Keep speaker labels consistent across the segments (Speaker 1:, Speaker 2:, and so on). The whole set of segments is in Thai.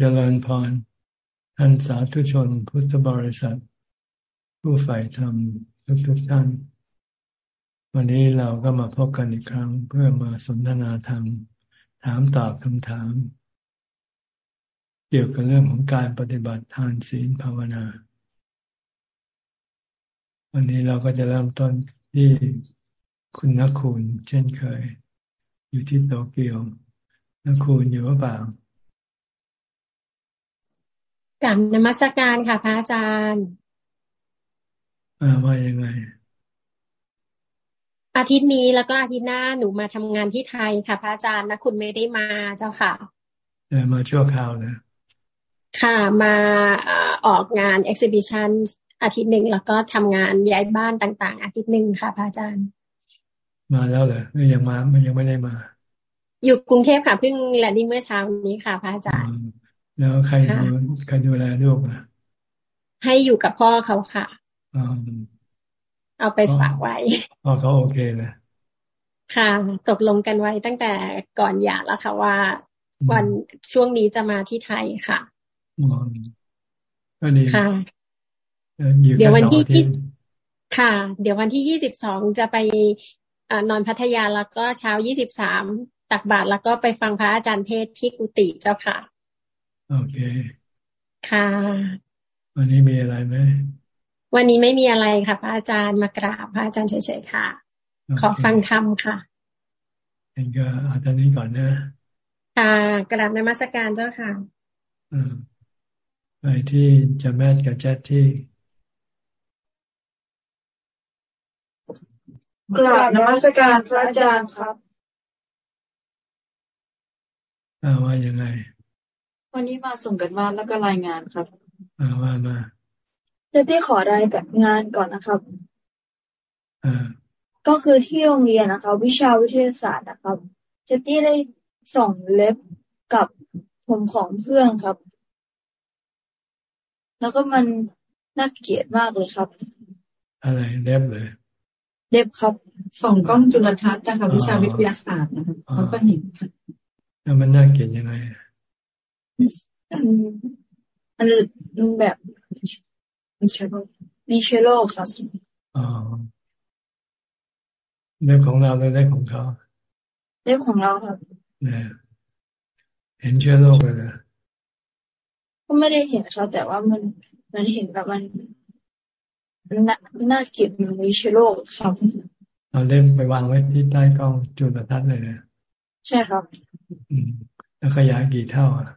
Speaker 1: เจริญพรท่านสาธุชนพุทธบริษัท ผู้ใฝ่ธรรมทุกๆทท่าน วันนี้เราก็มาพบกันอีกครั้งเพื่อมาสนทนาธรรม ถามตอบคำถาม เกี่ยวกับเรื่องของการปฏิบัติทานศีลภาวนา วันนี้เราก็จะเริ่มต้นที่คุณนักคุณเช่นเคย อยู่ที่โตเกียวนักคุณอยู่หรือเปล่า
Speaker 2: กับนมัสการค่ะพระอาจารย์
Speaker 1: อ่าว่ายังไง
Speaker 2: อาทิตย์นี้แล้วก็อาทิตย์หน้าหนูมาทำงานที่ไทยค่ะพระอาจารย์นะคุณไม่ได้มาเจ้าค่ะ
Speaker 1: เออมาชั่วคราวนะ
Speaker 2: ค่ะมาออกงานเอ็กซิบิชันอาทิตย์หนึ่งแล้วก็ทำงานย้ายบ้านต่างๆ อาทิตย์หนึ่งค่ะพระอาจารย์
Speaker 1: มาแล้วเหรอยังมามันยังไม่ได้มา
Speaker 2: อยู่กรุงเทพค่ะเพิ่งแลนดิ้งเมื่อเช้านี้ค่ะพระอาจารย์
Speaker 1: แล้วใครดูใครดูแลลูกอะ
Speaker 2: ให้อยู่กับพ่อเขาค่ะเอาไปฝากไว้
Speaker 1: พ่อเขาโอเคเลย
Speaker 2: ค่ะ ตกลงกันไว้ตั้งแต่ก่อนหย่าแล้วค่ะว่าวันช่วงนี้จะมาที่ไทยค่ะ
Speaker 1: ก็ดี
Speaker 2: ค่ะเดี๋ยววันที่ยี่ค่ะ เดี๋ยววันที่ยี่สิบสองจะไปนอนพัทยาแล้วก็เช้ายี่สิบสามตักบาตรแล้วก็ไปฟังพระอาจารย์เทศที่กุฏิเจ้าค่ะ
Speaker 1: โอเค
Speaker 2: ค่ะ
Speaker 1: วันนี้มีอะไรไหม
Speaker 2: วันนี้ไม่มีอะไรค่ะพระอาจารย์มากราบพระอาจารย์เฉยๆค่ะ ขอฟังธรรมค่ะ
Speaker 1: เองก็อาจารย์นี้ก่อนนะ
Speaker 2: ค่ะ กราบนมัสการเจ้าค่ะ
Speaker 1: ไปที่จะแม่กับแจ๊ที่
Speaker 3: กราบนมัสการพระอาจารย์ครับ
Speaker 1: อ่าว่ายังไง
Speaker 3: วันนี้มาส่งกันบ้านแล้วก็รายงานครับ
Speaker 1: อ่าว่ามา
Speaker 3: จะที่ขอรายงานก่อนนะครับ
Speaker 1: อ่า
Speaker 3: ก็คือที่โรงเรียนนะคะวิชาวิทยาศาสตร์นะครับเจตี้ได้ส่งเล็บกับผมของเพื่อนครับ แล้วก็มันน่าเกลียดมากเลยครับ
Speaker 1: อะไรเล็บเลย
Speaker 3: เล็บครับ
Speaker 4: ส่องกล้องจุลทรรศน์นะคะวิชาวิทยาศาสตร์นะคะแล้วก็เห็นค่ะ
Speaker 1: แล้วมันน่าเกลียดยังไง
Speaker 3: อันนแบบมีเชื้อโรคมีเชื้อโรคครับ
Speaker 1: อ๋อเรื่องของเราหรือเรื่องของเขา
Speaker 3: เรื่องของเราครับ
Speaker 1: เนี่ยเห็นเชื้อโรคเลยนะ
Speaker 3: ก็ไม่ได้เห็นเขาแต่ว่ามันมันเห็นแบบมันน่าน่าเกลียดมันมีเชื้อโรคครับ
Speaker 1: เอาเล่มไปวางไว้ที่ใต้กล้องจุลทรรศน์เลยนะ
Speaker 3: ใช่ครับ
Speaker 1: อืมแล้วขยายกี่เท่าอะ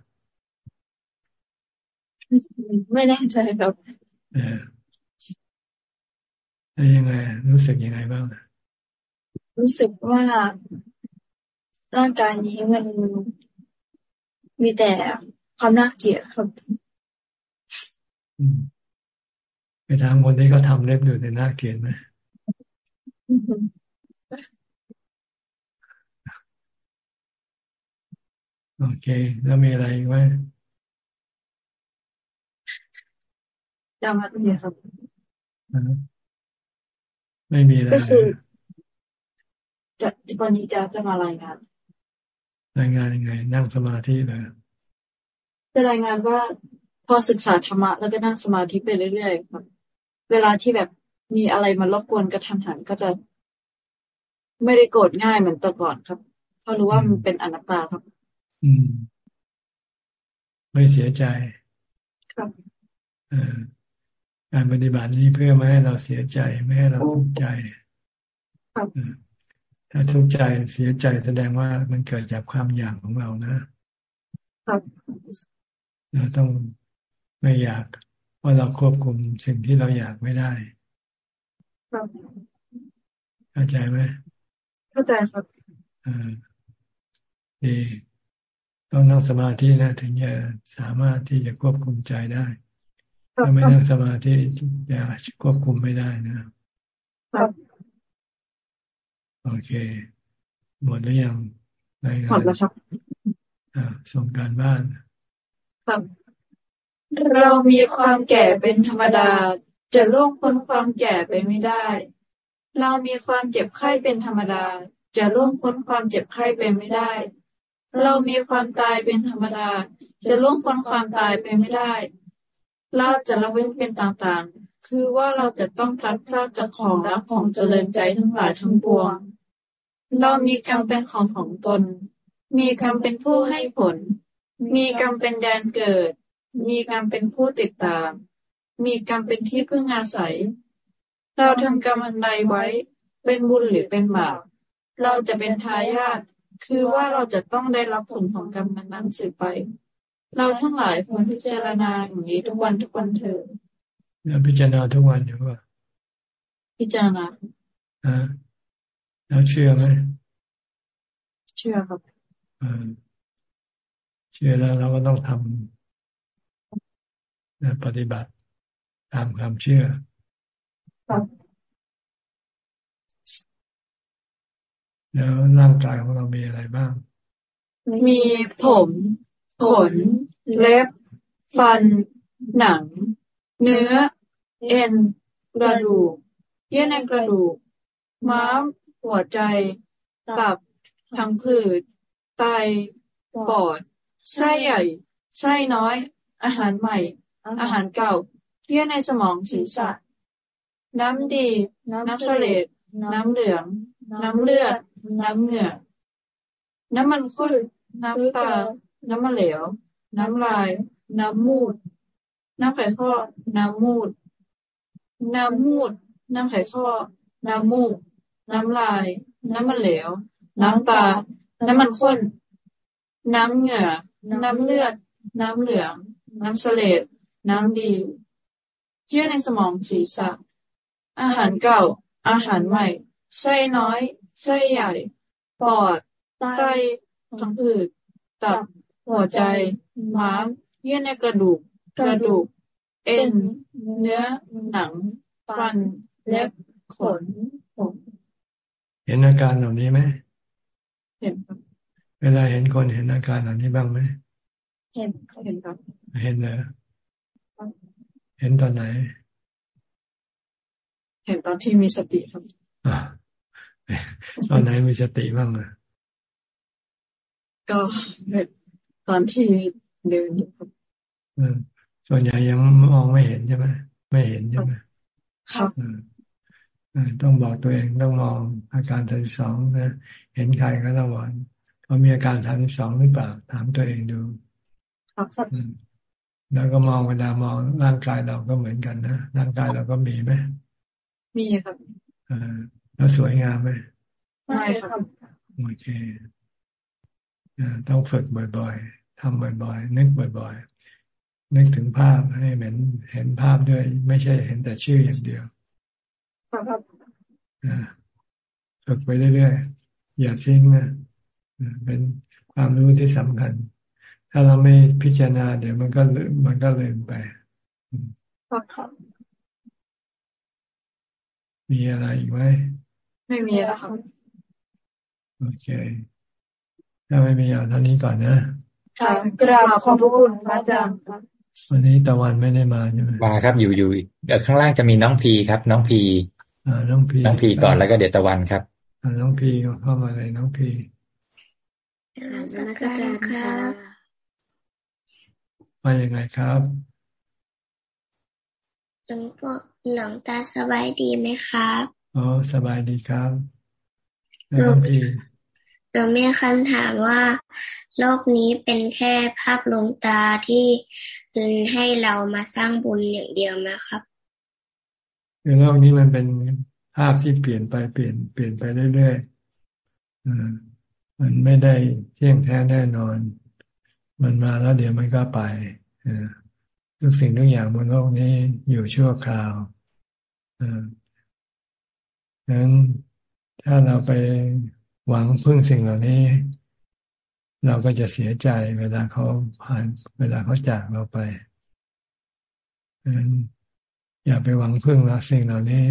Speaker 3: ไม่แน่ใจครับ
Speaker 1: เออแล้วยังไง รู้สึกยังไงบ้าง
Speaker 3: รู้สึกว่าร่างกายนี้มันมีแต่ความน่าเกลียดครับ
Speaker 1: ไปทางคนที่เขาทาเล็บอยู่ในน่าเกลียดไหมโอเค แล้วมีอะไรไหม
Speaker 3: จำมาตรงนี้ครับ
Speaker 1: ไม่มีอะไรก็
Speaker 3: คือจะวันนี้จะจะมารายงาน
Speaker 1: รายงานยังไง นั่งสมาธิเลย
Speaker 3: จะรายงานว่าพอศึกษาธรรมะแล้วก็นั่งสมาธิไปเรื่อยๆครับ เวลาที่แบบมีอะไรมารบกวนกระทันหันก็จะไม่ได้โกรธง่ายเหมือนแต่ก่อนครับเพราะรู้ว่ามันเป็นอนัตตาครับ
Speaker 1: อืม ไม่เสียใจ
Speaker 3: ครับ
Speaker 1: เออ การปฏิบัตินี้เพื่อไม่ให้เราเสียใจไม่ให้เราทุกข์ใจถ้าทุกข์ใจเสียใจแสดงว่ามันเกิดจากความอยากของเรานะเราต้องไม่อยากว่าเราควบคุมสิ่งที่เราอยากไม่ได้เข้าใจไหม
Speaker 3: เข้าใจครับ
Speaker 1: อ่าดีต้องนั่งสมาธินะ ถึงจะสามารถที่จะควบคุมใจได้ ถ้าไม่นั่งสมาธิจะควบคุมไม่ได้นะครับโอเค หมดหรือยัง
Speaker 3: รายงานหมดแล้วครับ
Speaker 1: อ่าส่งการบ้าน
Speaker 3: ครับเรามีความแก่เป็นธรรมดา จะล่วงพ้นความแก่ไปไม่ได้ เรามีความเจ็บไข้เป็นธรรมดา จะล่วงพ้นความเจ็บไข้ไปไม่ได้ เรามีความตายเป็นธรรมดา จะล่วงพ้นความตายไปไม่ได้ เราจะละเว้นเป็นต่างๆ คือว่าเราจะต้องพลัดพรากจากของรักของเจริญใจทั้งหลายทั้งปวง เรามีกรรมเป็นของของตน มีกรรมเป็นผู้ให้ผล มีกรรมเป็นแดนเกิด มีกรรมเป็นผู้ติดตาม มีกรรมเป็นที่พึ่งอาศัย เราทำกรรมอันใดไว้ เป็นบุญหรือเป็นบาป เราจะเป็นทายาท คือว่าเราจะต้องได้รับผลของกรรมนั้นๆสืบไป เราทั้งหลายควรพิจารณาอย่างนี้ทุกวันทุกวันเถิด
Speaker 1: แล้วพิจารณาทุกวันอยู่ว่า
Speaker 3: พิจารณา
Speaker 1: อ่าแล้วเชื่อไหม
Speaker 3: เชื่อครับ
Speaker 1: อ่าเชื่อแล้วเราก็ต้องทำปฏิบัติตามความเชื่อครับแล้วร่างกายของเรามีอะไรบ้าง
Speaker 3: มีผม ขน เล็บ ฟัน หนัง เนื้อ เอ็น กระดูก เยื่อในกระดูก ม้ามหัวใจ ตับ ทังผืด ไต ปอด ไส้ใหญ่ ไส้น้อย อาหารใหม่ อาหารเก่า เยื่อในสมองศีรษะ น้ำดี น้ำเสลดน้ำเหลือง น้ำเลือด น้ำเหงื่อ น้ำมันข้น น้ำตา น้ำมะเหลว น้ำลาย น้ำมูด น้ำไข่ข้อ น้ำมูด น้ำมูด น้ำไข่ข้อ น้ำมูก น้ำลาย น้ำมันเหลว น้ำตา น้ำมันข้น น้ำเหงื่อ น้ำเลือด น้ำเหลือง น้ำเสลดน้ำดีเยื่อในสมองศีรษะ อาหารเก่า อาหารใหม่ ไส้น้อย ไส้ใหญ่ ปอด ไต พังผืด ตับ หัวใจม้ามเยื่อในกระดูก กระดูก เอ็น เนื้อ หนัง ฟัน เล็บ ขนผม
Speaker 1: เห็นอาการเหล่านี้ไหม
Speaker 3: เห็นครับ
Speaker 1: เวลาเห็นคนเห็นอาการเหล่านี้บ้างไหม
Speaker 3: เห็นเห็นครับ
Speaker 1: เห็นเลยเห็นตอนไหน
Speaker 3: เห็นตอนที่มีสติครับ
Speaker 1: ตอนไหนมีสติบ้างอะ
Speaker 3: ก็ ตอนที่เดินครับ
Speaker 1: ส่วนใหญ่ยังมองไม่เห็นใช่ไหมไม่เห็นใช่ไหม
Speaker 3: ครับ
Speaker 1: ต้องบอกตัวเองต้องมองอาการทางสองนะเห็นใครก็ระวังเขามีอาการทางสองหรือเปล่าถามตัวเองดู
Speaker 3: ครับ
Speaker 1: แล้วก็มองเวลามองร่างกายเราก็เหมือนกันนะร่างกายเราก็มีไหม
Speaker 3: มีครับ
Speaker 1: อแล้วสวยงามไหม
Speaker 3: ไม่ครับโอ
Speaker 1: เคต้องฝึกบ่อยๆ ทำบ่อยๆ นึกบ่อยๆ นึกถึงภาพให้เหมือนเห็นภาพด้วย ไม่ใช่เห็นแต่ชื่ออย่างเดียว
Speaker 3: ครับ
Speaker 1: ฝึกไปเรื่อยๆ อย่าทิ้งนะเป็นความรู้ที่สำคัญ ถ้าเราไม่พิจารณาเดี๋ยวมันก็ลืมมันก็ลืมไป
Speaker 3: ครับ
Speaker 1: มีอะไรอีกไหม
Speaker 3: ไม่มีแล้วครับ
Speaker 1: โอเค ถ้าไม่มีเอาเท่านี้ก่อนนะ
Speaker 3: ค่ะกราบขอบพระคุณพระอาจารย์ครับ
Speaker 1: วันนี้ตะวันไม่ได้มาใช่ไหม
Speaker 5: มาครับอยู่อยู่เดี๋ยวข้างล่างจะมีน้องพีครับ น้องพี
Speaker 1: อ่าน้องพี
Speaker 5: น้องพีก่อนแล้วก็เดี๋ยวตะวันครับ
Speaker 1: อ่าน้องพีเข้ามาเลยน้องพี
Speaker 6: สักการครับ
Speaker 1: มายังไงครับ
Speaker 6: หลวงพ่อหลวงตาสบายดีไหมครับ
Speaker 1: อ๋อ สบายดีครับน้องพี
Speaker 6: เรามีคำถามว่าโลกนี้เป็นแค่ภาพลวงตาที่ให้เรามาสร้างบุญอย่างเดียวไหมครับ
Speaker 1: คือโลกนี้มันเป็นภาพที่เปลี่ยนไปเปลี่ยนเปลี่ยนไปเรื่อยๆมันไม่ได้เที่ยงแท้แน่นอน มันมาแล้วเดี๋ยวมันก็ไปทุกสิ่งทุกอย่างบนโลกนี้อยู่ชั่วคราวดังนั้นถ้าเราไป หวังพึ่งสิ่งเหล่านี้ เราก็จะเสียใจเวลาเขาผ่านเวลาเขาจากเราไปดังนั้นอย่าไปหวังพึ่งละสิ่งเหล่านี้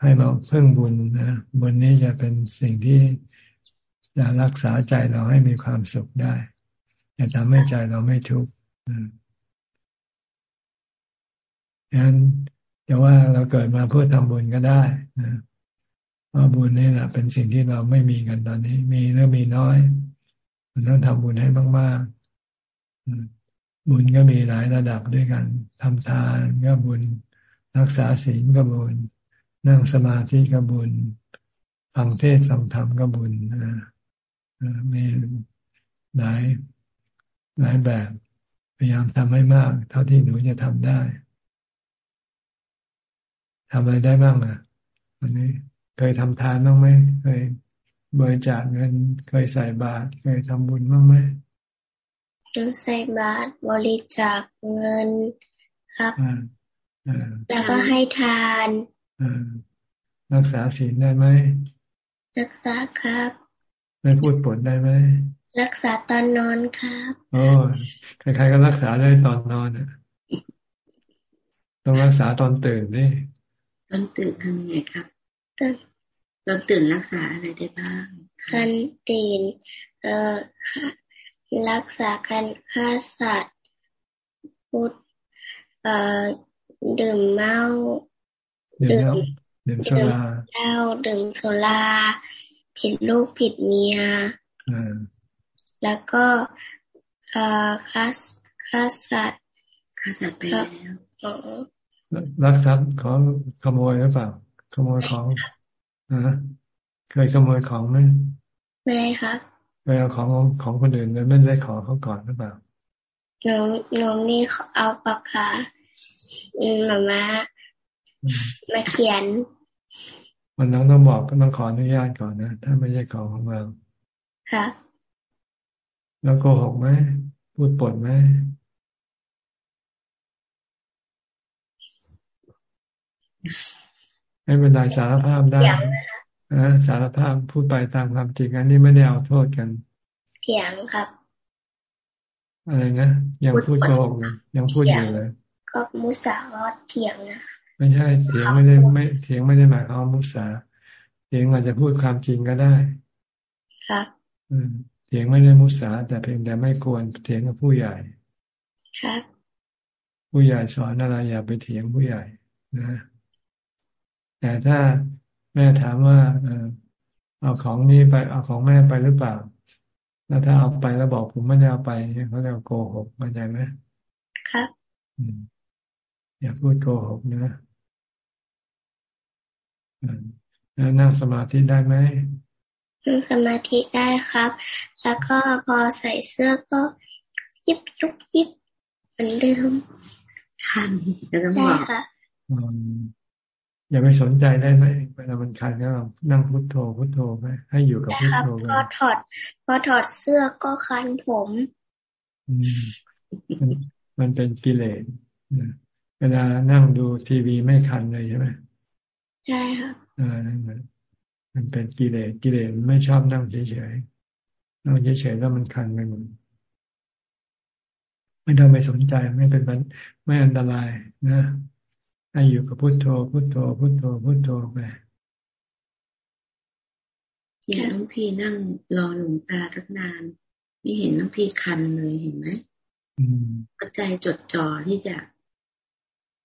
Speaker 1: ให้มาพึ่งบุญนะบุญนี้จะเป็นสิ่งที่จะรักษาใจเราให้มีความสุขได้จะทำให้ใจเราไม่ทุกข์ดังนั้นจะว่าเราเกิดมาเพื่อทำบุญก็ได้นะ ว่าบุญนี่แหละเป็นสิ่งที่เราไม่มีกันตอนนี้ มีแล้วมีน้อยมันต้องทำบุญให้มากๆบุญก็มีหลายระดับด้วยกันทำทานก็บุญ รักษาศีลก็บุญ นั่งสมาธิก็บุญฟังเทศฟังธรรมก็บุญนะมีหลายหลายแบบพยายามทำให้มาก เท่าที่หนูจะทำได้ทำอะไรได้บ้างอะวันนี้ เคยทำทานบ้างไหมเคยบริจาคเงิน เคยใส่บาตรเคยทำบุญบ้างไหม
Speaker 7: ใส่บาตรบริจาคเงินครับแล้วก็ให้ทาน
Speaker 1: รักษาศีลได้ไหม
Speaker 7: รักษาครับ
Speaker 1: ไม่พูดปดได้ไหม
Speaker 7: รักษาตอนนอนครับ
Speaker 1: โอ้ใครๆก็รักษาได้ตอนนอนอะต้องรักษาตอนตื่นนี่
Speaker 8: ตอนตื่นทำไงครับ ตอนตื่นรักษาอะไรได้บ้าง
Speaker 7: ตอนตื่นเอ่อรักษาการฆ่าสัตว์พูดเอ่อดื่มเมา
Speaker 1: ดื่มดื่มโซลา
Speaker 7: เหล้าดื่มโซลา ผิดลูกผิดเมียแล้วก็เอ่อฆ่าฆ่าสัตว์
Speaker 8: ฆ่าสัตว์ไปแล้ว
Speaker 1: รักทรัพย์ของขโมยหรือเปล่า ขโมยของนะเคยขโมยของไหม
Speaker 7: ไม่ครับ
Speaker 1: ไปเอาของของคนอื่นเลยไม่ได้ขอเขาก่อนหรือเปล่า
Speaker 7: น้องน้องนี่เอาปากกามามามาเขียน
Speaker 1: มันน้องต้องบอกก็ต้องขออนุญาตก่อนนะถ้าไม่ใช่ของของเรา
Speaker 7: ค่ะ
Speaker 1: แล้วโกหกไหมพูดปดไหม ไม่เป็นไรสารภาพได้นะสารภาพพูดไปตามความจริงอันนี้ไม่ได้เอาโทษกัน
Speaker 7: เถียงครับ
Speaker 1: อะไรนะยังพูดโกหกนะยังพูดอยู่เลย
Speaker 7: ก็มุสาวอเถียงนะ
Speaker 1: ไม่ใช่เถียงไม่ได้ไม่เถียงไม่ได้หมายความมุสาเถียงอาจจะพูดความจริงก็ได้
Speaker 7: ครับ
Speaker 1: อืมเถียงไม่ได้มุสาแต่เพียงแต่ไม่ควรเถียงกับผู้ใหญ่
Speaker 7: ครับ
Speaker 1: ผู้ใหญ่สอนอะไรอย่าไปเถียงผู้ใหญ่นะ แต่ถ้าแม่ถามว่าเอาของนี้ไป เอาของแม่ไปหรือเปล่า แล้วถ้าเอาไปแล้วบอกผมไม่ได้เอาไปเขาเรียกโกหกเข้าใจไหม
Speaker 7: ครับ
Speaker 1: อย่าพูดโกหกนะแล้วนั่งสมาธิได้ไหม
Speaker 7: นั่งสมาธิได้ครับ แล้วก็พอใส่เสื้อก็ยิบยุบยิบเหมือนเดิม
Speaker 8: คันจะต้องบอก
Speaker 1: อย่าไปสนใจได้ไหมเวลามันคันก็นั่งพุทโธพุทโธไปให้อยู่กับพุทโธไป
Speaker 7: พอถอดพอถอดเสื้อก็คันผม
Speaker 1: มันมันเป็นกิเลสเวลานั่งดูทีวีไม่คันเลยใช่ไหม
Speaker 7: ใช่ค่ะ
Speaker 1: อ่านั่นมันมันเป็นกิเลสกิเลสไม่ชอบนั่งเฉยๆนั่งเฉยๆแล้วมันคันไปหมดไม่ต้องไปสนใจไม่เป็นไม่อันตรายนะ ให้อยู่กับพุโทโธ พุโทโธ พุโทโธ พุโทโธไป
Speaker 8: อย่างน้องพี่นั่งรอหลวงตาทักนาน ไม่เห็นน้องพี่คันเลยเห็นไหมปัจจัยจดจ่อที่จะ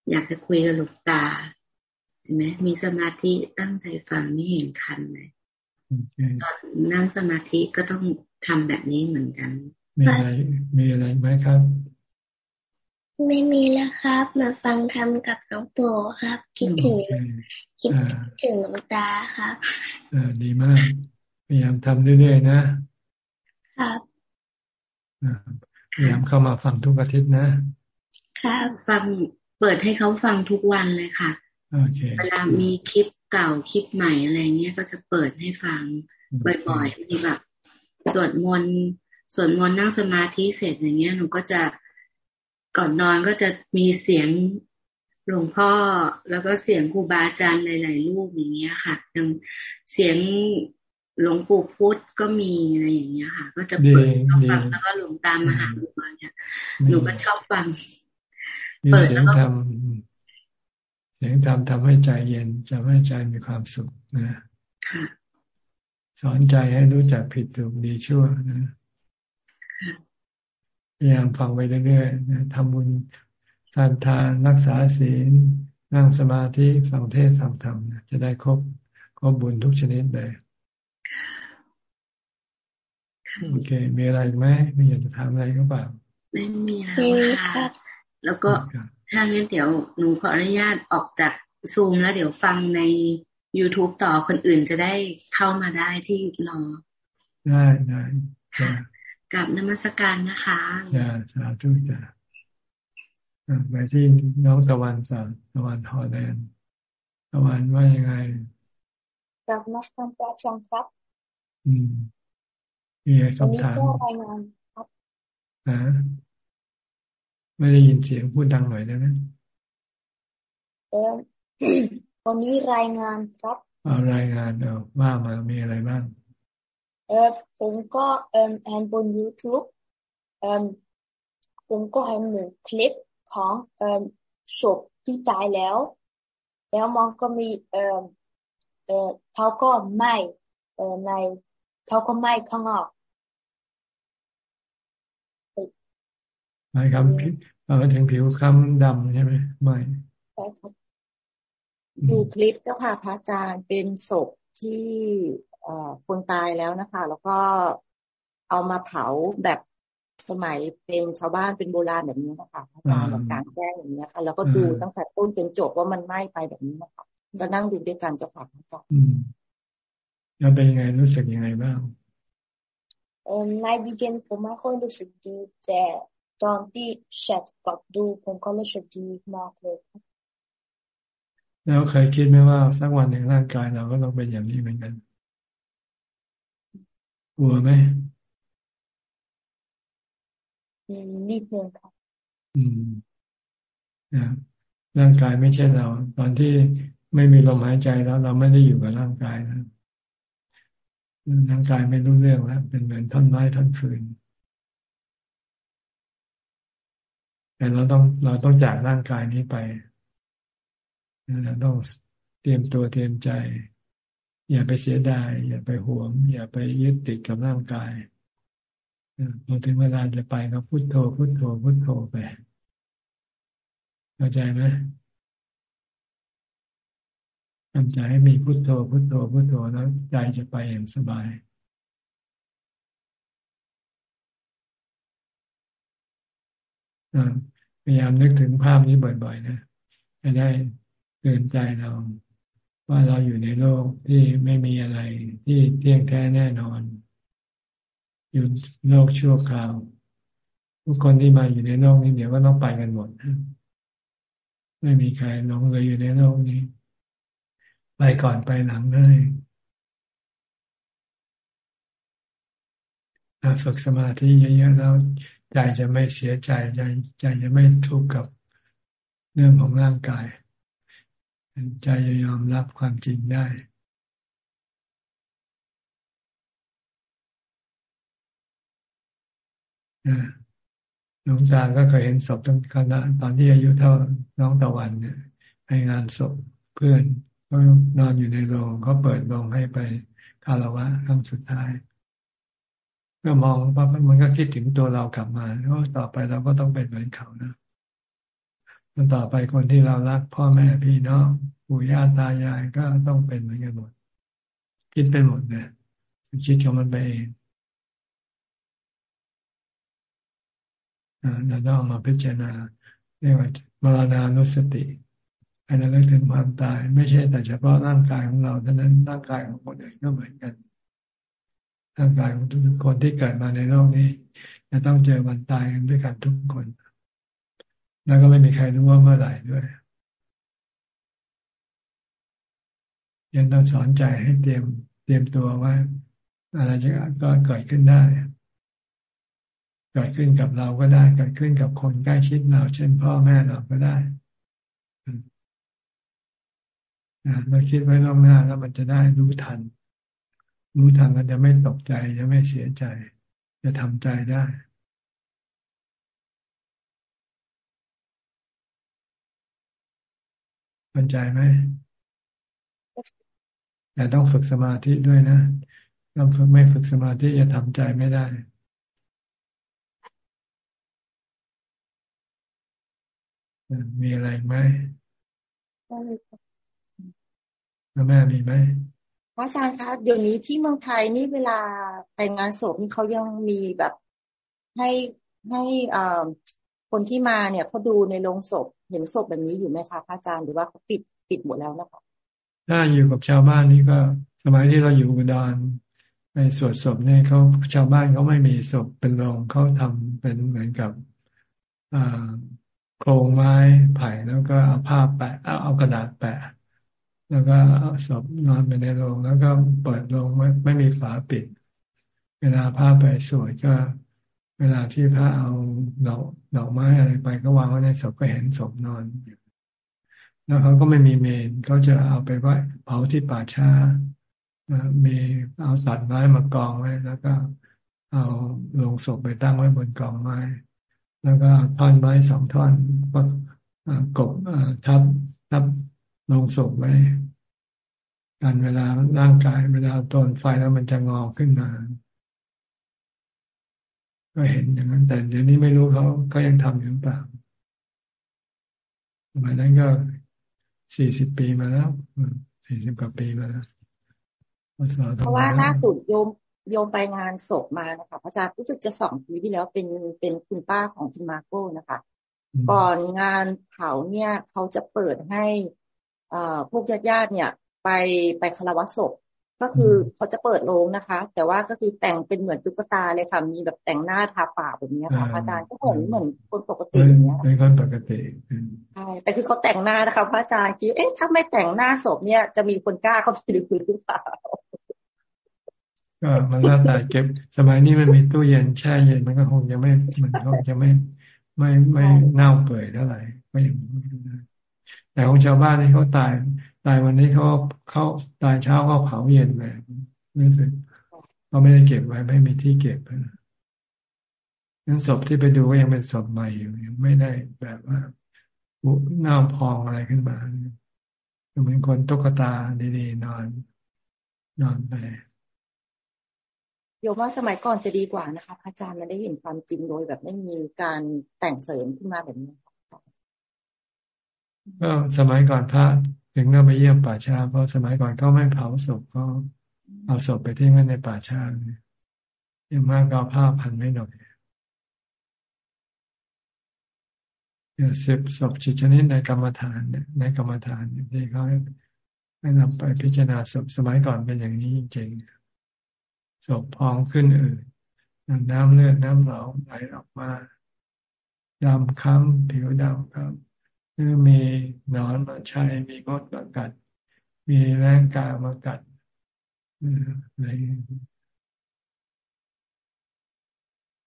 Speaker 8: อยากจะคุยกับหลวงตาเห็นไหมมีสมาธิตั้งใจฟังไม่เห็นคันเลยตอนนั่งสมาธิก็ต้องทำแบบนี้เหมือนกัน
Speaker 1: มีอะไรมีอะไรไหมครับ
Speaker 7: ไม่มีแล้วครับ มาฟังธรรมกับหลวงปู่ครับ คิดถึงคิดถึงหลวงตาครับ
Speaker 1: อ่าดีมากพยายามทำเรื่อยๆนะ
Speaker 7: ครับ
Speaker 1: พยายามเข้ามาฟังทุกอาทิตย์นะ
Speaker 7: ครับ
Speaker 8: ฟังเปิดให้เขาฟังทุกวันเลยค่ะเวลามีคลิปเก่าคลิปใหม่อะไรเงี้ยก็จะเปิดให้ฟังบ่อยๆมีแบบสวดมนต์สวดมนต์นั่งสมาธิเสร็จอย่างเงี้ยหนูก็จะ ก่อนนอนก็จะมีเสียงหลวงพ่อแล้วก็เสียงครูบาอาจารย์หลาย ๆ รูปอย่างเงี้ยค่ะยังเสียงหลวงปู่พุธก็มีอะไรอย่างเงี้ยค่ะ ก็จะเปิดชอบฟังแล้วก็หลวงตามมหาบุญเนี่ยหนูก็ชอบฟัง
Speaker 1: เปิดแล้วก็เสียงธรรมทำให้ใจเย็นจะให้ใจมีความสุขนะสอนใจให้รู้จักผิดถูกดีชั่วนะ พยายามฟังไปเรื่อยๆทำบุญทานทานรักษาศีล นั่งสมาธิฟังเทศฟังธรรมจะได้ครบครบบุญทุกชนิดเลยโอเค มีอะไรไหมมีอยากจะถามอะไรก็เปล่า
Speaker 8: ไม่มีแล้วค่ะแล้วก็ถ้างั้นเดี๋ยวหนูขออนุญาตออกจากซูมแล้วเดี๋ยวฟังใน youtube ต่อคนอื่นจะได้เข้ามาได้ที่รอ
Speaker 1: ได้ได้
Speaker 8: กับนมัสการนะคะ
Speaker 1: จ้าสาธุจ้าไปที่น้องตะวันสาตะวันฮอลแลนด์ตะวันว่ายังไง
Speaker 9: กับนักการแพทย์ครับ
Speaker 1: อืมมีคำถาม
Speaker 9: รายงานครับ
Speaker 1: อ่าไม่ได้ยินเสียงพูดดังหน่อยได้ไหม
Speaker 9: เออวันนี้รายงานครับ
Speaker 1: เอารายงานเอาว่ามามีอะไรบ้าง
Speaker 9: เออผมก็เอ่อเห็นบน YouTube เอ่อผมก็เห็นหนึ่งคลิปของเอ่อศพที่ตายแล้ว แล้วมันก็มีเอ่อเอ่อเขาก็ไหม้เอ่อในเขาก็ไหม้ข้างนอก
Speaker 1: ไม่ครับเราถึงผิวคล้ำดำใช่ไหมไม่
Speaker 9: ใช่ครับ
Speaker 10: ดูคลิปเจ้าค่ะพระอาจารย์เป็นศพที่ คนตายแล้วนะคะ แล้วก็เอามาเผาแบบสมัยเป็นชาวบ้านเป็นโบราณแบบนี้นะคะอาจารย์แบบกลางแจ้งอย่างนี้ค่ะแล้วก็ดูตั้งแต่ต้นจนจบว่ามันไหม้ไปแบบนี้นะคะก็นั่งดูด้วยกันเจ้าค่ะพระอาจารย์
Speaker 1: แล้วเป็นยังไงรู้สึกยังไงบ้าง
Speaker 9: เออในบิเกนผมไม่ค่อยรู้สึกดีแต่ตอนที่แชทกับดูผมก็รู้สึกดีมากเลย
Speaker 1: แล้วเคยคิดไหมว่าสักวันหนึ่งร่างกายเราก็ต้องเป็นอย่างนี้เหมือนกัน กลัวไหม
Speaker 9: นิดนึงค่ะ
Speaker 1: อืมนะร่างกายไม่ใช่เรา ตอนที่ไม่มีลมหายใจแล้ว เราไม่ได้อยู่กับร่างกายนะร่างกายไม่รู้เรื่องแล้วเป็นเหมือนท่อนไม้ท่อนฟืนแต่เราต้องเราต้องจากร่างกายนี้ไปเราต้องเตรียมตัวเตรียมใจ อย่าไปเสียดาย อย่าไปหวง อย่าไปยึดติดกับร่างกายพอถึงเวลาจะไปก็พุโทโธพุโทโธพุโทโธไปเข้าใจไหมทำใจให้มีพุโทโธพุโทโธพุโทโธแล้วใจจะไปอย่างสบายพยายามนึกถึงภาพนี้บ่อย ๆ นะจะได้เตือนใจเรา ว่าเราอยู่ในโลกที่ไม่มีอะไรที่เที่ยงแท้แน่นอน อยู่โลกชั่วคราว ทุกคนที่มาอยู่ในโลกนี้เดี๋ยวก็ต้องไปกันหมด ไม่มีใครหลงเลยอยู่ในโลกนี้ ไปก่อนไปหลังเลยฝึกสมาธิเยอะๆแล้วใจจะไม่เสียใจใจใจจะไม่ทุกข์กับเรื่องของร่างกาย ใจจะยอมรับความจริงได้หลวงตาก็เคยเห็นศพตั้งคณะตอนที่อายุเท่าน้องตะวันเนี่ยไปงานศพเพื่อนก็นอนอยู่ในโรงเขาเปิดโรงให้ไปคารวะครั้งสุดท้าย ก็มองปั๊บมันก็คิดถึงตัวเรากลับมาว่าต่อไปเราก็ต้องเป็นเหมือนเขานะ ต่อไปคนที่เรารัก พ่อแม่พี่น้องปู่ย่าตายายก็ต้องเป็นเหมือนกันหมด คิดเป็นหมดเลยคิดของมันไปเองเราต้องมาพิจารณาเรียกว่ามรณานุสติให้เราเลิกถึงความตาย ไม่ใช่แต่เฉพาะร่างกายของเราเท่านั้นร่างกายของคนอื่นก็เหมือนกันร่างกายของทุกคนที่เกิดมาในโลกนี้ จะต้องเจอวันตายกันด้วยกันทุกคน แล้วก็ไม่มีใครรู้ว่าเมื่อไหร่ด้วยยังต้องสอนใจให้เตรียมเตรียมตัวว่าอะไรจะก็เกิดขึ้นได้ เกิดขึ้นกับเราก็ได้ เกิดขึ้นกับคนใกล้ชิดเรา เช่นพ่อแม่เราก็ได้เราคิดไว้ล่วงหน้าแล้วมันจะได้รู้ทัน รู้ทันก็จะไม่ตกใจจะไม่เสียใจ จะทำใจได้ ปัญใจไหมแต่ต้องฝึกสมาธิด้วยนะถ้าฝึกไม่ฝึกสมาธิจะทำใจไม่ได้มีอะไรไหมแล้วแม่มีไหม
Speaker 10: พระอาจารย์คะเดี๋ยวนี้ที่เมืองไทยนี่เวลาไปงานศพนี่เขายังมีแบบให้ให้อ่าคนที่มาเนี่ยเขาดูในโรงศพ เห็นศพแบบนี้อยู่ไหมคะพระอาจารย์หรือว่าเขาปิดปิดหมดแล้วนะคะ
Speaker 1: ถ้าอยู่กับชาวบ้านนี่ก็ สมัยที่เราอยู่อุดรในสวดศพเนี่ยเขาชาวบ้านเขาไม่มีศพเป็นโรงเขาทำเป็นเหมือนกับโครงไม้ไผ่แล้วก็เอาผ้าแปะเอาเอากระดาษแปะ แล้วก็ศพนอนไปในโรงแล้วก็เปิดโรงไม่ไม่มีฝาปิด เวลาผ้าไปสวดก็ เวลาที่พระเอาดอกดอกไม้อะไรไปก็วางไว้ในศพก็เห็นศพนอนแล้วเขาก็ไม่มีเมนเขาจะเอาไปไว้เผาที่ป่าช้ามีเอาสัตว์ไม้มากองไว้ แล้วก็เอาลงศพไปตั้งไว้บนกองไม้ แล้วก็ท่อนไม้สองท่อนก็กบทับทับลงศพไว้การเวลาร่างกายเวลาโดนไฟแล้วมันจะงอขึ้นมา ก็เห็นอย่างนั้น แต่เดี๋ยวนี้ไม่รู้เขาก็ยังทำอยู่หรือเปล่าสมัยนั้นก็สี่สิบปีมาแล้วสี่สิบกว่าปีมาแล้ว
Speaker 10: เพราะว่าล่าสุดโยมโยมไปงานศพมานะคะพระอาจารย์รู้สึกจะสองปีที่แล้วเป็นเป็นคุณป้าของคุณมาโก้นะคะ ก่อนงานเผาเนี่ยเขาจะเปิดให้อ่าพวกญาติญาติเนี่ย ไปไปคารวะศพ ก็คือเขาจะเปิดโรงนะคะ แต่ว่าก็คือแต่งเป็นเหมือนตุ๊กตาเลยค่ะ มีแบบแต่งหน้าทาปากแบบนี้ค่ะอาจารย์ก็เหมือนเหมือนคนปกติอย่างเงี้ย
Speaker 1: เป็นคนปกติ
Speaker 10: ใช่แต่คือเขาแต่งหน้านะคะพระอาจารย์คิดเอ๊ะถ้าไม่แต่งหน้าศพเนี่ยจะมีคนกล้าเข้าไปดูหรือเปล่า
Speaker 1: ก็มันน่าแต่เก็บ สมัยนี้มันมีตู้เย็นแช่เย็นมันก็คงจะไม่มันคงจะไม่ไม่ไม่เน่าเปื่อยเท่าไหร่ก็ยังแต่ของชาวบ้านที่เขาตาย ตายวันนี้เขาเขาตายเช้าเขาเผาเย็นไปรู้สึกเขาไม่ได้เก็บไว้ไม่มีที่เก็บนั้นศพที่ไปดูก็ยังเป็นศพใหม่อยู่ยังไม่ได้แบบว่าเน่าพองอะไรขึ้นมาเหมือนคนตุ๊กตาดีๆนอน นอนไป
Speaker 10: โยมว่าสมัยก่อนจะดีกว่านะคะพระอาจารย์มันได้เห็นความจริงโดยแบบไม่มีการแต่งเสริมขึ้นมาแบบนี้
Speaker 1: ก็สมัยก่อนพระ ถึงเราไปเยี่ยมป่าชาเพราะสมัยก่อนเขาไม่เผาศพเขาเอาศพไปทิ้งไว้ในป่าชาอย่างมากก็เอาผ้าพันไม่หน่อยสิบศพชิชนิดในกรรมฐานในกรรมฐานที่เขาให้นำไปพิจารณาศพสมัยก่อนเป็นอย่างนี้จริงๆศพพองขึ้นอื่นน้ำเลือดน้ำเหลาไหลออกมาดำค้ำผิวดำครับ คือมีนอนมาใช้มีมดมากัด มีแรงกามากัดอะไร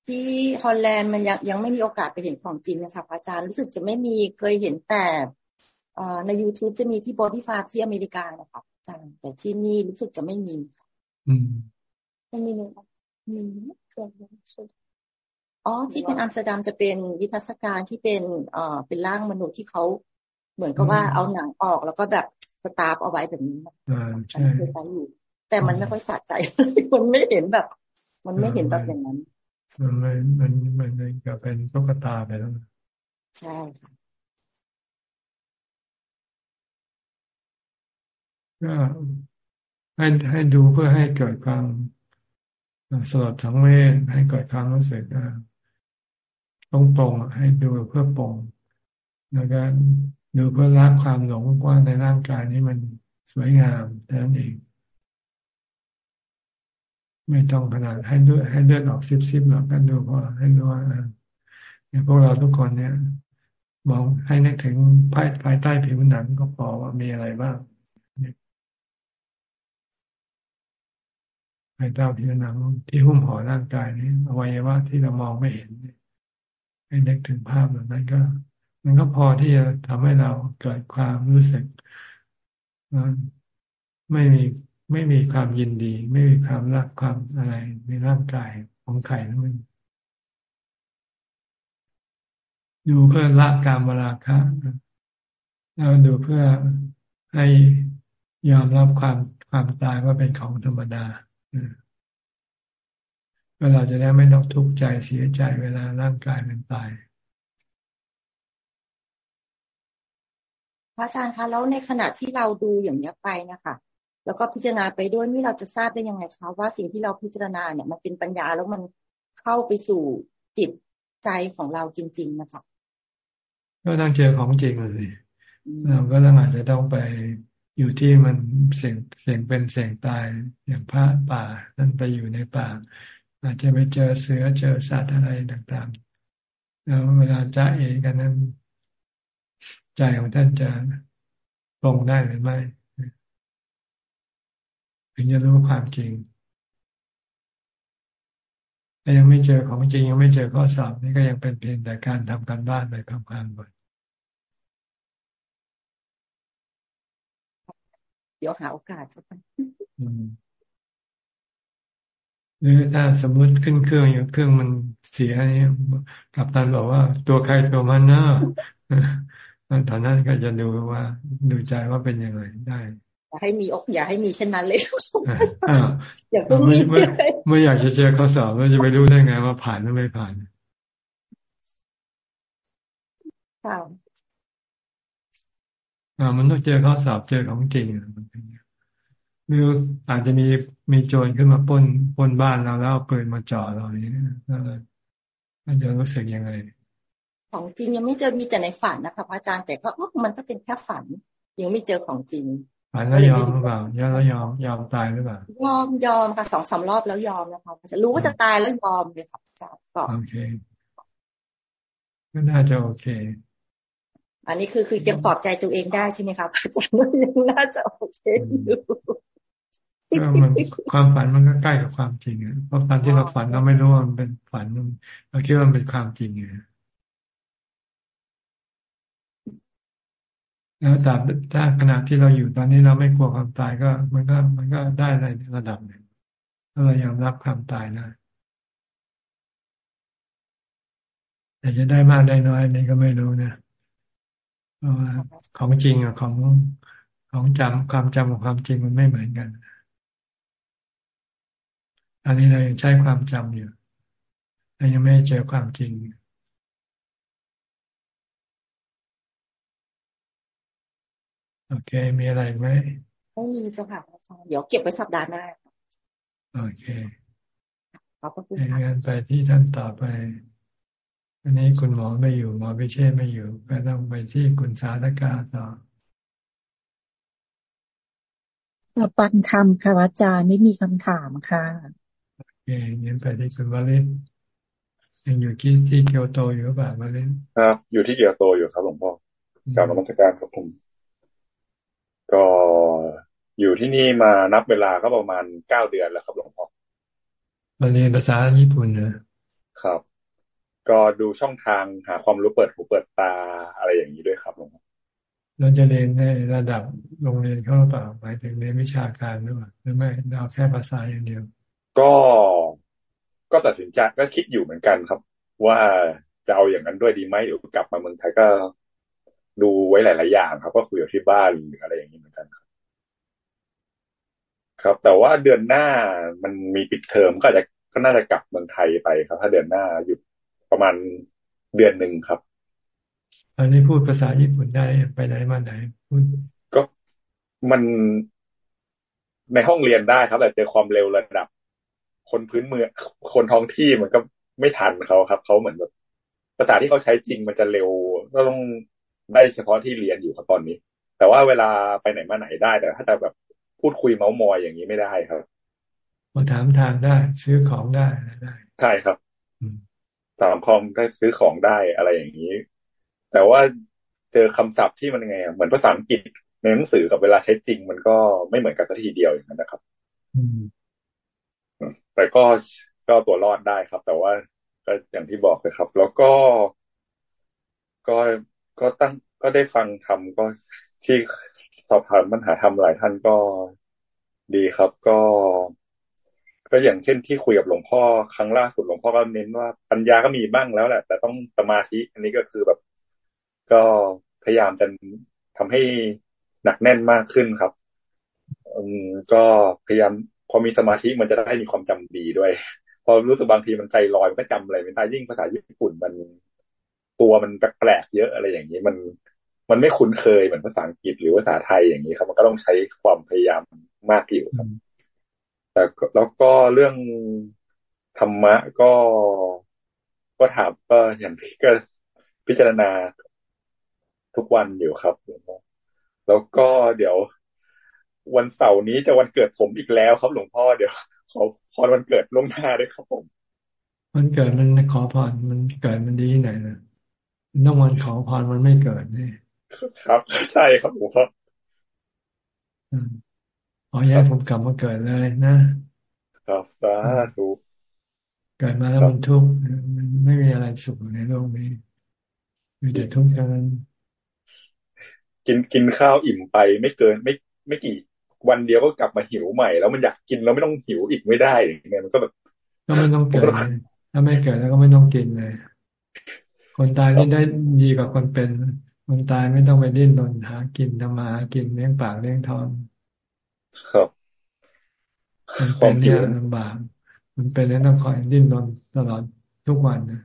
Speaker 10: ที่ฮอลแลนด์มันยังยังไม่มีโอกาสไปเห็นของจริงนะคะอาจารย์รู้สึกจะไม่มีเคยเห็นแต่ใน YouTube จะมีที่ body farm ที่อเมริกานะคะอาจารย์แต่ที่นี่รู้สึกจะไม่มี
Speaker 1: อืม
Speaker 9: ไม่มีเลยมีเกิด
Speaker 10: อ๋อที่เป็นอัมสเตอร์ดัมจะเป็นวิทยาการที่เป็นเอ่อเป็นร่างมนุษย์ที่เขาเหมือนกับว่าเอาหนังออกแล้วก็แบบ stuff เอาไว้แบบนี้
Speaker 1: อ่าใช่
Speaker 10: เคยไปอยู่แต่มันไม่ค่อยสะใจมันไม่เห็นแบบ มันไม่เห็นแบบอย่างนั้น
Speaker 1: มันมันมันมันก็เป็นตุ๊กตาไปแล้ว
Speaker 10: ใช่ค่ะ
Speaker 1: ก็ให้ให้ดูเพื่อให้เกิดความสลดสังเวชให้เกิดความรู้สึก ต้องตรงให้ดูเพื่อปรงแล้วก็ดูเพื่อละความหลงว่าในร่างกายนี้มันสวยงามแต่นั้นเองไม่ต้องขนาดให้เลือดให้เลือดออกซิบซิบหรอกก็ดูเพราะให้รู้ว่าอย่างพวกเราทุกคนเนี่ย มองให้นึกถึงภายภายใต้ผิวหนังก็พอว่ามีอะไรบ้างภายใต้ผิวหนังที่หุ้มห่อร่างกายนี้อวัยวะที่เรามองไม่เห็น ให้นึกถึงภาพแบบนั้นก็ มันก็พอที่จะทำให้เราเกิดความรู้สึกไม่มีไม่มีความยินดี ไม่มีความรักความอะไรในร่างกายของใครนั่นเองดูเพื่อละกามวราคะแล้วดูเพื่อให้ยอมรับความความตายว่าเป็นของธรรมดา เวลาจะได้ไม่ต้องทุกข์ใจเสียใจเวลาร่างกายมันตาย
Speaker 10: พระอาจารย์คะแล้วในขณะที่เราดูอย่างนี้ไปนะคะแล้วก็พิจารณาไปด้วยนี่เราจะทราบได้ยังไงคะว่าสิ่งที่เราพิจารณาเนี่ยมันเป็นปัญญาแล้วมันเข้าไปสู่จิตใจของเราจริง ๆ นะคะ
Speaker 1: ก็ต้องเจอของจริงเลยเราก็ต้องอาจจะต้องไปอยู่ที่มันเสียงเสียงเป็นเสียงตายอย่างพระป่านั่นไปอยู่ในป่า อาจจะไปเจอเสือเจอสัตว์อะไรต่างๆ แล้วเวลาจ้าเอกันนั้น ใจของท่านจะปรงได้หรือไม่ถึงจะรู้ความจริงถ้ายังไม่เจอของจริงยังไม่เจอข้อสอบนี่ก็ยังเป็นเพียงแต่การทำการบ้านไปพังๆก่อน
Speaker 10: เดี๋ยวหาโอกาสสัก
Speaker 1: หรือถ้าสมมุติขึ้นเครื่องอย่างเครื่องมันเสียนี่กับตันบอกว่า ตัวใครตัวมันเนอะตอนนั้นก็จะดูว่าดูใจว่าเป็นยังไงได้
Speaker 10: อย่าให้มีอกอย่าให้มีเช่นนั้นเลย
Speaker 1: อย่าเพิ่งมีเมื่ออยากจะเจอข้อสอบแล้วจะไปรู้ได้ไงว่าผ่านหรือไม่ผ่าน
Speaker 10: ค่ะ
Speaker 1: อ่ามันต้องเจอข้อสอบเจอของจริง หรืออาจจะมีมีโจรขึ้นมาป้นป้นบ้านเราแล้วเอาปืนมาจ่อเราอย่างนี้มันจะรู้สึกยังไง
Speaker 10: ของจริงยังไม่เจอมีแต่ในฝันนะคะพระอาจารย์แต่ก็มันก็เป็นแค่ฝัน ยังไม่เจอของจริง
Speaker 1: ฝันแล้วยอมหรือเปล่ายอมแล้วยอมยอมตายหรือเปล่าย
Speaker 10: อมยอมค่ะสองสามรอบแล้วยอมนะคะจะรู้ว่าจะตายแล้วยอมเลยค่ะอาจารย์ก็
Speaker 1: โอเคก็น่าจะโอเค
Speaker 10: อันนี้คือคือยังปลอบใจตัวเองได้ใช่ไหมครับอาจารย์ยังน่าจะโอเคอยู่
Speaker 1: มันความฝันมันก็ใกล้กับความจริงอะเพราะตอนที่เราฝันเราไม่รู้ว่ามันเป็นฝันเราคิดว่ามันเป็นความจริงไงแล้วแต่ถ้าขณะที่เราอยู่ตอนนี้เราไม่กลัวความตายก็ มันก็มันก็ได้ในระดับหนึ่งถ้าเรายอมรับความตายนะแต่จะได้มากได้น้อยนี่ก็ไม่รู้นะของจริงกับของของจำความจำกับความจริงมันไม่เหมือนกัน อันนี้เรายังใช้ความจำอยู่เรายังไม่เจอความจริงโอเค มีอะไรไหม
Speaker 10: ไม่มีเจ้าค่ะอาจารย์เดี๋ยวเก็บไว้สัปดาห์หน้า
Speaker 1: โอเค
Speaker 10: ขอบคุณ
Speaker 1: งั้นไปที่ท่านต่อไปอันนี้คุณหมอไม่อยู่หมอพิเชษไม่อยู่ ก็ต้องไปที่คุณสาธกาต่อ
Speaker 11: ปันธรรมค่ะอาจารย์ไม่มีคำถามค่ะ
Speaker 1: โอเคงั้นไปที่คุณวาเลนยังอยู่ที่ที่เกียวโตอยู่ป่ะวาเลน
Speaker 12: ครับอยู่ที่เกียวโตอยู่ครับหลวงพ่อกล่าวนมัสการครับผมก็อยู่ที่นี่มานับเวลาก็ประมาณเก้าเดือนแล้วครับหลวงพ่อ
Speaker 1: มาเรียนภาษาญี่ปุ่นเนอะ
Speaker 12: ครับ ก็ดูช่องทางหาความรู้เปิดหูเปิดตาอะไรอย่างนี้ด้วยครับหลวงพ่อ
Speaker 1: เราจะเรียนในระดับโรงเรียนเขาหรือเปล่าหมายถึงเรียนวิชาการหรือเปล่าหรือไม่เราแค่ภาษาอย่างเดียว
Speaker 12: ก็ก็ตัดสินใจก็คิดอยู่เหมือนกันครับ ว่าจะเอาอย่างนั้นด้วยดีไหมหรือกลับมาเมืองไทยก็ดูไว้หลาย ๆ อย่างครับ ก็คุยกับที่บ้านหรืออะไรอย่างนี้เหมือนกันครับ ครับ แต่ว่าเดือนหน้ามันมีปิดเทอมก็จะก็น่าจะกลับเมืองไทยไปครับ ถ้าเดือนหน้าหยุดประมาณเดือนหนึ่งครับ
Speaker 1: อันนี้พูดภาษาญี่ปุ่นได้ไปไหนมาไหนพูด
Speaker 12: ก็มันในห้องเรียนได้ครับแต่เจอความเร็วระดับ คนพื้นเมืองคนท้องที่มันก็ไม่ทันเขาครับเขาเหมือนแบบภาษาที่เขาใช้จริงมันจะเร็วก็ต้องได้เฉพาะที่เรียนอยู่ครับตอนนี้ แต่ว่าเวลาไปไหนมาไหนได้ แต่ถ้าจะแบบพูดคุยเมาส์มอยอย่างนี้ไม่ได้ครับ
Speaker 1: มาถามทางได้ ซื้อของได้ได้
Speaker 12: ใช่ครับตามคอมได้ซื้อของได้อะไรอย่างนี้ แต่ว่าเจอคำศัพท์ที่มันไงเหมือนภาษาอังกฤษในหนังสือกับเวลาใช้จริง มันก็ไม่เหมือนกันทีเดียวอย่างนั้นนะครับ แต่ก็ก็ตัวรอดได้ครับ แต่ว่าก็อย่างที่บอกเลยครับ แล้วก็ก็ก็ตั้งก็ได้ฟังทำก็ที่สอบถามปัญหาทำหลายท่านก็ดีครับ ก็ ก็อย่างเช่นที่คุยกับหลวงพ่อครั้งล่าสุดหลวงพ่อก็เน้นว่าปัญญาก็มีบ้างแล้วแหละ แต่ต้องสมาธิ อันนี้ก็คือแบบ ก็พยายามจะทำให้หนักแน่นมากขึ้นครับ อืมก็พยายาม อมีสมาธิมันจะได้มีความจำดีด้วย พอรู้สึกบางทีมันใจลอยมันก็จำอะไรไม่ได้ยิ่งภาษาญี่ปุ่นมันตัวมันแปลกเยอะอะไรอย่างนี้มันมันไม่คุ้นเคยเหมือนภาษาอังกฤษหรือภาษาไทยอย่างนี้ครับ มันก็ต้องใช้ความพยายามมากอยู่ครับ แต่แล้วก็เรื่องธรรมะก็ก็ถามก็อย่างพี่ก็พิจารณาทุกวันอยู่ครับ แล้วก็เดี๋ยว วันเสาร์นี้จะวันเกิดผมอีกแล้วครับหลวงพ่อเดี๋ยวขอพรวันเกิดล่วงหน้าด้วยครับผม
Speaker 1: มันเกิดมันขอพรมันเกิดมันดีไหนนะต้องวันขอพรมันไม่เกิดนี่
Speaker 12: ครับใช่ครับหลวงพ่อ
Speaker 1: ขอแยกผมกลับมาเกิดเลยนะครับ
Speaker 12: สาธุ
Speaker 1: เกิดมาแล้วมันทุกข์มันไม่มีอะไรสุขในโลกนี้มีแต่ทุกข์เท่านั้น
Speaker 12: กินกินข้าวอิ่มไปไม่เกินไม่ไม่กี่ วันเดียวก็กลับมาหิวใหม่ แล้วมันอยากกินแล้วไม่ต้องหิวอีกไม่ได้อย่างเงี้ยมันก็แบบ
Speaker 1: ก็ไม่ต้องเกิดถ้าไม่เกิดแล้วก็ไม่ต้องกินเลย คนตายนี่ได้ดีกว่าคนเป็น คนตายไม่ต้องไปดิ้นรนหากินทำมาหากินเลี้ยงปากเลี้ยงท้อง
Speaker 12: ครับ
Speaker 1: มันเป็นเนี่ยลำบากมันเป็นแล้วต้องคอยดิ้นรนตลอดทุกวันนะ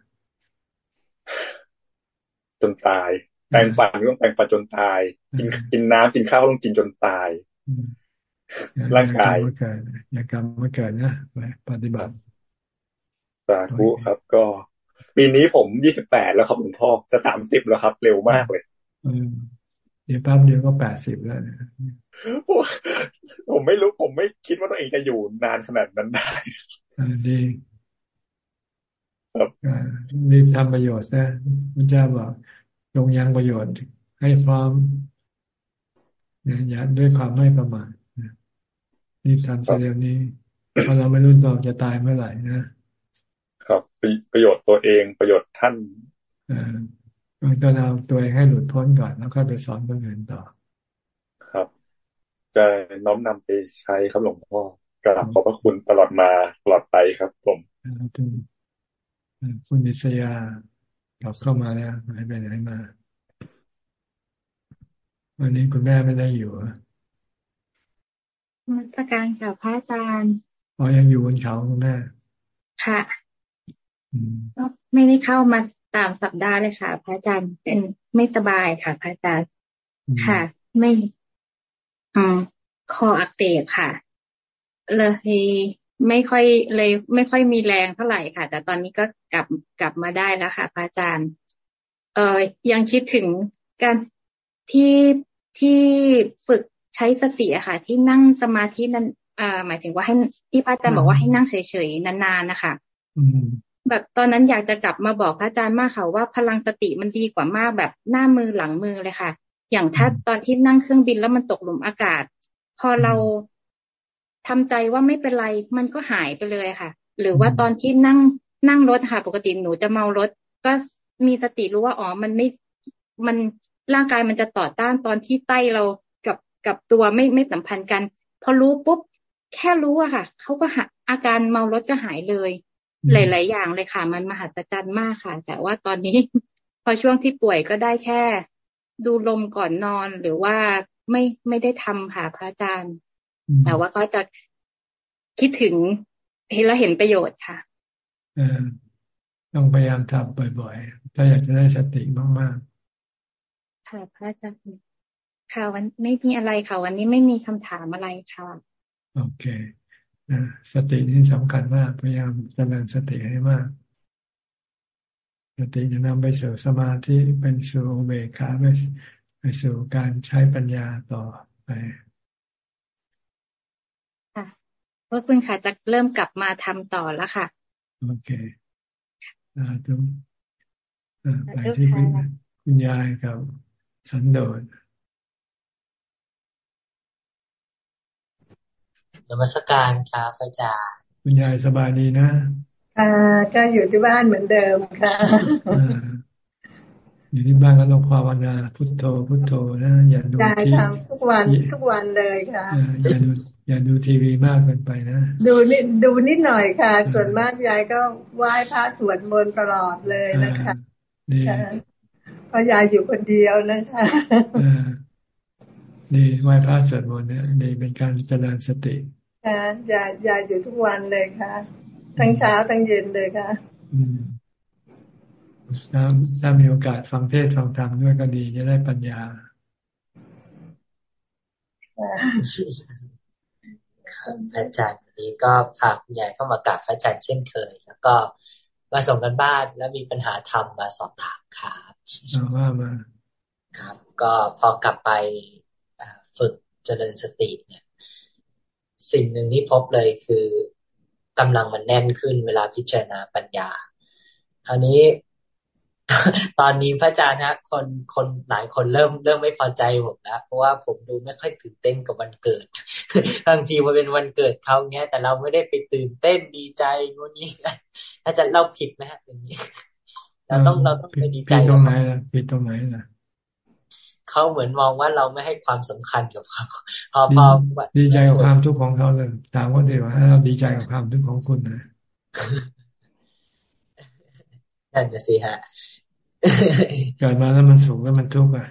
Speaker 12: จนตายแปลงฟันก็ต้องแปลงฟันจนตาย กินกินน้ำกินข้าวต้องกินจนตาย ร่างกาย
Speaker 1: อย่ากรรมมาเกิดนะไปปฏิบัติ
Speaker 12: สาธุครับ ก็ปีนี้ผมยี่สิบแปดแล้วครับหลวงพ่อจะสามสิบแล้วครับ เร็วมากเลย
Speaker 1: เดี๋ยวแป๊บเดียวก็แปดสิบแล้ว
Speaker 12: ผมไม่รู้ผมไม่คิดว่าตัวเองจะอยู่นานขนาดนั้นได้
Speaker 1: ดีรีบทำประโยชน์นะพระเจ้าบอกลงยังประโยชน์ให้พร้อมอย่าด้วยความไม่ประมาท รีบทำเสียนี้เพราะเราไม่รู้เราจะตายเมื่อไหร่นะครับ
Speaker 12: ประโยชน์ตัวเองประโยชน์ท่าน
Speaker 1: มันก็เอาตัวเองให้หลุดพ้นก่อนแล้วก็ไปสอนคนอื่นต่อ
Speaker 12: ครับจะน้อมนำไปใช้ครับหลวงพ่อกราบขอบพระคุณตลอดมาตลอดไปครับผม
Speaker 1: คุณนิสยากลับเข้ามาแล้วหายไปไหนมา วันนี้คุณแม่ไม่ได้อยู่
Speaker 13: มา ตรการกับพระอาจารย์
Speaker 1: อ๋อยังอยู่บนเขาคุณแม่
Speaker 13: ค่ะก็ไม่ได้เข้ามาตามสัปดาห์เลยค่ะ พระอาจารย์เป็นไม่สบายค่ะ พระอาจารย์ค่ะ ไม่อืมคออักเสบค่ะ เลยไม่ค่อยเลย ไม่ค่อยมีแรงเท่าไหร่ค่ะ แต่ตอนนี้ก็กลับกลับมาได้แล้วค่ะ พระอาจารย์ เอ่อยังคิดถึงการที่ที่ฝึก ใช้สติอะค่ะ ที่นั่งสมาธินั้นอ่าหมายถึงว่าให้ที่พระอาจารย์บอกว่าให้นั่งเฉยๆนานๆนะคะแบบตอนนั้นอยากจะกลับมาบอกพระอาจารย์มากค่ะว่าพลังสติมันดีกว่ามากแบบหน้ามือหลังมือเลยค่ะ อย่างถ้าตอนที่นั่งเครื่องบินแล้วมันตกหลุมอากาศ พอเราทำใจว่าไม่เป็นไรมันก็หายไปเลยค่ะ หรือว่าตอนที่นั่งนั่งรถค่ะปกติหนูจะเมารถ ก็มีสติรู้ว่าอ๋อมันไม่มันร่างกายมันจะต่อต้านตอนที่ใต้เรา กับกับตัวไม่ไม่สัมพันธ์กัน พอรู้ปุ๊บแค่รู้อะค่ะเขาก็หาอาการเมารถก็หายเลย หลาย ๆ อย่างเลยค่ะ มันมหัศจรรย์มากค่ะ แต่ว่าตอนนี้ พอช่วงที่ป่วยก็ได้แค่ ดูลมก่อนนอนหรือว่าไม่ไม่ได้ทำค่ะพระอาจารย์แต่ว่าก็จะคิดถึงเห็นแล้วเห็นประโยชน์ค่ะ
Speaker 1: อต้องพยายามทำบ่อย ๆ ถ้าอยากจะได้สติมาก
Speaker 13: ๆ ค่ะพระอาจารย์ ค่ะวันไม่มีอะไรค่ะ วันนี้ไม่มีคำถามอะไรค่ะ
Speaker 1: โอเคนะสตินี่สำคัญมากพยายามจำเริญสติให้มาก สติจะนำไปสู่สมาธิเป็นสู่เบคาไปไปสู่การใช้ปัญญาต่อไป
Speaker 13: พราะคุณค่ะจะเริ่มกลับมาทำต่อแล้วค่ะ
Speaker 1: โอเคอ่าทุกไปที่คุณคุณยายกับสันโดษ
Speaker 14: นมัสการครับอาจารย์
Speaker 1: คุณยายสบายดีนะ
Speaker 15: อ่าก็อยู่ที่บ้านเหมือนเดิมค่ะ
Speaker 1: อยู่ที่บ้านก็ต้องภาวนาพุทโธพุทโธนะอย่าดู
Speaker 15: ทีทุกวันทุกวันเลยค่ะ
Speaker 1: อย่าดูอย่าดูทีวีมากเกินไปนะ
Speaker 15: ดูนิดดูนิดหน่อยค่ะ ส่วนมากยายก็ไหว้พระสวดมนต์ตลอดเลยนะคะเพราะยายอยู่คนเดียวนะคะ
Speaker 1: ดีไหว้พระสวดมนต์เนี่ยดีเป็นการเจริญสติ
Speaker 15: ค่ะยายยายอยู่ทุกวันเลยค่ะ ทั้งเช้าทั้งเย็นเลยค่ะ
Speaker 1: ถ้าถ้ามีโอกาสฟังเทศฟังธรรมด้วยก็ดีจะได้ปัญญา
Speaker 14: พระอาจารย์นี้ก็พาคุณยายเข้ามากราบพระอาจารย์เช่นเคย แล้วก็มาส่งกันบ้านแล้วมีปัญหาทำมาสอบถามครับ
Speaker 1: ว่ามา
Speaker 14: ครับ ก็พอกลับไปฝึกเจริญสติเนี่ย สิ่งหนึ่งที่พบเลยคือกำลังมันแน่นขึ้นเวลาพิจารณาปัญญาคราวนี้ตอนนี้พระอาจารย์นะคนคนหลายคนเริ่มเริ่มไม่พอใจผมแล้วเพราะว่าผมดูไม่ค่อยตื่นเต้นกับวันเกิดบางทีมันเป็นวันเกิดเขาเนี้ย แต่เราไม่ได้ไปตื่นเต้นดีใจงูนี้ถ้าจะเล่าผิดไหมฮะอย่างนี้เราต้องเราต้องไปดีใจ
Speaker 1: ตรงไหนล่ะผิดตรงไหนล่ะ
Speaker 14: เขาเหมือนมองว่าเราไม่ให้ความสำคัญกับเขาพอพอ
Speaker 1: ดีใจกับความทุกข์ของเขาเลยถามว่าดีว่าให้เราดีใจกับความทุกข์ของคุณนะ
Speaker 14: นั่นจะสิฮะ
Speaker 1: เกิดมาแล้วมันสูงแล้วมันทุกข์อะ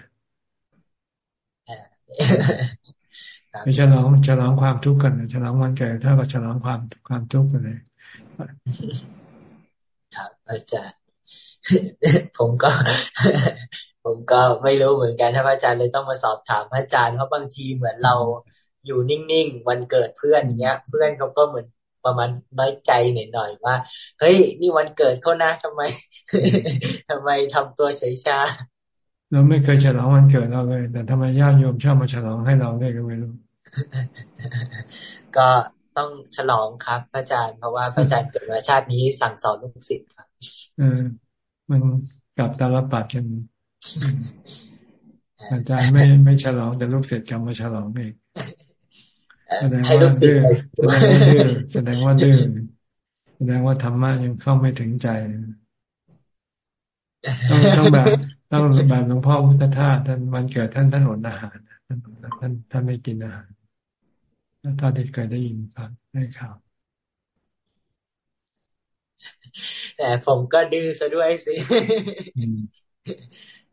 Speaker 1: ไม่ฉลองฉลองความทุกข์กันฉลองวันเกิดเท่ากับฉลองความความทุกข์กันเลย
Speaker 14: ครับอาจารย์ผมก็ ผมก็ไม่รู้เหมือนกันถ้าพระอาจารย์เลยต้องมาสอบถามพระอาจารย์เพราะบางทีเหมือนเราอยู่นิ่งๆวันเกิดเพื่อนเงี้ย เพื่อนเขาก็เหมือนประมาณน้อยใจหน่อยๆว่า เฮ้ย นี่วันเกิดเขานะทำไมทำไมทำตัวเฉยชา
Speaker 1: เราไม่เคยฉลองวันเกิดเราเลย แต่ทำไมญาติโยมชอบมาฉลองให้เราได้ก็ไม่รู้
Speaker 14: ก็ต้องฉลองครับพระอาจารย์เพราะว่าพระอาจารย์เกิดมาชาตินี้สั่งสอนลูกศิษย์ครับ
Speaker 1: เออ มันกลับตาลปัดกัน อาจารย์ไม่ไม่ฉลองแต่ลูกศิษย์กำมาฉลองเองแสดงว่าดื้อแสดงว่าดื้อแสดงว่าธรรมะยังเข้าไม่ถึงใจต้องต้องแบบต้องแบบหลวงพ่อพุทธทาสท่านวันเกิดท่านท่านอดอาหารท่านท่านท่านไม่กินอาหารถ้าเด็กเคยได้ยินครับได้ข่าว
Speaker 14: แต่ผมก็ดื้อซะด้วยสิ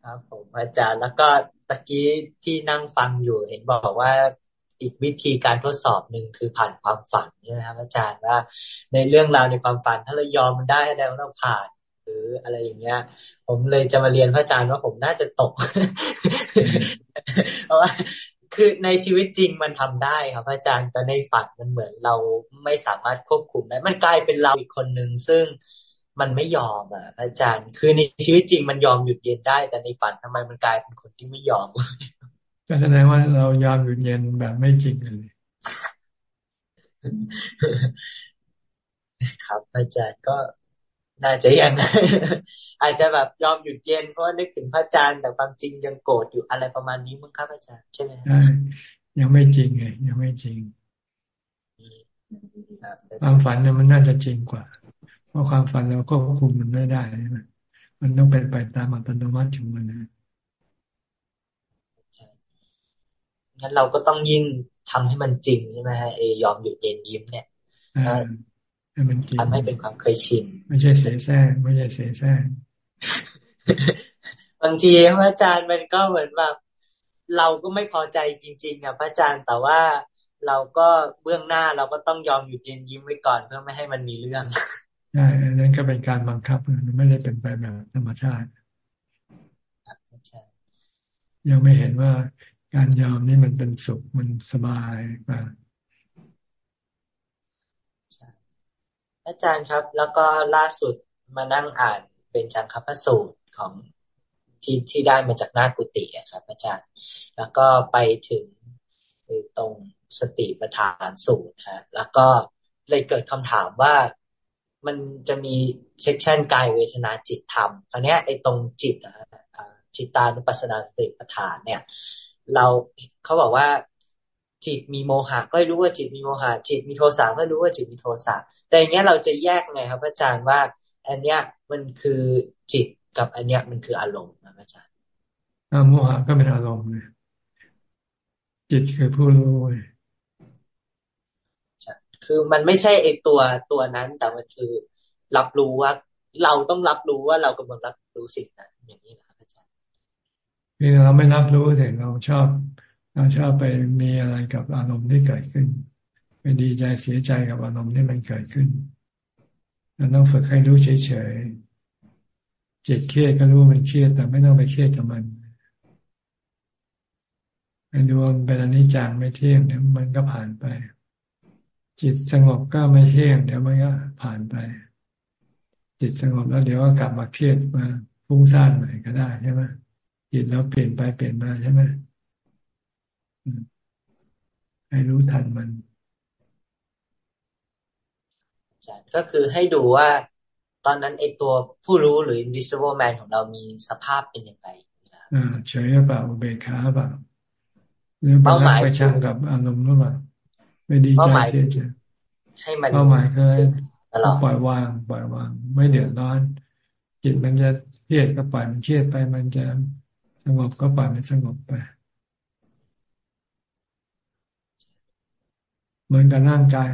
Speaker 14: ครับผมอาจารย์แล้วก็ตะกี้ที่นั่งฟังอยู่เห็นบอกว่าอีกวิธีการทดสอบหนึ่งคือผ่านความฝันใช่ไหมครับอาจารย์ว่า ในเรื่องราวในความฝันถ้าเรายอมมันได้แสดงว่าเราผ่าน หรืออะไรอย่างเงี้ย ผมเลยจะมาเรียนพระอาจารย์ว่าผมน่าจะตก เพราะว่าคือในชีวิตจริงมันทำได้ครับอาจารย์แต่ในฝันมันเหมือนเราไม่สามารถควบคุมได้มันกลายเป็นเราอีกคนหนึ่งซึ่ง มันไม่ยอมอะ อาจารย์ คือในชีวิตจริงมันยอมหยุดเย็นได้ แต่ในฝันทำไมมันกลายเป็นคนที่ไม่ยอม
Speaker 1: ก็แสดงว่าเรายอมหยุดเย็นแบบไม่จริงเลย
Speaker 14: ครับ อาจารย์ก็น่าจะยังอาจจะแบบยอมหยุดเย็นเพราะนึกถึงพระอาจารย์แต่ความจริงยังโกรธอยู่อะไรประมาณนี้มั้งครับอาจารย์ใช่ไหม
Speaker 1: ยังไม่จริงไงยังไม่จริงความฝันเนี่ยมันน่าจะจริงกว่าเพ ราะความฝันเราก็ควบคุมมันไม่ได้ใช่ไหมมันต้องเป็นไปตามอัตโนมัติของมันนะ
Speaker 14: งั้นเราก็ต้องยิ่งทำให้มันจริงใช่ไหมฮะเอยอมหยุดเย็นยิ้มเนี่ย
Speaker 1: ให้มันจริง
Speaker 14: ทำให้เป็นความเคยชิน
Speaker 1: ไม่ใช่เสแสร้งไม่ใช่เสแสร้ง
Speaker 14: บางทีพระอาจารย์มันก็เหมือนแบบเราก็ไม่พอใจจริง ๆอะพระอาจารย์แต่ว่าเราก็เบื้องหน้าเราก็ต้องยอมหยุดเย็นยิ้มไว้ก่อนเพื่อไม่ให้มันมีเรื่อง
Speaker 1: ใช่นั่นก็เป็นการบังคับมันไม่ได้เป็นไปแบบธรรมชาติยังไม่เห็นว่าการยอมนี่มันเป็นสุขมันสบายป่ะ
Speaker 14: อาจารย์ครับ แล้วก็ล่าสุดมานั่งอ่านเป็นจังคับสูตรของที่ที่ได้มาจากหน้ากุฏิครับ อาจารย์ แล้วก็ไปถึงตรงสติปัฏฐานสูตรฮะแล้วก็เลยเกิดคำถามว่า มันจะมีเช็คชันกายเวทนาจิตธรรมอันนี้ไอ้ตรงจิตจิตตานุปัสสนาสติปัฏฐานเนี่ย เราเขาบอกว่าจิตมีโมหะก็รู้ว่าจิตมีโมหะจิตมีโทสะก็รู้ว่าจิตมีโทสะแต่อย่างเงี้ยเราจะแยกไงครับอาจารย์ว่า อันเนี้ยมันคือจิตกับอันเนี้ยมันคืออารมณ์นะอาจารย์
Speaker 1: โมหะก็เป็นอารมณ์เลยจิตคือผู้รู้
Speaker 14: คือมันไม่ใช่ไอตัวตัวนั้น แต่มันคือ รับรู้ว่า เราต้องรับรู้ว่าเรากำลังรับรู้สิ่งนั้นอย่างนี้นะอาจารย์
Speaker 1: คือเราไม่รับรู้แต่เราชอบ เราชอบไปมีอะไรกับอารมณ์ที่เกิดขึ้นไปดีใจเสียใจกับอารมณ์ที่มันเกิดขึ้นเราต้องฝึกให้รู้เฉยๆจิตเครียดก็รู้มันเครียดแต่ไม่ต้องไปเครียดกับมันให้ดูมันเป็นอนิจจังไม่เที่ยงเดี๋ยมันก็ผ่านไป จิตสงบก็ไม่เที่ยงเดี๋ยวมันก็ผ่านไป จิตสงบแล้วเดี๋ยวก็กลับมาเครียดมาฟุ้งซ่านใหม่ก็ได้ใช่ไหมจิตเราเปลี่ยนไปเปลี่ยนมาใช่ไหมให้รู้ทันมัน
Speaker 14: ก็คือให้ดูว่าตอนนั้นไอตัวผู้รู้หรือ invisible man ของเรามีสภาพเป็นยังไง
Speaker 1: เฉยหรือเปล่าเบคาเปล่าหรือเป้าหมายไปชังกับอารมณ์หรือเปล่า ไม่ดีใจเสียใจให้มันเป้าหมายคือปล่อยวาง ปล่อยวาง ไม่เดือดร้อน จิตมันจะเครียดก็ปล่อยมันเครียดไปมันจะสงบก็ปล่อยมันสงบไปเหมือนกับร่างกาย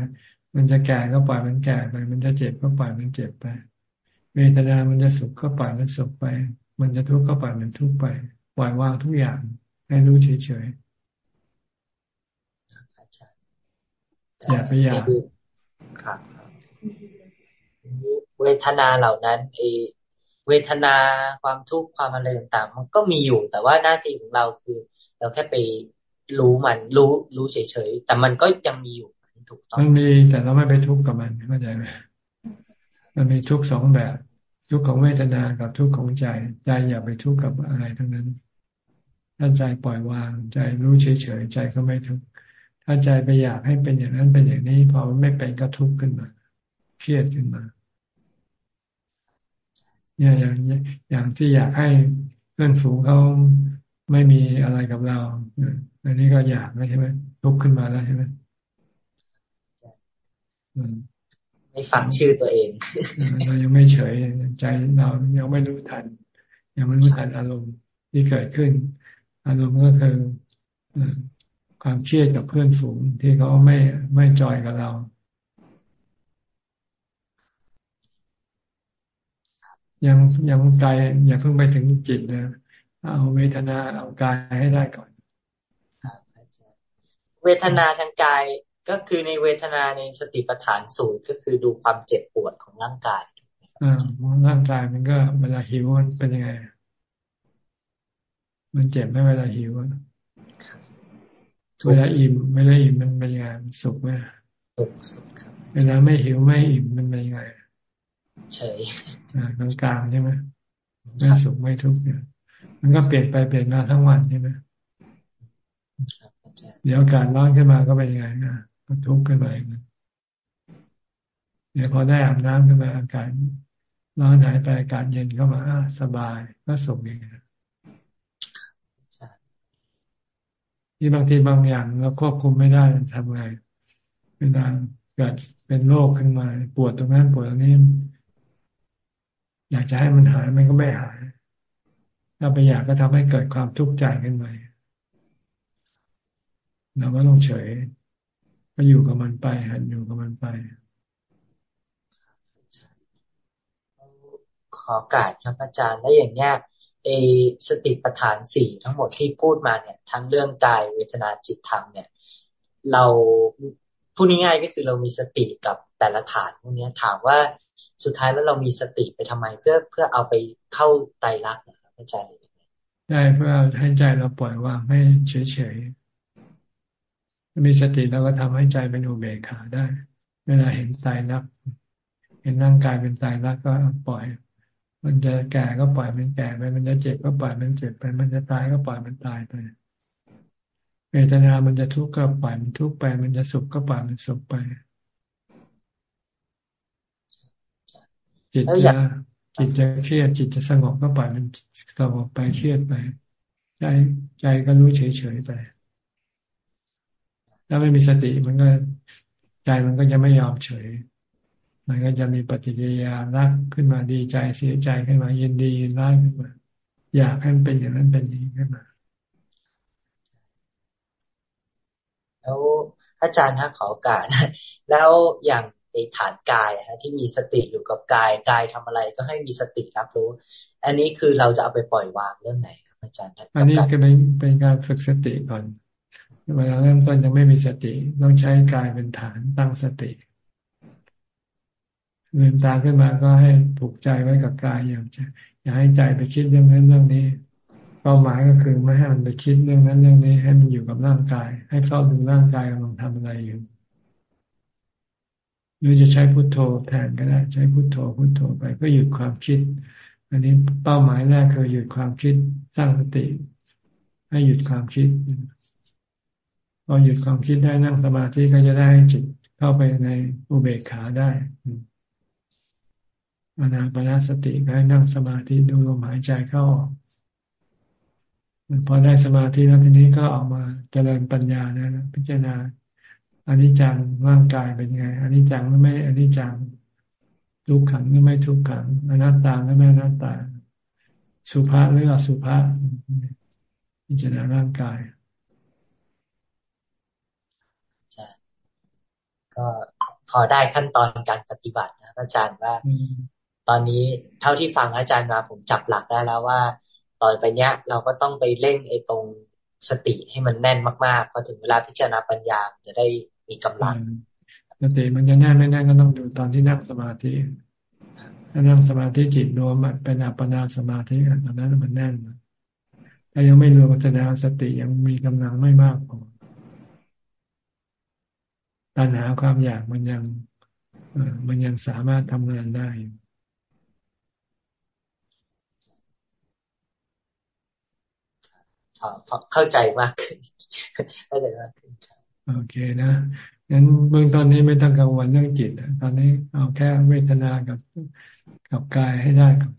Speaker 1: มันจะแก่ก็ปล่อยมันแก่ไป มันจะเจ็บก็ปล่อยมันเจ็บไป เวทนา มันจะสุขก็ปล่อยมันสุขไป มันจะทุกข์ก็ปล่อยมันทุกข์ไป ปล่อยวางทุกอย่างให้รู้เฉยๆ อย่าไปอยาก
Speaker 14: ครับเวทนาเหล่านั้นเอเวทนาความทุกข์ความอะไรต่างๆมันก็มีอยู่ แต่ว่าหน้าที่ของเราคือ เราแค่ไปรู้มันรู้รู้เฉยๆแต่มันก็ยังมีอยู่ถูกต้อง
Speaker 1: มันมีแต่เราไม่ไปทุกข์กับมันเข้าใจไหมมันมีทุกข์สองแบบ ทุกข์ของเวทนากับทุกข์ของใจใจอย่าไปทุกข์กับอะไรทั้งนั้นถ้าใจปล่อยวางใจรู้เฉยๆใจก็ไม่ทุกข์ ถ้าใจไปอยากให้เป็นอย่างนั้นเป็นอย่างนี้พอมันไม่เป็นก็ทุกข์ขึ้นมา เครียดขึ้นมา เนี่ยอย่างอย่างที่อยากให้เพื่อนฝูงเขาไม่มีอะไรกับเราอันนี้ก็อยากใช่ไหมลุกขึ้นมาแล้วใช่ไหม
Speaker 14: ไม่ฟังชื่อตัวเอง
Speaker 1: เรายังไม่เฉยใจเรายังไม่รู้ทัน ยังไม่รู้ทันอารมณ์ที่เกิดขึ้น อารมณ์ก็คือ ความเครียดกับเพื่อนฝูงที่เขาไม่ไม่จอยกับเรา ยังยังกายอย่าเพิ่งไปถึงจิตนะเอาเวทนาเอากายให้ได้ก่อน
Speaker 14: เวทนาทางกายก็คือในเวทนาในสติปัฏฐานสูตรก็คือดูความเจ็บปวดของร่างกาย
Speaker 1: อ่าร่างกายมันก็เวลาหิวมันเป็นยังไง มันเจ็บไหมเวลาหิว เวลาอิ่มเวลาอิ่มมันเป็นยังไงสุขไหม
Speaker 14: สุขสุข
Speaker 1: เวลาไม่หิวไม่อิ่มมันเป็นยังไง
Speaker 14: เฉย
Speaker 1: กลางกลางใช่ไหมไม่สุขไม่ทุกข์เนี่ยมันก็เปลี่ยนไปเปลี่ยนมาทั้งวันใช่ไหมเดี๋ยวการร้อนขึ้นมาก็เป็นยังไงนะก็ทุกข์ขึ้นมาอีกเดี๋ยวพอได้อาบน้ำขึ้นมาอากาศร้อนหายไปอากาศเย็นเข้ามาสบายก็สุขเอง ที่บางทีบางอย่างเราควบคุมไม่ได้ทำไงเวลาเกิดเป็นโรคขึ้นมา ปวดตรงนั้นปวดตรงนี้ อยากจะให้มันหายมันก็ไม่หาย ถ้าไปอยากก็ทำให้เกิดความทุกข์ใจขึ้นมาเราก็ต้องเฉย ก็อยู่กับมันไปหันอยู่กับมันไป
Speaker 14: ขอการครับอาจารย์แล้วอย่างนี้ เอสติปัฏฐานสี่ทั้งหมดที่พูดมาเนี่ย ทั้งเรื่องกายเวทนาจิตธรรมเนี่ย เราพูดง่ายๆก็คือเรามีสติกับแต่ละฐานพวกนี้ถามว่าสุดท้ายแล้วเรามีสติไปทำไมเพื่อเพื่อเอาไปเข้าไตรลักษณ์นะครับอาจารย์
Speaker 1: ใช่เพื่อให้ใจเราปล่อยวางให้เฉยๆมีสติแล้วก็ทำให้ใจเป็นอุเบกขาได้ เวลาเห็นตายรัก เห็นร่างกายเป็นตายรักก็ปล่อย มันจะแก่ก็ปล่อยมันแก่ไปมันจะเจ็บก็ปล่อยมันเจ็บไป มันจะตายก็ปล่อยมันตายไปเวทนา มันจะทุกข์ก็ปล่อยมันทุกข์ไป มันจะสุขก็ปล่อยมันสุขไป จิตจะจิตจะเครียดจิตจะสงบก็ปล่อยมันสงบไปเครียดไป ใจใจก็รู้เฉยๆไปถ้าไม่มีสติมันก็ใจมันก็จะไม่ยอมเฉย มันก็จะมีปฏิกิริยารักขึ้นมาดีใจเสียใจขึ้นมายินดียินร้ายขึ้นมาอยากให้มันเป็นอย่างนั้นเป็นอย่างนี้ขึ้นมา
Speaker 14: แล้วอาจารย์ถ้าขอโอกาสแล้วอย่างในฐานกายฮะที่มีสติอยู่กับกายกายทำอะไรก็ให้มีสติรับรู้ อันนี้คือเราจะเอาไปปล่อยวางเรื่องไหนครับอาจารย์
Speaker 1: อันนี้ก็เป็นเป็นการฝึกสติก่อนเวลาเริ่มต้นยังไม่มีสติ ต้องใช้กายเป็นฐานตั้งสติ ลืมตาขึ้นมาก็ให้ผูกใจไว้กับกายอย่างจะอย่าให้ใจไปคิดเรื่องนั้นเรื่องนี้ เป้าหมายก็คือไม่ให้มันไปคิดเรื่องนั้นเรื่องนี้ ให้มันอยู่กับร่างกาย ให้เฝ้าดูร่างกายกำลังทำอะไรอยู่หรือจะใช้พุทโธแทนก็ได้ ใช้พุทโธพุทโธไปเพื่อหยุดความคิด อันนี้เป้าหมายแรกคือหยุดความคิดสร้างสติ ให้หยุดความคิดพอหยุดความคิดได้นั่งสมาธิก็จะได้จิตเข้าไปในอุเบกขาได้ อนาปนาสติก็ให้นั่งสมาธิดูลมหายใจเข้าออกพอได้สมาธิแล้วทีนี้ก็ออกมาเจริญปัญญานะพิจารณาอนิจจังร่างกายเป็นไงอนิจจังหรือไม่อนิจจังทุกขังหรือไม่ทุกขังอนัตตาหรือไม่อนัตตา สุภาหรืออสุภาพิจารณาร่างกาย
Speaker 14: ก็พอได้ขั้นตอนการปฏิบัตินะอาจารย์ว่า ตอนนี้เท่าที่ฟังอาจารย์มาผมจับหลักได้แล้วว่าต่อไปเนี้ย เราก็ต้องไปเร่งไอ้ตรงสติให้มันแน่นมากๆพอถึงเวลาพิจารณาปัญญาจะได้มีกำลัง
Speaker 1: สติมันจะแน่นไม่แน่นก็ต้องดูตอนที่นั่งสมาธิถ้านั่งสมาธิจิตรวมเป็นอัปปนาสมาธิตอนนั้นมันแน่นแต่ยังไม่รวมพัฒนาสติยังมีกำลังไม่มากพอตัณหาความอยากมันยังมันยังสามารถทำงานได้
Speaker 14: เข้าใจมากขึ้นเข้าใจมากขึ้น
Speaker 1: โอเคนะงั้นเบื้องตอนนี้ไม่ต้องกังวลเรื่องจิตตอนนี้เอาแค่เวทนากับกับกายให้ได้ก่อน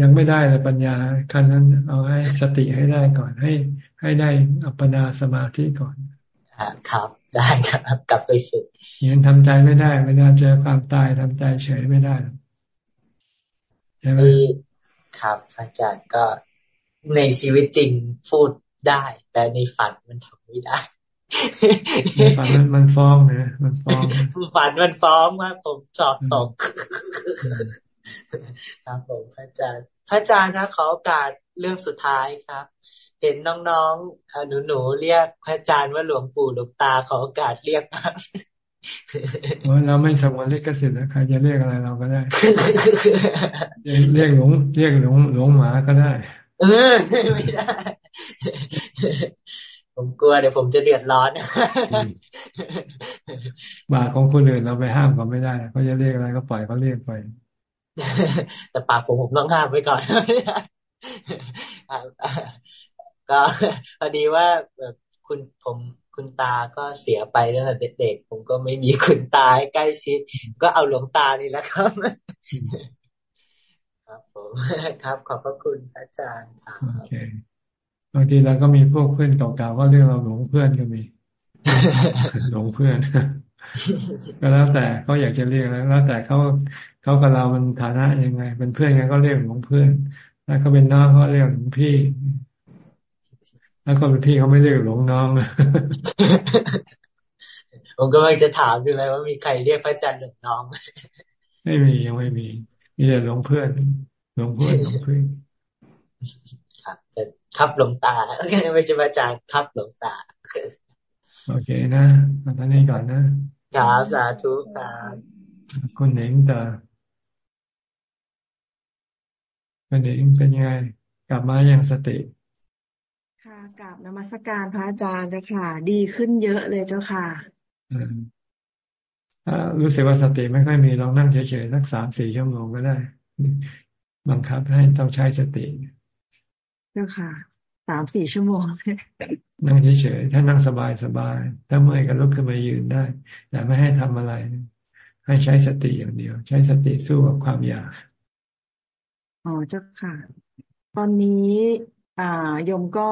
Speaker 1: ยังไม่ได้เลยปัญญาขั้นนั้น เอาให้สติให้ได้ก่อนให้ ให้ได้อัปปนาสมาธิก่อน
Speaker 14: ครับได้ครับกลับไปฝึก
Speaker 1: ยังทำใจไม่ได้เวลาเจอความตายทำใจเฉยไม่ได้
Speaker 14: ใช่ไหมครับอาจารย์ก็ ในชีวิตจริงพูดได้ แต่ในฝันมันทำไม่ได้
Speaker 1: ฝันมันมันฟ้องนะมันฟ้อง
Speaker 14: ฝันมันฟ้องว่าผมสอบตกครับผมพระอาจารย์พระอาจารย์นะขอโอกาสเรื่องสุดท้ายครับ เห็นน้องๆหนูๆเรียกพระอาจารย์ว่าหลวงปู่หลวงตาขอโอกาสเรียกครั
Speaker 1: บเราไม่สมวนเรียกกสิทธิ์นะใครจะเรียกอะไรเราก็ได้ เรียกหลวงเรียกหลวงหลวงหมาก็ได้
Speaker 14: เออไม่ได้ ผมกลัวเดี๋ยวผมจะเดือดร้อน
Speaker 1: บาของคนอื่นเราไปห้ามเขาไม่ได้เขาจะเรียกอะไรก็ปล่อยเขาเรียกไป
Speaker 14: แต่ปากผมผมต้องห้ามไว้ก่อนก็พอดีว่าแบบคุณผมคุณตาก็เสียไปตั้งแต่เด็กๆผมก็ไม่มีคุณตาใกล้ชิด ก็เอาหลวงตานี่แหละครับครับ ผมครับ ขอบพระคุณอาจารย์ครับโอเค
Speaker 1: บางทีเราก็มีพวกเพื่อนเก่าๆก็เรียกเราหลงเพื่อนก็มีหลงเพื่อนก็แล้วแต่เขาอยากจะเรียกแล้วแล้วแต่เขาเขากับเรามันฐานะยังไง เป็นเพื่อนกันก็เรียกหลงเพื่อนถ้าเขาเป็นน้องเขาเรียกหลวงพี่แล้วก็เป็นพี่เขาไม่เรียกหลวงน้อง
Speaker 14: ผมก็ไม่จะถามอยู่เลยว่ามีใครเรียกพระอาจารย์หลวงน้อง
Speaker 1: ไม่มียังไม่มีมีแต่หลวงเพื่อน หลวงเพื่อนหลวงเพื่อน
Speaker 14: ครับครับหลวงตาไม่ใช่พระอาจารย์ครับหลวงตา
Speaker 1: โอเคนะมาตอนนี้ก่อนนะ
Speaker 14: ครับสาธุครับ
Speaker 1: คุณเหน่งแต่คุณเหน่งเป็นยังไง กลับมาอย่างสติ
Speaker 16: ค่ะกลับนมัสการพระอาจารย์เจ้าค่ะ ดีขึ้นเยอะเลยเจ้าค่ะ
Speaker 1: ถ้ารู้สึกว่าสติไม่ค่อยมีลองนั่งเฉยๆสักสามสี่ชั่วโมงก็ได้ บังคับให้ต้องใช้สติ
Speaker 16: เจ้าค่ะสามสี่ชั่วโมง
Speaker 1: นั่งเฉยๆถ้านั่งสบายสบายถ้าเมื่อยก็ลุกขึ้นมายืนได้แต่ไม่ให้ทำอะไร ให้ใช้สติอย่างเดียว ใช้สติสู้กับความอยาก
Speaker 16: อ๋อเจ้าค่ะ ตอนนี้อ่ายมก็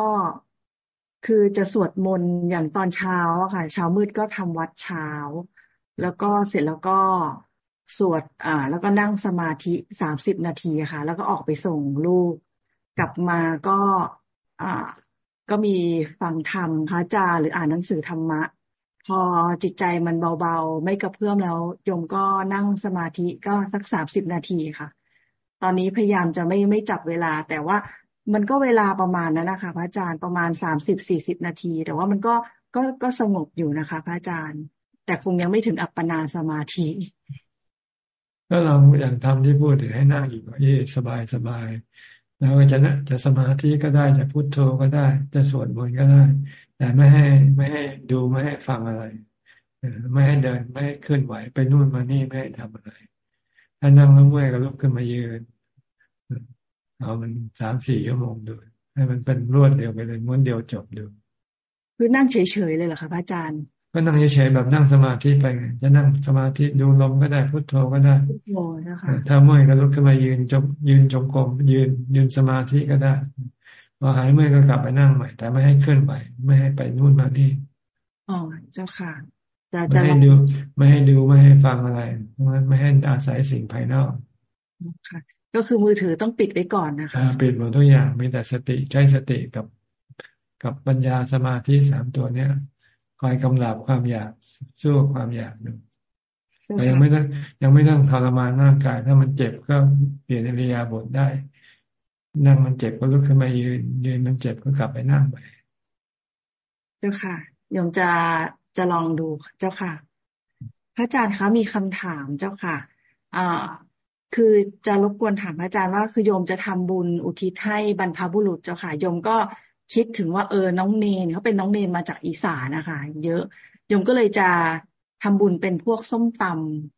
Speaker 16: คือจะสวดมนต์อย่างตอนเช้าค่ะ เช้ามืดก็ทำวัดเช้า แล้วก็เสร็จแล้วก็ สวดอ่า แล้วก็นั่งสมาธิสามสิบนาทีค่ะ แล้วก็ออกไปส่งลูก กลับมาก็ อ่า ก็มีฟังธรรมพระอาจารย์หรืออ่านหนังสือธรรมะ พอจิตใจมันเบาๆ ไม่กระเพื่อมแล้วโยมก็นั่งสมาธิก็สักสามสิบนาทีค่ะ ตอนนี้พยายามจะไม่ไม่จับเวลา แต่ว่ามันก็เวลาประมาณนั้นนะคะพระอาจารย์ประมาณสามสิบสี่สิบนาที แต่ว่ามันก็ก็ก็สงบอยู่นะคะ พระอาจารย์ แต่คงยังไม่ถึงอัปปนาสมาธิ
Speaker 1: ก็ลองอย่างทำที่พูดถึงให้นั่งอยู่ที่สบายสบายแล้วจะนะจะสมาธิก็ได้จะพุโทโธก็ได้ จะสวดมนต์ก็ได้ แต่ไม่ให้ไม่ให้ดูไม่ให้ฟังอะไรไม่ให้เดินไม่ให้เคลื่อนไหวไปนู่นมานี่ไม่ให้ทำอะไร ถ้านั่งแล้วเมื่อยก็ลุกขึ้นมายืนเอามันสามสี่ชั่วโมงดูให้มันเป็นรวดเดียวไปเลยม้วนเดียวจบดู
Speaker 16: คือนั่งเฉยๆเลยเหรอคะพระอาจารย์
Speaker 1: ก็นั่งเฉยๆแบบนั่งสมาธิไป จะนั่งสมาธิดูลมก็ได้พุทโธก็ได้พุทโธนะคะถ้าเมื่อยก็ลุกขึ้นมายืนจมยืนจมกรมยืนยืนสมาธิก็ได้พอหายเมื่อยก็กลับไปนั่งใหม่ แต่ไม่ให้เคลื่อนไหวไม่ให้ไปนู่นมานี่
Speaker 16: อ๋อเจ้าค่ะ
Speaker 1: จะจะไม่ให้ดูไม่ให้ดูไม่ให้ฟังอะไรไม่ให้อาศัยสิ่งภายนอก
Speaker 16: ค่ะก็คือมือถือต้องปิดไว้ก่อนนะคะ
Speaker 1: ปิดหมดทุกอย่างมีแต่สติใช้สติกับกับปัญญาสมาธิสามตัวเนี้ย คอยกำลับความอยากสู้ความอยากดูแต่ยังไม่ต้องยังไม่ต้องทรมานร่างกาย ถ้ามันเจ็บก็เปลี่ยนอริยาบทได้ นั่งมันเจ็บก็ลุกขึ้นมายืนยืนมันเจ็บก็กลับไปนั่งไป
Speaker 16: เจ้าค่ะยมจะจะลองดูเจ้าค่ะ พระอาจารย์คะมีคำถามเจ้าค่ะอ่าคือจะรบกวนถามพระอาจารย์ว่าคือโยมจะทำบุญอุทิศให้บรรพบุรุษเจ้าค่ะโยมก็ คิดถึงว่าเออน้องเนนเขาเป็นน้องเนนมาจากอีสานนะคะเยอะโยมก็เลยจะทำบุญเป็นพวกส้มต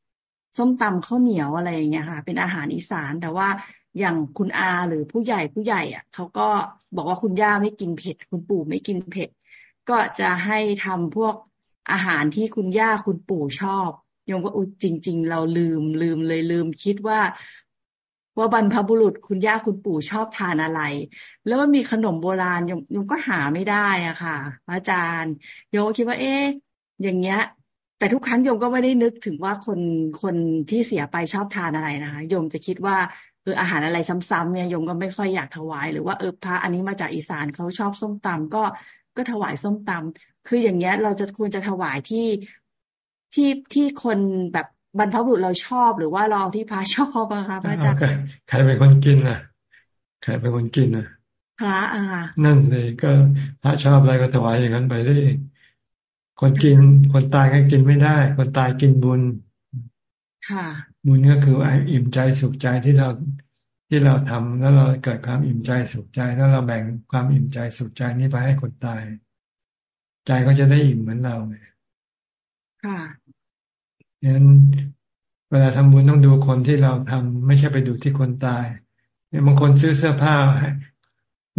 Speaker 16: ำส้มตำข้าวเหนียวอะไรอย่างเงี้ยค่ะ เป็นอาหารอีสานแต่ว่าอย่างคุณอาหรือผู้ใหญ่ผู้ใหญ่อะเขาก็บอกว่าคุณย่าไม่กินเผ็ด คุณปู่ไม่กินเผ็ด ก็จะให้ทำพวกอาหารที่คุณย่าคุณปู่ชอบโยมก็อุจริง ๆ เราลืมลืมเลยลืม คิดว่า ว่าบรรพบุรุษคุณย่าคุณปู่ชอบทานอะไร แล้วว่ามีขนมโบราณยมยมก็หาไม่ได้อะค่ะอาจารย์โยมคิดว่าเอ๊ะอย่างเงี้ย แต่ทุกครั้งโยมก็ไม่ได้นึกถึงว่าคนคนที่เสียไปชอบทานอะไรนะคะโยมจะคิดว่าเอออาหารอะไรซ้ำๆเนี่ยโยมก็ไม่ค่อยอยากถวาย หรือว่าเออพระอันนี้มาจากอีสานเขาชอบส้มตำก็ก็ถวายส้มตำคืออย่างเงี้ย เราจะควรจะถวายที่ที่ที่คนแบบ บรรพบุรุษเราชอบหรือว่าเราที่พระชอบอะคะพระอาจารย์
Speaker 1: ใครเป็นคนกินอะใครเป็นคนกินอะ
Speaker 16: พระอะ
Speaker 1: นั่นเลยก็พระชอบอะไรก็ถวายอย่างนั้นไปได้คนกิน คนตายก็กินไม่ได้ คนตายกินบุญ
Speaker 16: ค่ะ
Speaker 1: บุญก็คืออิ่มใจสุขใจที่เราที่เราทำแล้วเราเกิดความอิ่มใจสุขใจ แล้วเราแบ่งความอิ่มใจสุขใจนี้ไปให้คนตาย ใจก็จะได้อิ่มเหมือนเราเลย
Speaker 16: ค่ะ
Speaker 1: งั้นเวลาทำบุญต้องดูคนที่เราทำไม่ใช่ไปดูที่คนตายเนี่ยบางคนซื้อเสื้อผ้า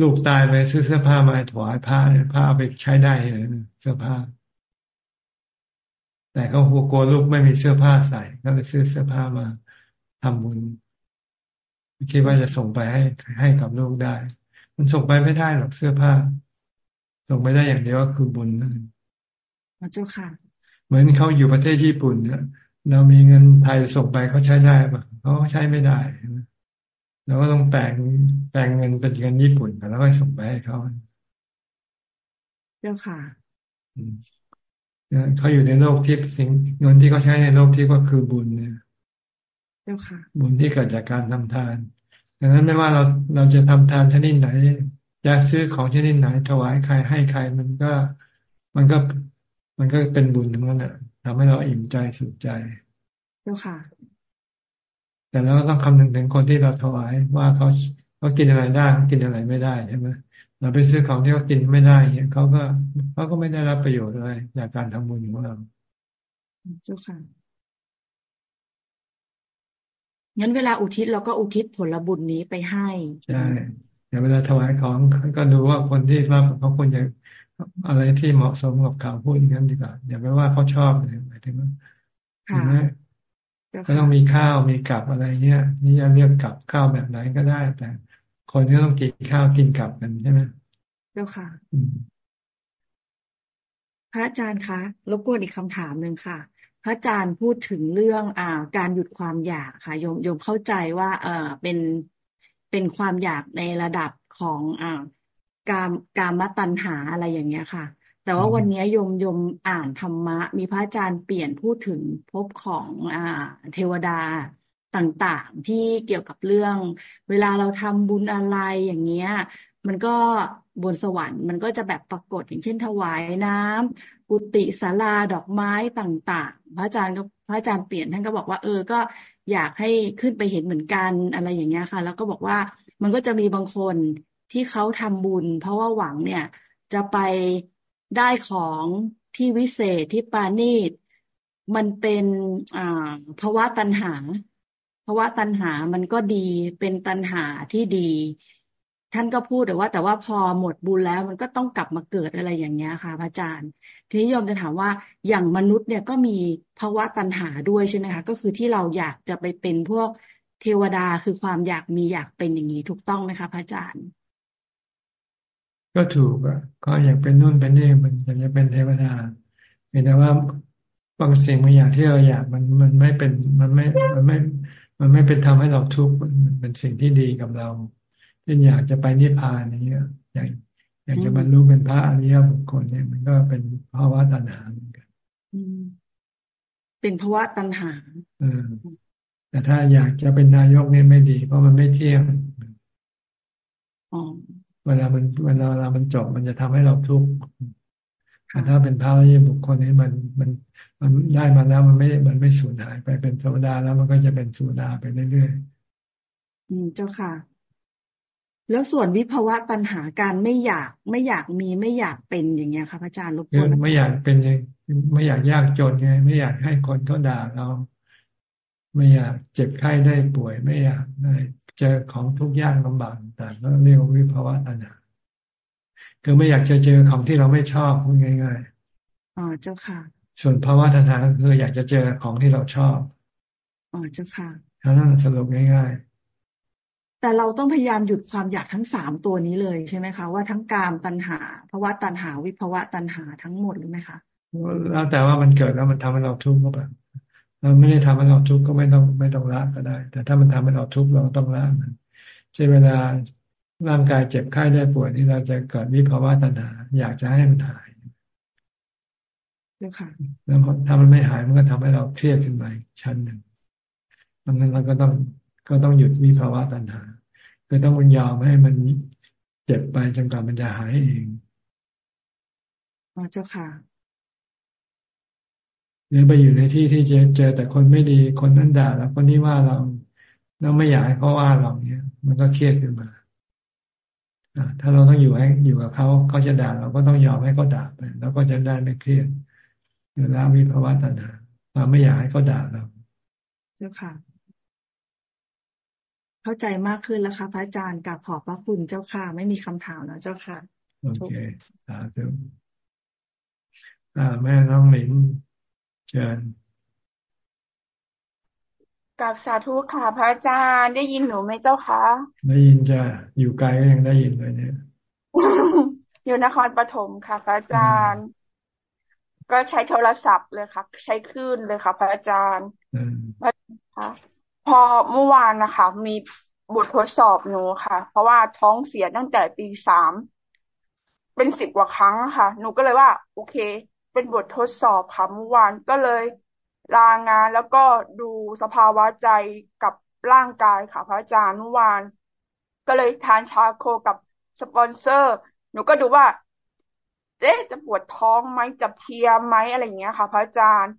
Speaker 1: ลูกตายไปซื้อเสื้อผ้ามาถวายผ้าผ้าเอาไปใช้ได้เลยเสื้อผ้า แต่เขาหัวกลัวลูกไม่มีเสื้อผ้าใส่ก็เลยซื้อเสื้อผ้ามาทำบุญคิดว่าจะส่งไปให้ให้กับลูกได้ มันส่งไปไม่ได้หรอกเสื้อผ้า ส่งไปได้อย่างเดียวก็คือบุญนั่น
Speaker 16: เจ้าค่ะ
Speaker 1: เหมือนเขาอยู่ประเทศญี่ปุ่นเนี่ยเรามีเงินไทยส่งไปเขาใช้ได้ปะเขาใช้ไม่ได้เราก็ต้องแปลงแปลงเงินเป็นเงินญี่ปุ่นแล้วก็ส่งไปให้เขา
Speaker 16: เจ้าค่ะ
Speaker 1: เขาอยู่ในโลกที่สิ่งเงินที่เขาใช้ในโลกที่ก็คือบุญเนี่ย
Speaker 16: เจ้าค่ะ
Speaker 1: บุญที่เกิดจากการทำทานดังนั้นไม่ว่าเราเราจะทำทานชนิดไหนจะซื้อของชนิดไหนถวายใครให้ใครมันก็มันก็ มันก็เป็นบุญทั้งนั้นอะทำให้เราอิ่มใจสุขใจ
Speaker 16: เจ้าค่ะ
Speaker 1: แต่เราต้องคำนึงถึงคนที่เราถวายว่าเขาเขากินอะไรได้กินอะไรไม่ได้ใช่ไหมเราไปซื้อของที่เขากินไม่ได้เนี่ยเขาก็เขาก็ไม่ได้รับประโยชน์อะไรจากการทำบุญของเรา
Speaker 16: เจ้าค่ะงั้นเวลาอุทิศเราก็อุทิศผลบุญนี้ไปให้
Speaker 1: ใช่แต่เวลาถวายของก็ดูว่าคนที่รับเขาควรจะ อะไรที่เหมาะสมกับเขาพูดอย่างนั้นดีกว่าอย่าไปว่าเขาชอบเลยหมายถึงว่าก็ต้องมีข้าวมีกับอะไรเงี้ยนี่จะเรียกกับข้าวแบบไหนก็ได้ แต่ คนก็ต้องกินข้าวกินกับกันใช่ไหม
Speaker 16: เจ้าค่ะพระอาจารย์คะรบกวนอีกคำถามหนึ่งค่ะ พระอาจารย์พูดถึงเรื่องอ่าการหยุดความอยากค่ะโยมโยมเข้าใจว่า เออเป็นเป็นความอยากในระดับของอ่า การการมตัณหาอะไรอย่างเงี้ยค่ะ แต่ว่าวันนี้ยมยมอ่านธรรมะ มีพระอาจารย์เปลี่ยนพูดถึงภพของอ่าเทวดาต่างๆ ที่เกี่ยวกับเรื่อง เวลาเราทำบุญอะไรอย่างเงี้ย มันก็บนสวรรค์มันก็จะแบบปรากฏอย่างเช่นถวายน้ำกุฏิศาลาดอกไม้ต่างๆ พระอาจารย์ก็พระอาจารย์เปลี่ยนท่านก็บอกว่า เออก็อยากให้ขึ้นไปเห็นเหมือนกันอะไรอย่างเงี้ยค่ะ แล้วก็บอกว่ามันก็จะมีบางคน ที่เขาทำบุญ เพราะว่าหวังเนี่ยจะไปได้ของที่วิเศษที่ปานีตมันเป็นอ่าภาวะตัณหาภาวะตัณหามันก็ดีเป็นตัณหาที่ดี ท่านก็พูดแต่ว่า แต่ว่าพอหมดบุญแล้ว มันก็ต้องกลับมาเกิดอะไรอย่างเงี้ยค่ะ พระอาจารย์ ทีนี้โยมจะถามว่าอย่างมนุษย์เนี่ยก็มีภาวะตัณหาด้วยใช่ไหมคะ ก็คือที่เราอยากจะไปเป็นพวกเทวดาคือความอยากมีอยากเป็นอย่างนี้ถูกต้องไหมคะพระอาจารย์
Speaker 1: ก็ถูกอะก็อยากเป็นนู่นเป็นนี่มันอยากจะเป็นเทวดาแต่ว่าบางสิ่งบางอย่างที่เราอยากมันมันไม่เป็นมันไม่มันไม่มันไม่เป็นทำให้เราทุกข์มันเป็นสิ่งที่ดีกับเราเช่นอยากจะไปนิพพานอย่างเงี้ยอยากอยากจะบรรลุเป็นพระอริยบุคคลเนี่ยมันก็เป็นภาวะตัณหาเหมือนกัน
Speaker 16: เป็นภาวะตัณหา
Speaker 1: เออแต่ถ้าอยากจะเป็นนายกเนี่ยไม่ดี เพราะมันไม่เที่ยง เวลามันเวลาเรามันจบมันจะทำให้เราทุกข์แต่ถ้าเป็นพระอริยบุคคลนี่มันมันมันได้มาแล้วมันไม่ มันไม่สูญหายไปเป็นโซดาแล้วมันก็จะเป็นสูดาไปเรื่อย
Speaker 16: ๆอืมเจ้าค่ะ แล้วส่วนวิภาวะตัณหาการไม่อยากไม่อยากมีไม่อยากเป็นอย่างเงี้ยค่ะพระอาจารย์รบกวน
Speaker 1: ไม่อยากเป็นไม่อยากยากจนไง ไม่อยากให้คนเขาด่าเรา ไม่อยากเจ็บไข้ได้ป่วย ไม่อยากได้ เจอของทุกข์ยากลำบากต่างก็เรียกว่าวิภาวะตัณหาคือไม่อยากจะเจอของที่เราไม่ชอบพูดง่าย
Speaker 16: ๆอ๋อเจ้าค่ะ
Speaker 1: ส่วนภาวะตัณหาคืออยากจะเจอของที่เราชอบ
Speaker 16: อ๋อเจ้าค่ะ
Speaker 1: ทั้งนั้นสรุปง่าย
Speaker 16: ๆแต่เราต้องพยายามหยุดความอยากทั้งสามตัวนี้เลยใช่ไหมคะว่าทั้งกามตัณหาภาวะตัณหา วิภาวะตัณหาทั้งหมดหรือไหมคะ
Speaker 1: แล้วแต่ว่ามันเกิดแล้วมันทำให้เราทุกข์ก็แบบ เราไม่ได้ทำให้เราทุกข์ก็ไม่ต้องไม่ต้องละก็ได้ แต่ถ้ามันทำให้เราทุกข์เราต้องละมันเช่นเวลาร่างกายเจ็บไข้ได้ป่วยนี่เราจะเกิดวิภาวะตัณหาอยากจะให้มันหายแล้วถ้ามันไม่หายมันก็ทำให้เราเครียดขึ้นไปชั้นหนึ่งดังนั้นเราก็ต้องก็ต้องหยุดวิภาวะตัณหาคือต้องมันยอมให้มันเจ็บไปจนกว่ามันจะหายเอง
Speaker 16: อ๋อเจ้าค่ะ
Speaker 1: หรือไปอยู่ในที่ที่เจอเจอแต่คนไม่ดีคนนั้นด่าแล้วคนนี้ว่าเราเราไม่อยากให้เขาว่าเราเนี่ย มันก็เครียดขึ้นมาถ้าเราต้องอยู่ให้อยู่กับเขาเขาจะด่าเราก็ต้องยอมให้เขาด่าไปแล้วก็จะได้ไม่เครียดอยู่แล้วมีภาวะตัณหาเราไม่อยากให้เขาด่าเรา
Speaker 16: เจ้าค่ะ เข้าใจมากขึ้นแล้วค่ะพระอาจารย์กับขอบพระคุณเจ้าค่ะ ไม่มีคำถามแล้วเจ้าค่ะ
Speaker 1: โอเคสาธุอ่าแม่น้องหลินเชิญ
Speaker 17: กับสาธุค่ะพระอาจารย์ได้ยินหนูไหมเจ้าคะ
Speaker 1: ได้ยินจ้ะอยู่ไกลก็ยังได้ยินเลยเนี่ย
Speaker 17: อยู่นครปฐมค่ะ พระอาจารย์ ก็ใช้โทรศัพท์เลยค่ะ ใช้คลื่นเลยค่ะ พระอาจารย์ค่ะพอเมื่อวานนะคะ มีบททดสอบหนูค่ะ เพราะว่าท้องเสียตั้งแต่ตีสามเป็นสิบกว่าครั้งค่ะ หนูก็เลยว่า โอเค เป็นบททดสอบค่ะเมื่อวานก็เลยลางานแล้วก็ดูสภาวะใจกับร่างกายค่ะ พระอาจารย์เมื่อวาน ก็เลยทานชาโคกับสปอนเซอร์ หนูก็ดูว่า เอ๊ะจะปวดท้องไหมจะเพียไหมอะไรอย่างเงี้ยค่ะ พระอาจารย์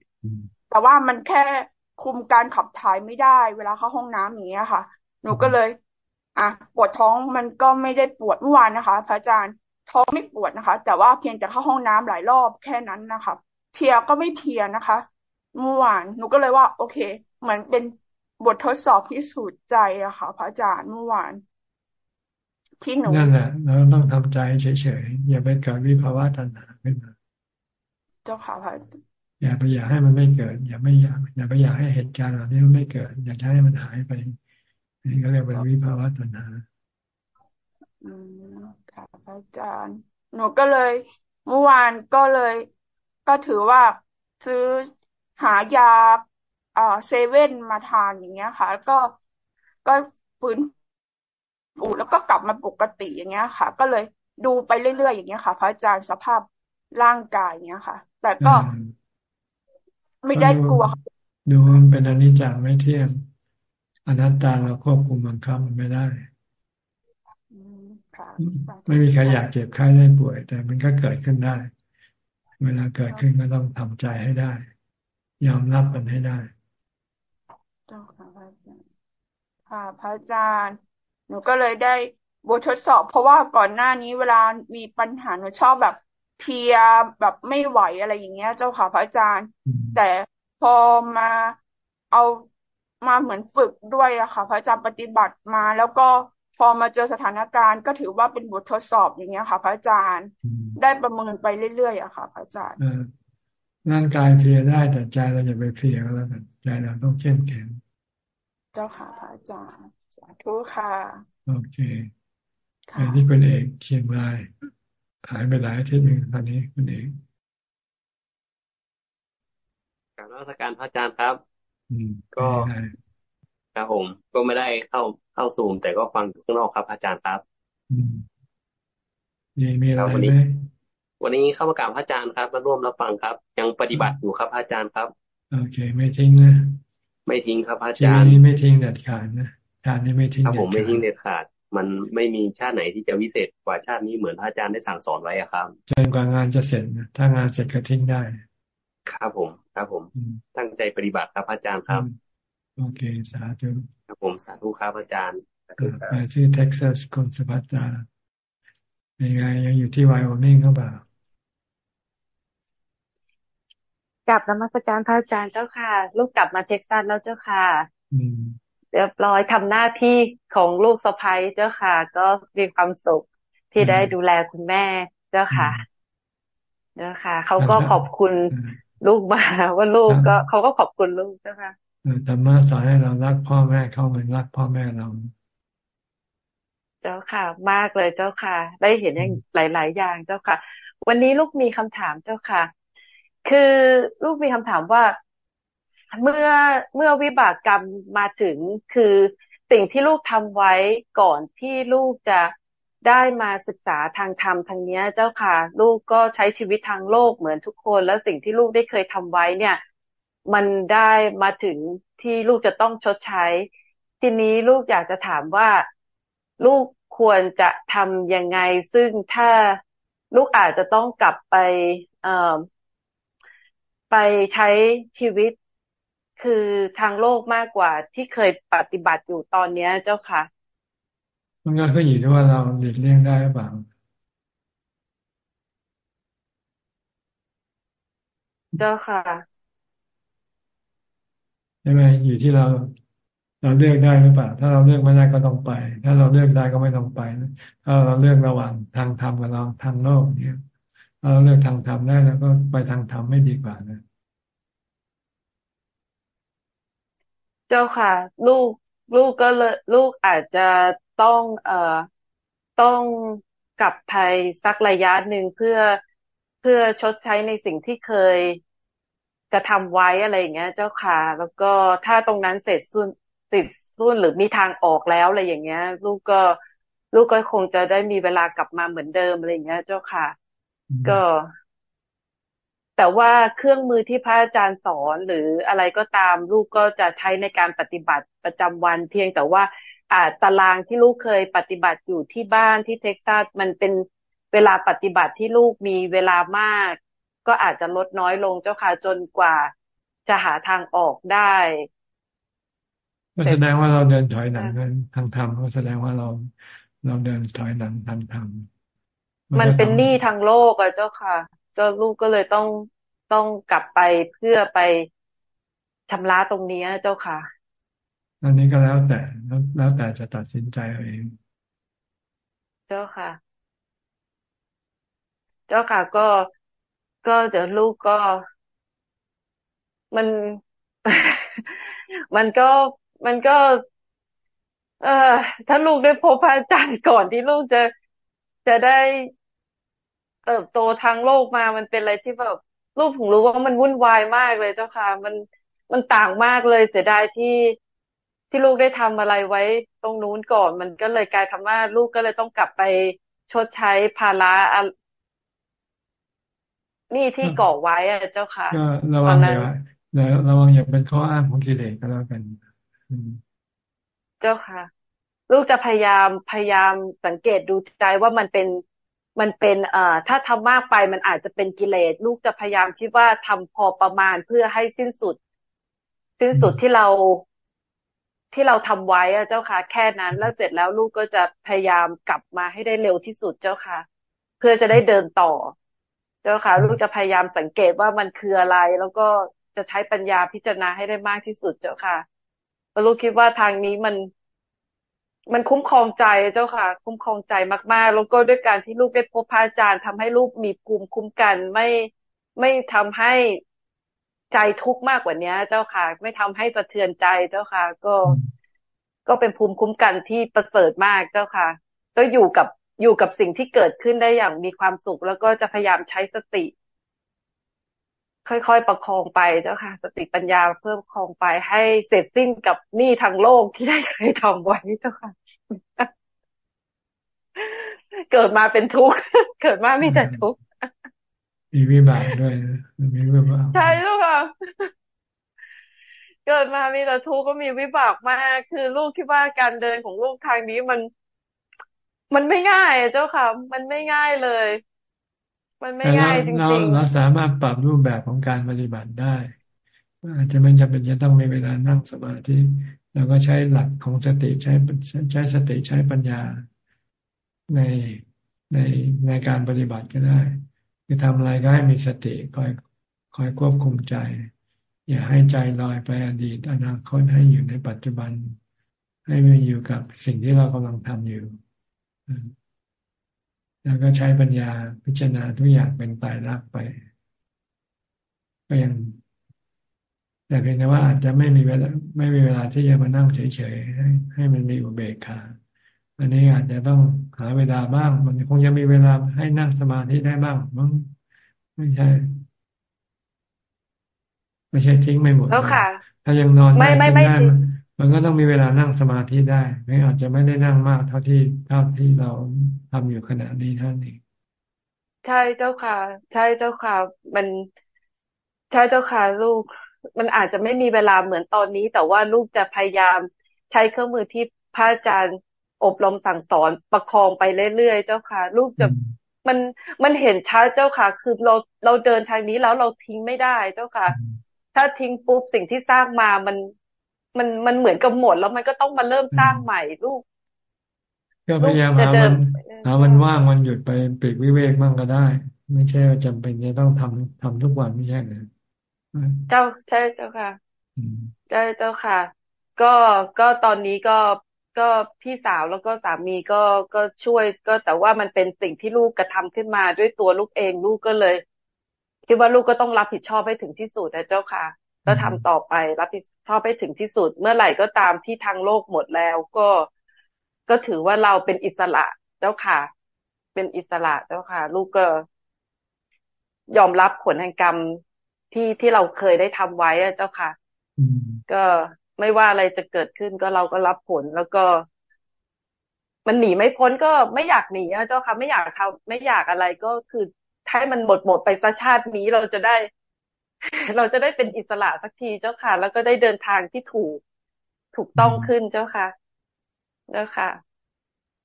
Speaker 17: แต่ว่ามันแค่คุมการขับถ่ายไม่ได้ เวลาเข้าห้องน้ำอย่างเงี้ยค่ะ หนูก็เลย อะปวดท้องมันก็ไม่ได้ปวดเมื่อวานนะคะ พระอาจารย์ ท้องไม่ปวดนะคะ แต่ว่าเพียงจะเข้าห้องน้ำหลายรอบแค่นั้นนะคะเพียก็ไม่เพียนะคะ เมื่อวานหนูก็เลยว่า โอเค เหมือนเป็นบททดสอบพิสูจน์ใจอะค่ะ พระอาจารย์เมื่อวาน
Speaker 1: ที่หนูนั่นแหละเราต้องทำใจเฉยๆอย่าไปเกิดวิภาวะตัณหาขึ้นมา
Speaker 17: เจ้าค่ะพระ
Speaker 1: อย่าไปอยากให้มันไม่เกิด อย่าไม่อยากอย่าไปอยากให้เหตุการณ์เหล่านี้มันไม่เกิด อยากให้มันหายไปนี่ก็เรียกว่าวิภาวะตัณหา
Speaker 17: อืมค่ะพระอาจารย์ หนูก็เลยเมื่อวานก็เลย ก็ถือว่าซื้อหายาอ่าเซเว่นมาทานอย่างเงี้ยค่ะ ก็ก็ฟื้นฟูแล้วก็กลับมาปกติอย่างเงี้ยค่ะ ก็เลยดูไปเรื่อยๆอย่างเงี้ยค่ะพระอาจารย์สภาพร่างกายอย่างเงี้ยค่ะ แต่ก็ไม่ได้กลัว
Speaker 1: ดูมันเป็นอนิจจังไม่เที่ยงอนัตตาเราควบคุมบังคับมันไม่ได้ ไม่มีใครอยากเจ็บไข้ได้ป่วย แต่มันก็เกิดขึ้นได้ เวลาเกิดขึ้นก็ต้องทำใจให้ได้ ยอมรับมันให้ได้
Speaker 17: เจ้าค่ะพระอาจารย์ค่ะพระอาจารย์หนูก็เลยได้บททดสอบ เพราะว่าก่อนหน้านี้เวลามีปัญหาหนูชอบแบบเพียแบบไม่ไหวอะไรอย่างเงี้ย เจ้าค่ะพระอาจารย์ แต่พอมาเอามาเหมือนฝึกด้วยอะค่ะ พระอาจารย์ปฏิบัติมาแล้วก็ พอมาเจอสถานการณ์ก็ถือว่าเป็นบททดสอบอย่างเงี้ยค่ะ พระอาจารย์ ได้ประเมินไปเรื่อยๆอะค่ะพระอาจารย์
Speaker 1: ร่างกายเพลียได้แต่ใจเราอย่าไปเพลียก็แล้วกันใจเราต้องเข้มแข็ง
Speaker 17: เจ้าค่ะพระอาจารย์สาธุค่ะ
Speaker 1: โอเคอันนี้คุณเอกเชียงรายหายไปหลายอาทิตย์หนึ่งตอนนี้คุณเอก
Speaker 18: การรัชการพระอาจารย์ครับ ก็ครับผมก็ไม่ได้เข้า เข้าซูมแต่ก็ฟังข้างนอกครับอาจารย์ครับ
Speaker 1: มีมีอะไรไหม
Speaker 18: วันนี้เข้ามากราบพระอาจารย์ครับ มาร่วมรับฟังครับ ยังปฏิบัติอยู่ครับพระอาจารย์ครับ
Speaker 1: โอเค ไม่ทิ้งนะ
Speaker 18: ไม่ทิ้งครับพระอาจารย์
Speaker 1: นี้ไม่ทิ้งเด็ดขาดนะชาตินี้ไม่ทิ้ง
Speaker 18: ครับผมไม่ทิ้งเด็ดขาด มันไม่มีชาติไหนที่จะวิเศษกว่าชาตินี้เหมือนพระอาจารย์ได้สั่งสอนไว้ครับ
Speaker 1: จนกว่างานจะเสร็จนะถ้างานเสร็จก็ทิ้งได้
Speaker 18: ครับผม ครับผม ตั้งใจปฏิบัติครับอาจารย์ครับ
Speaker 1: โอเค สาธุ
Speaker 18: ครับผมสาธุครับอาจารย์
Speaker 1: ไปที่เท็กซัสคุณสุภัตราเป็นไงยังอยู่ที่ไวโอมิงเขาเปล่า
Speaker 19: กลับนมัสการพระอาจารย์เจ้าค่ะ ลูกกลับมาเท็กซัสแล้วเจ้าค่ะเรียบร้อยทำหน้าที่ของลูกสะใภ้เจ้าค่ะ ก็มีความสุขที่ได้ดูแลคุณแม่เจ้าค่ะเจ้าค่ะเขาก็ขอบคุณลูกมาว่าลูกก็เขาก็ขอบคุณลูกเจ้าค่ะ
Speaker 1: ธรรมะสอนให้เรารักพ่อแม่เขาเหมือนรักพ่อแม่เรา
Speaker 19: เจ้าค่ะ มากเลยเจ้าค่ะ ได้เห็นอย่างหลาย ๆ อย่างเจ้าค่ะ วันนี้ลูกมีคำถามเจ้าค่ะ คือลูกมีคำถามว่า เมื่อเมื่อวิบากกรรมมาถึงคือสิ่งที่ลูกทำไว้ก่อนที่ลูกจะได้มาศึกษาทางธรรมทางนี้เจ้าค่ะ ลูกก็ใช้ชีวิตทางโลกเหมือนทุกคน แล้วสิ่งที่ลูกได้เคยทำไว้เนี่ย มันได้มาถึงที่ลูกจะต้องชดใช้ ทีนี้ลูกอยากจะถามว่า ลูกควรจะทำยังไง ซึ่งถ้าลูกอาจจะต้องกลับไปเอ่อไปใช้ชีวิตคือทางโลกมากกว่าที่เคยปฏิบัติอยู่ตอนเนี้ยเจ้าค่ะ
Speaker 1: มันก็ขึ้นอยู่ที่ว่าเราหลีกเลี่ยงได้หรือเปล่า
Speaker 19: เจ้าค่ะ
Speaker 1: ใช่ไหมอยู่ที่เราเราเลือกได้หรือเปล่า ถ้าเราเลือกไม่ได้ก็ต้องไป ถ้าเราเลือกได้ก็ไม่ต้องไป ถ้าเราเลือกระหว่างทางธรรมกับเราทางโลกเนี่ยถ้าเราเลือกทางธรรมได้แล้วก็ไปทางธรรมไม่ดีกว่านะ
Speaker 19: เจ้าค่ะ ลูกลูกก็เลยลูกอาจจะต้องเอ่อต้องกลับไทยสักระยะหนึ่งเพื่อเพื่อชดใช้ในสิ่งที่เคย กระทำไว้อะไรอย่างเงี้ย เจ้าค่ะ แล้วก็ถ้าตรงนั้นเสร็จสุนติดสุนหรือมีทางออกแล้วอะไรอย่างเงี้ย ลูกก็ลูกก็คงจะได้มีเวลากลับมาเหมือนเดิมอะไรอย่างเงี้ย เจ้าค่ะ ก็ แต่ว่าเครื่องมือที่พระอาจารย์สอนหรืออะไรก็ตาม ลูกก็จะใช้ในการปฏิบัติประจำวันเพียงแต่ว่าอ่าตารางที่ลูกเคยปฏิบัติอยู่ที่บ้านที่เท็กซัสมันเป็นเวลาปฏิบัติที่ลูกมีเวลามาก ก็อาจจะลดน้อยลงเจ้าค่ะจนกว่าจะหาทางออกได้
Speaker 1: ก็แสดงว่าเราเดินถอยหลังกันทางธรรมก็แสดงว่าเราเราเดินถอยหลังทางธรรม
Speaker 19: มันเป็นหนี้ทางโลกอะเจ้าค่ะก็ลูกก็เลยต้องต้องกลับไปเพื่อไปชำระตรงนี้เจ้าค่ะ
Speaker 1: อันนี้ก็แล้วแต่แล้วแต่จะตัดสินใจเอง
Speaker 19: เจ้าค่ะ เจ้าค่ะก็ ก็เดี๋ยวลูกก็มัน มันก็มันก็ เออถ้าลูกได้พบพระอาจารย์ก่อนที่ลูกจะจะได้เติบโตทางโลกมามันเป็นอะไรที่แบบลูกผมรู้ว่ามันวุ่นวายมากเลยเจ้าค่ะ มันมันต่างมากเลยเสียดายที่ที่ลูกได้ทำอะไรไว้ตรงนู้นก่อน มันก็เลยกลายทำว่าลูกก็เลยต้องกลับไปชดใช้ภาระ นี่ที่ก่อไว้อะเจ้าค่ะ
Speaker 1: ก็ระวังอย่าระวังอย่าเป็นข้ออ้างของกิเลสก็แล้วกัน
Speaker 19: เจ้าค่ะ ลูกจะพยายามพยายามสังเกตดูใจว่ามันเป็นมันเป็นเอ่อถ้าทำมากไปมันอาจจะเป็นกิเลส ลูกจะพยายามคิดว่าทำพอประมาณเพื่อให้สิ้นสุด สิ้นสุดที่เราที่เราทำไว้อะเจ้าค่ะ แค่นั้นแล้วเสร็จแล้วลูกก็จะพยายามกลับมาให้ได้เร็วที่สุดเจ้าค่ะ เพื่อจะได้เดินต่อ เจ้าค่ะ ลูกจะพยายามสังเกตว่ามันคืออะไร แล้วก็จะใช้ปัญญาพิจารณาให้ได้มากที่สุดเจ้าค่ะเพราะลูกคิดว่าทางนี้มันมันคุ้มครองใจเจ้าค่ะ คุ้มครองใจมากๆ แล้วก็ด้วยการที่ลูกได้พบพระอาจารย์ทำให้ลูกมีภูมิคุ้มกัน ไม่ไม่ทำให้ใจทุกข์มากกว่านี้เจ้าค่ะ ไม่ทำให้สะเทือนใจเจ้าค่ะ ก็ก็เป็นภูมิคุ้มกันที่ประเสริฐมากเจ้าค่ะ ก็อยู่กับ อยู่กับสิ่งที่เกิดขึ้นได้อย่างมีความสุข แล้วก็จะพยายามใช้สติ ค่อยๆประคองไปเจ้าค่ะ สติปัญญาเพิ่มคองไปให้เสร็จสิ้นกับหนี้ทางโลกที่ได้เคยทำไว้เจ้าค่ะ เกิดมาเป็นทุกข์เกิดมามีแต่ทุกข์
Speaker 1: มีวิบากด้วยมีวิบาก
Speaker 19: ใช่เจ้าค่ะเกิดมามีแต่ทุกข์ก็มีวิบากมาก คือลูกคิดว่าการเดินของลูกทางนี้มัน มันไม่ง่ายเจ้าค่ะ มันไม่ง่ายเลย มันไม่ง่ายจริงๆเรา
Speaker 1: เราสามารถปรับรูปแบบของการปฏิบัติได้ อาจจะไม่จำเป็นจะต้องมีเวลานั่งสมาธิเราก็ใช้หลักของสติใช้ใช้สติใช้ปัญญาในในในการปฏิบัติก็ได้คือทำอะไรก็ให้มีสติคอยคอยควบคุมใจ อย่าให้ใจลอยไปอดีตอนาคตให้อยู่ในปัจจุบัน ให้มันอยู่กับสิ่งที่เรากำลังทำอยู่ แล้วก็ใช้ปัญญาพิจารณาทุกอย่างเป็นตายรักไป ก็ยัง แต่เพียงแต่ว่าอาจจะไม่มีเวลาไม่มีเวลาที่จะมานั่งเฉยๆให้ให้มันมีอุเบกขาอันนี้อาจจะต้องหาเวลาบ้าง มันคงจะมีเวลาให้นั่งสมาธิได้บ้างมั้งไม่ใช่ ไม่ใช่ทิ้งไม่หมด
Speaker 19: แล้วค่ะ
Speaker 1: ถ้ายังนอน
Speaker 19: ไม่ไม่ไม่
Speaker 1: มันก็ต้องมีเวลานั่งสมาธิได้ไม่อาจจะไม่ได้นั่งมากเท่าที่เท่าที่เราทำอยู่ขณะนี้ท่านเอง
Speaker 19: ใช่เจ้าค่ะ ใช่เจ้าค่ะ มันใช่เจ้าค่ะลูก มันอาจจะไม่มีเวลาเหมือนตอนนี้ แต่ว่าลูกจะพยายามใช้เครื่องมือที่พระอาจารย์อบรมสั่งสอนประคองไปเรื่อยๆเจ้าค่ะ ลูกจะมันมันเห็นชัดเจ้าค่ะ คือเราเราเดินทางนี้แล้วเราทิ้งไม่ได้เจ้าค่ะ ถ้าทิ้งปุ๊บสิ่งที่สร้างมามัน มันมันเหมือนกับหมดแล้วมันก็ต้องมาเริ่มสร้างใหม่ลูก
Speaker 1: ก็พยายามหามันหามันว่างมันหยุดไปปีกวิเวกบ้างก็ได้ ไม่ใช่จำเป็นจะต้องทำทำทุกวันไม่ใช่เลย
Speaker 19: เจ้าใช่เจ้าค่ะใช่เจ้าค่ะ ก็ก็ตอนนี้ก็ก็พี่สาวแล้วก็สามีก็ก็ช่วย ก็แต่ว่ามันเป็นสิ่งที่ลูกกระทำขึ้นมาด้วยตัวลูกเองลูกก็เลยคิดว่าลูกก็ต้องรับผิดชอบให้ถึงที่สุดนะเจ้าค่ะ ก็ทำต่อไปรับผิดชอบให้ถึงที่สุด เมื่อไหร่ก็ตามที่ทางโลกหมดแล้ว ก็ก็ถือว่าเราเป็นอิสระเจ้าค่ะ เป็นอิสระเจ้าค่ะ ลูกก็ยอมรับผลแห่งกรรมที่ที่เราเคยได้ทำไว้เจ้าค่ะก็ไม่ว่าอะไรจะเกิดขึ้นก็เราก็รับผลแล้วก็ มันหนีไม่พ้นก็ไม่อยากหนีอะเจ้าค่ะ ไม่อยากทำไม่อยากอะไรก็คือให้มันหมดหมดไปซะชาตินี้เราจะได้ เราจะได้เป็นอิสระสักทีเจ้าค่ะ แล้วก็ได้เดินทางที่ถูกถูกต้องขึ้นเจ้าค่ะเจ้าค่ะ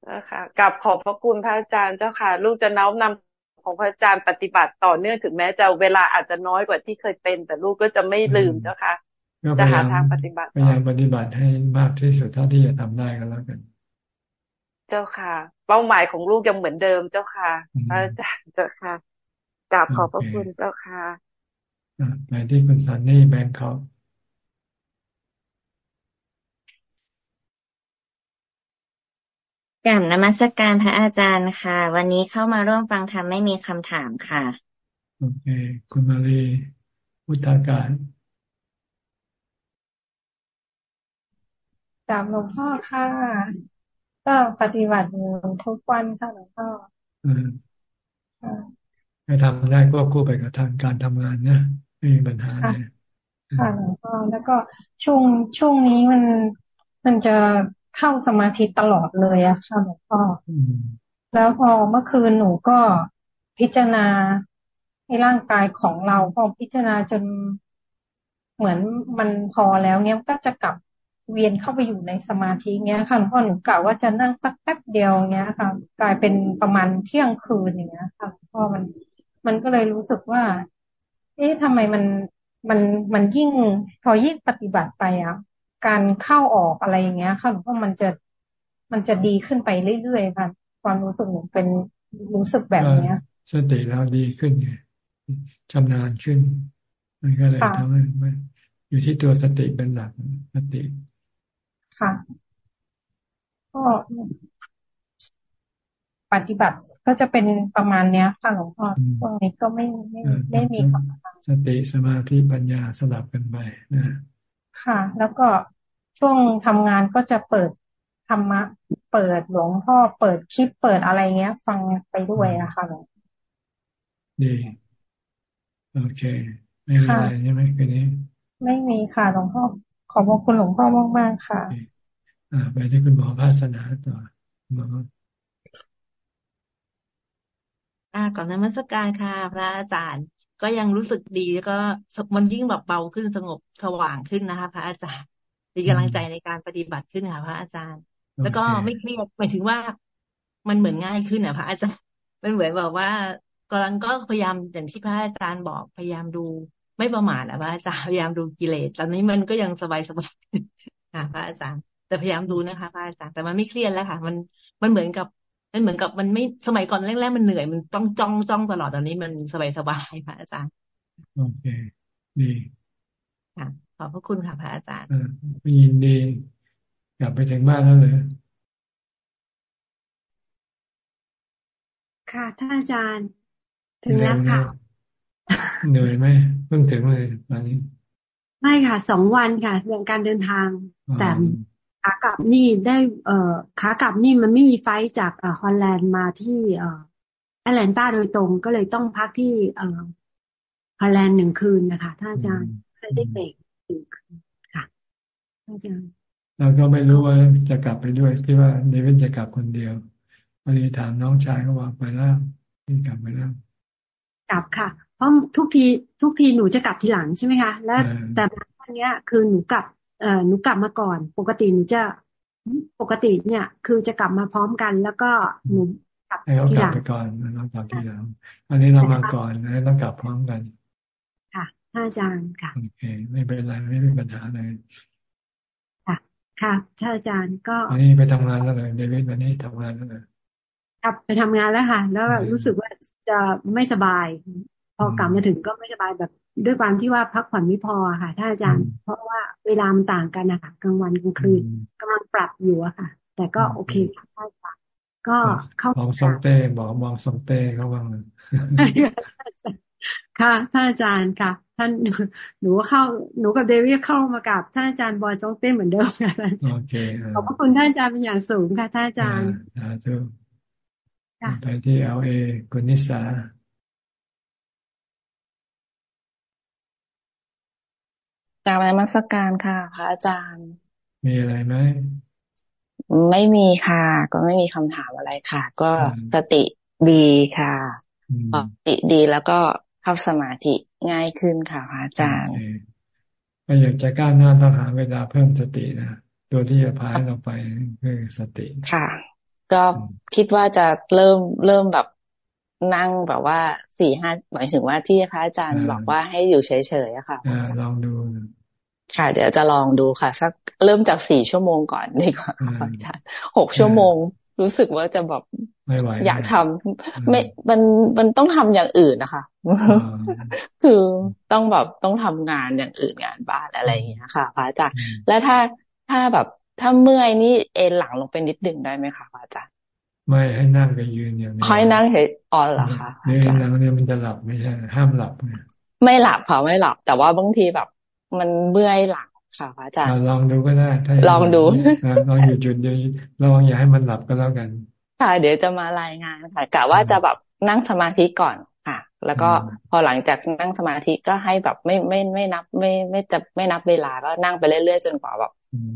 Speaker 19: เจ้าค่ะกับขอบพระคุณพระอาจารย์เจ้าค่ะ ลูกจะน้อมนำของพระอาจารย์ปฏิบัติต่อเนื่องถึงแม้จะเวลาอาจจะน้อยกว่าที่เคยเป็น แต่ลูกก็จะไม่ลืมเจ้าค่ะจะหาทางปฏิบัติ
Speaker 1: พยายามปฏิบัติให้มากที่สุดเท่าที่จะทำได้ก็แล้วกัน
Speaker 19: เจ้าค่ะ เป้าหมายของลูกยังเหมือนเดิมเจ้าค่ะพระอาจารย์เจ้าค่ะกราบขอบพระคุณเจ้าค่ะ
Speaker 1: ไปที่คุณสันนี่แบงค์เขา
Speaker 20: กล่านมัสการพระอาจารย์ค่ะ วันนี้เข้ามาร่วมฟังธรรมไม่มีคำถามค่ะ
Speaker 1: โอเค คุณมาลีพุทธาการ
Speaker 21: กราบหลวงพ่อค่ะ ก็ปฏิบัติทุกวันค่ะหลวงพ่อ
Speaker 1: ให้ทำได้ควบคู่ไปกับทางการทำงานนะ ไม่มีปัญหาเลย
Speaker 21: ค่ะหลวงพ่อแล้วก็ช่วงช่วงนี้มันมันจะเข้าสมาธิตลอดเลยอะค่ะหลวงพ่อแล้วพอเมื่อคืนหนูก็พิจารณาในร่างกายของเราพอพิจารณาจนเหมือนมันพอแล้วเนี้ยก็จะกลับเวียนเข้าไปอยู่ในสมาธิเงี้ยค่ะหลวงพ่อหนูกล่าวว่าจะนั่งสักแป๊บเดียวเงี้ยค่ะ กลายเป็นประมาณเที่ยงคืนอย่างเงี้ยค่ะหลวงพ่อมันมันก็เลยรู้สึกว่า เอ๊ะทำไมมันมันมันยิ่งพอยิ่งปฏิบัติไปอะ การเข้าออกอะไรอย่างเงี้ยค่ะหลวงพ่อมันจะมันจะดีขึ้นไปเรื่อยๆค่ะ ความรู้สึกหนูเป็นรู้สึกแบบเนี้ย
Speaker 1: สติแล้วดีขึ้นไงชำนาญขึ้น มันก็เลยทำให้มันอยู่ที่ตัวสติเป็นหลักสติ
Speaker 21: ค่ะก็ปฏิบัติก็จะเป็นประมาณเนี้ยค่ะหลวงพ่อช่วงนี้ก็ไม่ไม่ไม่มีคำถาม
Speaker 1: สติสมาธิปัญญาสลับกันไปนะ
Speaker 21: ค่ะ แล้วก็ช่วงทำงานก็จะเปิดธรรมะ เปิดหลวงพ่อเปิดคลิปเปิดอะไรเงี้ย ฟังไปด้วยอะค่ะหลวง
Speaker 1: ดีโอเค ไม่มีอะไรใช่ไหมคืนนี้
Speaker 21: ไม่มีค่ะหลวงพ่อขอบคุณหลวงพ่อมากๆค่ะ
Speaker 1: อ่าไปที่คุณหมอภาสนาต่อหมอ
Speaker 22: อ่าก่อนนมัสการค่ะ พระอาจารย์ ก็ยังรู้สึกดีแล้วก็มันยิ่งแบบเบาขึ้นสงบสว่างขึ้นนะคะ พระอาจารย์มีกำลังใจในการปฏิบัติขึ้นค่ะ พระอาจารย์ แล้วก็ไม่เครียดหมายถึงว่ามันเหมือนง่ายขึ้นอะพระอาจารย์มันเหมือนแบบว่ากำลังก็พยายามอย่างที่พระอาจารย์บอกพยายามดูไม่ประมาทอะพระอาจารย์พยายามดูกิเลสตอนนี้มันก็ยังสบายสบายค่ะพระอาจารย์ แต่พยายามดูนะคะ พระอาจารย์แต่มันไม่เครียดแล้วค่ะ มันมันเหมือนกับ มันเหมือนกับมันไม่สมัยก่อนแรกๆมันเหนื่อยมันต้องจ้องจ้องตลอดตอนนี้มันสบายสบายพระอาจารย์
Speaker 1: โอเคดี
Speaker 22: ค่ะขอบพระคุณค่ะพระอาจารย์
Speaker 1: ยินดีกลับไปถึงบ้านแล้วเลย
Speaker 6: ค่ะท่านอาจารย์ ถึงแล้วค่ะ
Speaker 1: เหนื่อยไหมเพิ่งถึงเลยตอนนี้
Speaker 6: ไม่ค่ะสองวันค่ะเรื่องการเดินทางแต่ ขากลับนี่ได้เอ่อขากลับนี่มันไม่มีไฟจากเอ่อฮอลแลนด์มาที่เอ่อแอตแลนตาโดยตรงก็เลยต้องพักที่เอ่อฮอลแลนด์หนึ่งคืนนะคะท่านอาจารย์เลยได้เบรกหนึ่งคืนค่ะท่านอาจารย์
Speaker 1: เราก็ไม่รู้ว่าจะกลับไปด้วยที่ว่าเดวิดจะกลับคนเดียวพอดีถามน้องชายเขาว่าไปแล้วที่กลับไปแล้ว
Speaker 6: กลับค่ะ เพราะทุกทีทุกทีหนูจะกลับทีหลังใช่ไหมคะ แล้วแต่วันนี้คือหนูกลับเอ่อ หนูกลับมาก่อน ปกติหนูจะปกติเนี่ย คือจะกลับมาพร้อมกัน แล้วก็หนู
Speaker 1: กลับทีหลังไปก่อนแล้วกลับทีหลังอันนี้เรามาก่อนแล้วต้องกลับพร้อมกัน
Speaker 6: ค่ะท่านอาจารย์ค่ะ
Speaker 1: โอเคไม่เป็นไรไม่มีปัญหาเลย
Speaker 6: ค่ะ ค่ะท่านอาจารย์ก็
Speaker 1: อันนี้ไปทำงานแล้วเลยเดวิดวันนี้ทำงานแล้วเลย
Speaker 6: กลับไปทำงานแล้วค่ะ แล้วรู้สึกว่าจะไม่สบาย พอกลับมาถึงก็ไม่สบายแบบ ด้วยความที่ว่าพักผ่อนไม่พอค่ะท่านอาจารย์ เพราะว่าเวลามันต่างกันนะคะกลางวันกลางคืนกำลังปรับอยู่อะค่ะ แต่ก็โอเคค่ะท่านอาจารย์ก็เข้าม
Speaker 1: องซองเต้บอกมองซองเต้เขาบ้าง
Speaker 6: ค่ะท่านอาจารย์ค่ะ ท่านหนูเข้าหนูกับเดวิดเข้ามากับท่านอาจารย์บอยจงเต้เหมือนเดิมค่ะ
Speaker 1: โอเค
Speaker 6: ขอบพระคุณท่านอาจารย์เป็นอย่างสูงค่ะท่านอาจารย์
Speaker 1: สาธุไปที่เอลเอคุณนิสา
Speaker 23: การนมัสการค่ะพระอาจารย์
Speaker 1: มีอะไรไหม
Speaker 23: ไม่มีค่ะ ก็ไม่มีคำถามอะไรค่ะ ก็สติดีค่ะสติดีแล้วก็เข้าสมาธิง่ายขึ้นค่ะพระอาจารย์
Speaker 1: ก็อยากจะก้าวหน้าต้องหาเวลาเพิ่มสตินะตัวที่จะพาเราไปคือสติ
Speaker 23: ค่ะ ก็คิดว่าจะเริ่มเริ่มแบบนั่งแบบว่าสี่ห้าหมายถึงว่าที่พระอาจารย์บอกว่าให้อยู่เฉยๆอะค่ะ
Speaker 1: ลองดู
Speaker 23: ค่ะ เดี๋ยวจะลองดูค่ะ สักเริ่มจากสี่ชั่วโมงก่อนดีกว่าอาจารย์หกชั่วโมงรู้สึกว่าจะแบบอยากทำไม่มันมันต้องทำอย่างอื่นนะคะคือต้องแบบต้องทำงานอย่างอื่นงานบ้านอะไรอย่างเงี้ยค่ะพระอาจารย์แล้วถ้าถ้าแบบถ้าเมื่อยนี่เอนหลังลงไปนิดดึงได้ไหมคะพระอาจารย์
Speaker 1: ไม่ให้นั่งกับยืนอย่างนี้
Speaker 23: ให้นั่งเห็นอ๋อเหรอคะ
Speaker 1: เนี่ยนั่งเนี่ยมันจะหลับไม่ใช่ห้ามหลับ
Speaker 23: ไม่หลับค่ะไม่หลับแต่ว่าบางทีแบบ มันเบื่อหลังค่ะพระอาจารย์
Speaker 1: ลองดูก็ได้
Speaker 23: ลองดู
Speaker 1: ลองอยู่จุดเดียวลองอย่าให้มันหลับก็แล้วกัน
Speaker 23: ค่ะเดี๋ยวจะมารายงานค่ะกะว่าจะแบบนั่งสมาธิก่อนค่ะ แล้วก็พอหลังจากนั่งสมาธิก็ให้แบบไม่ไม่ไม่นับไม่ไม่จะไม่นับเวลาก็นั่งไปเรื่อยๆจนกว่าแบบ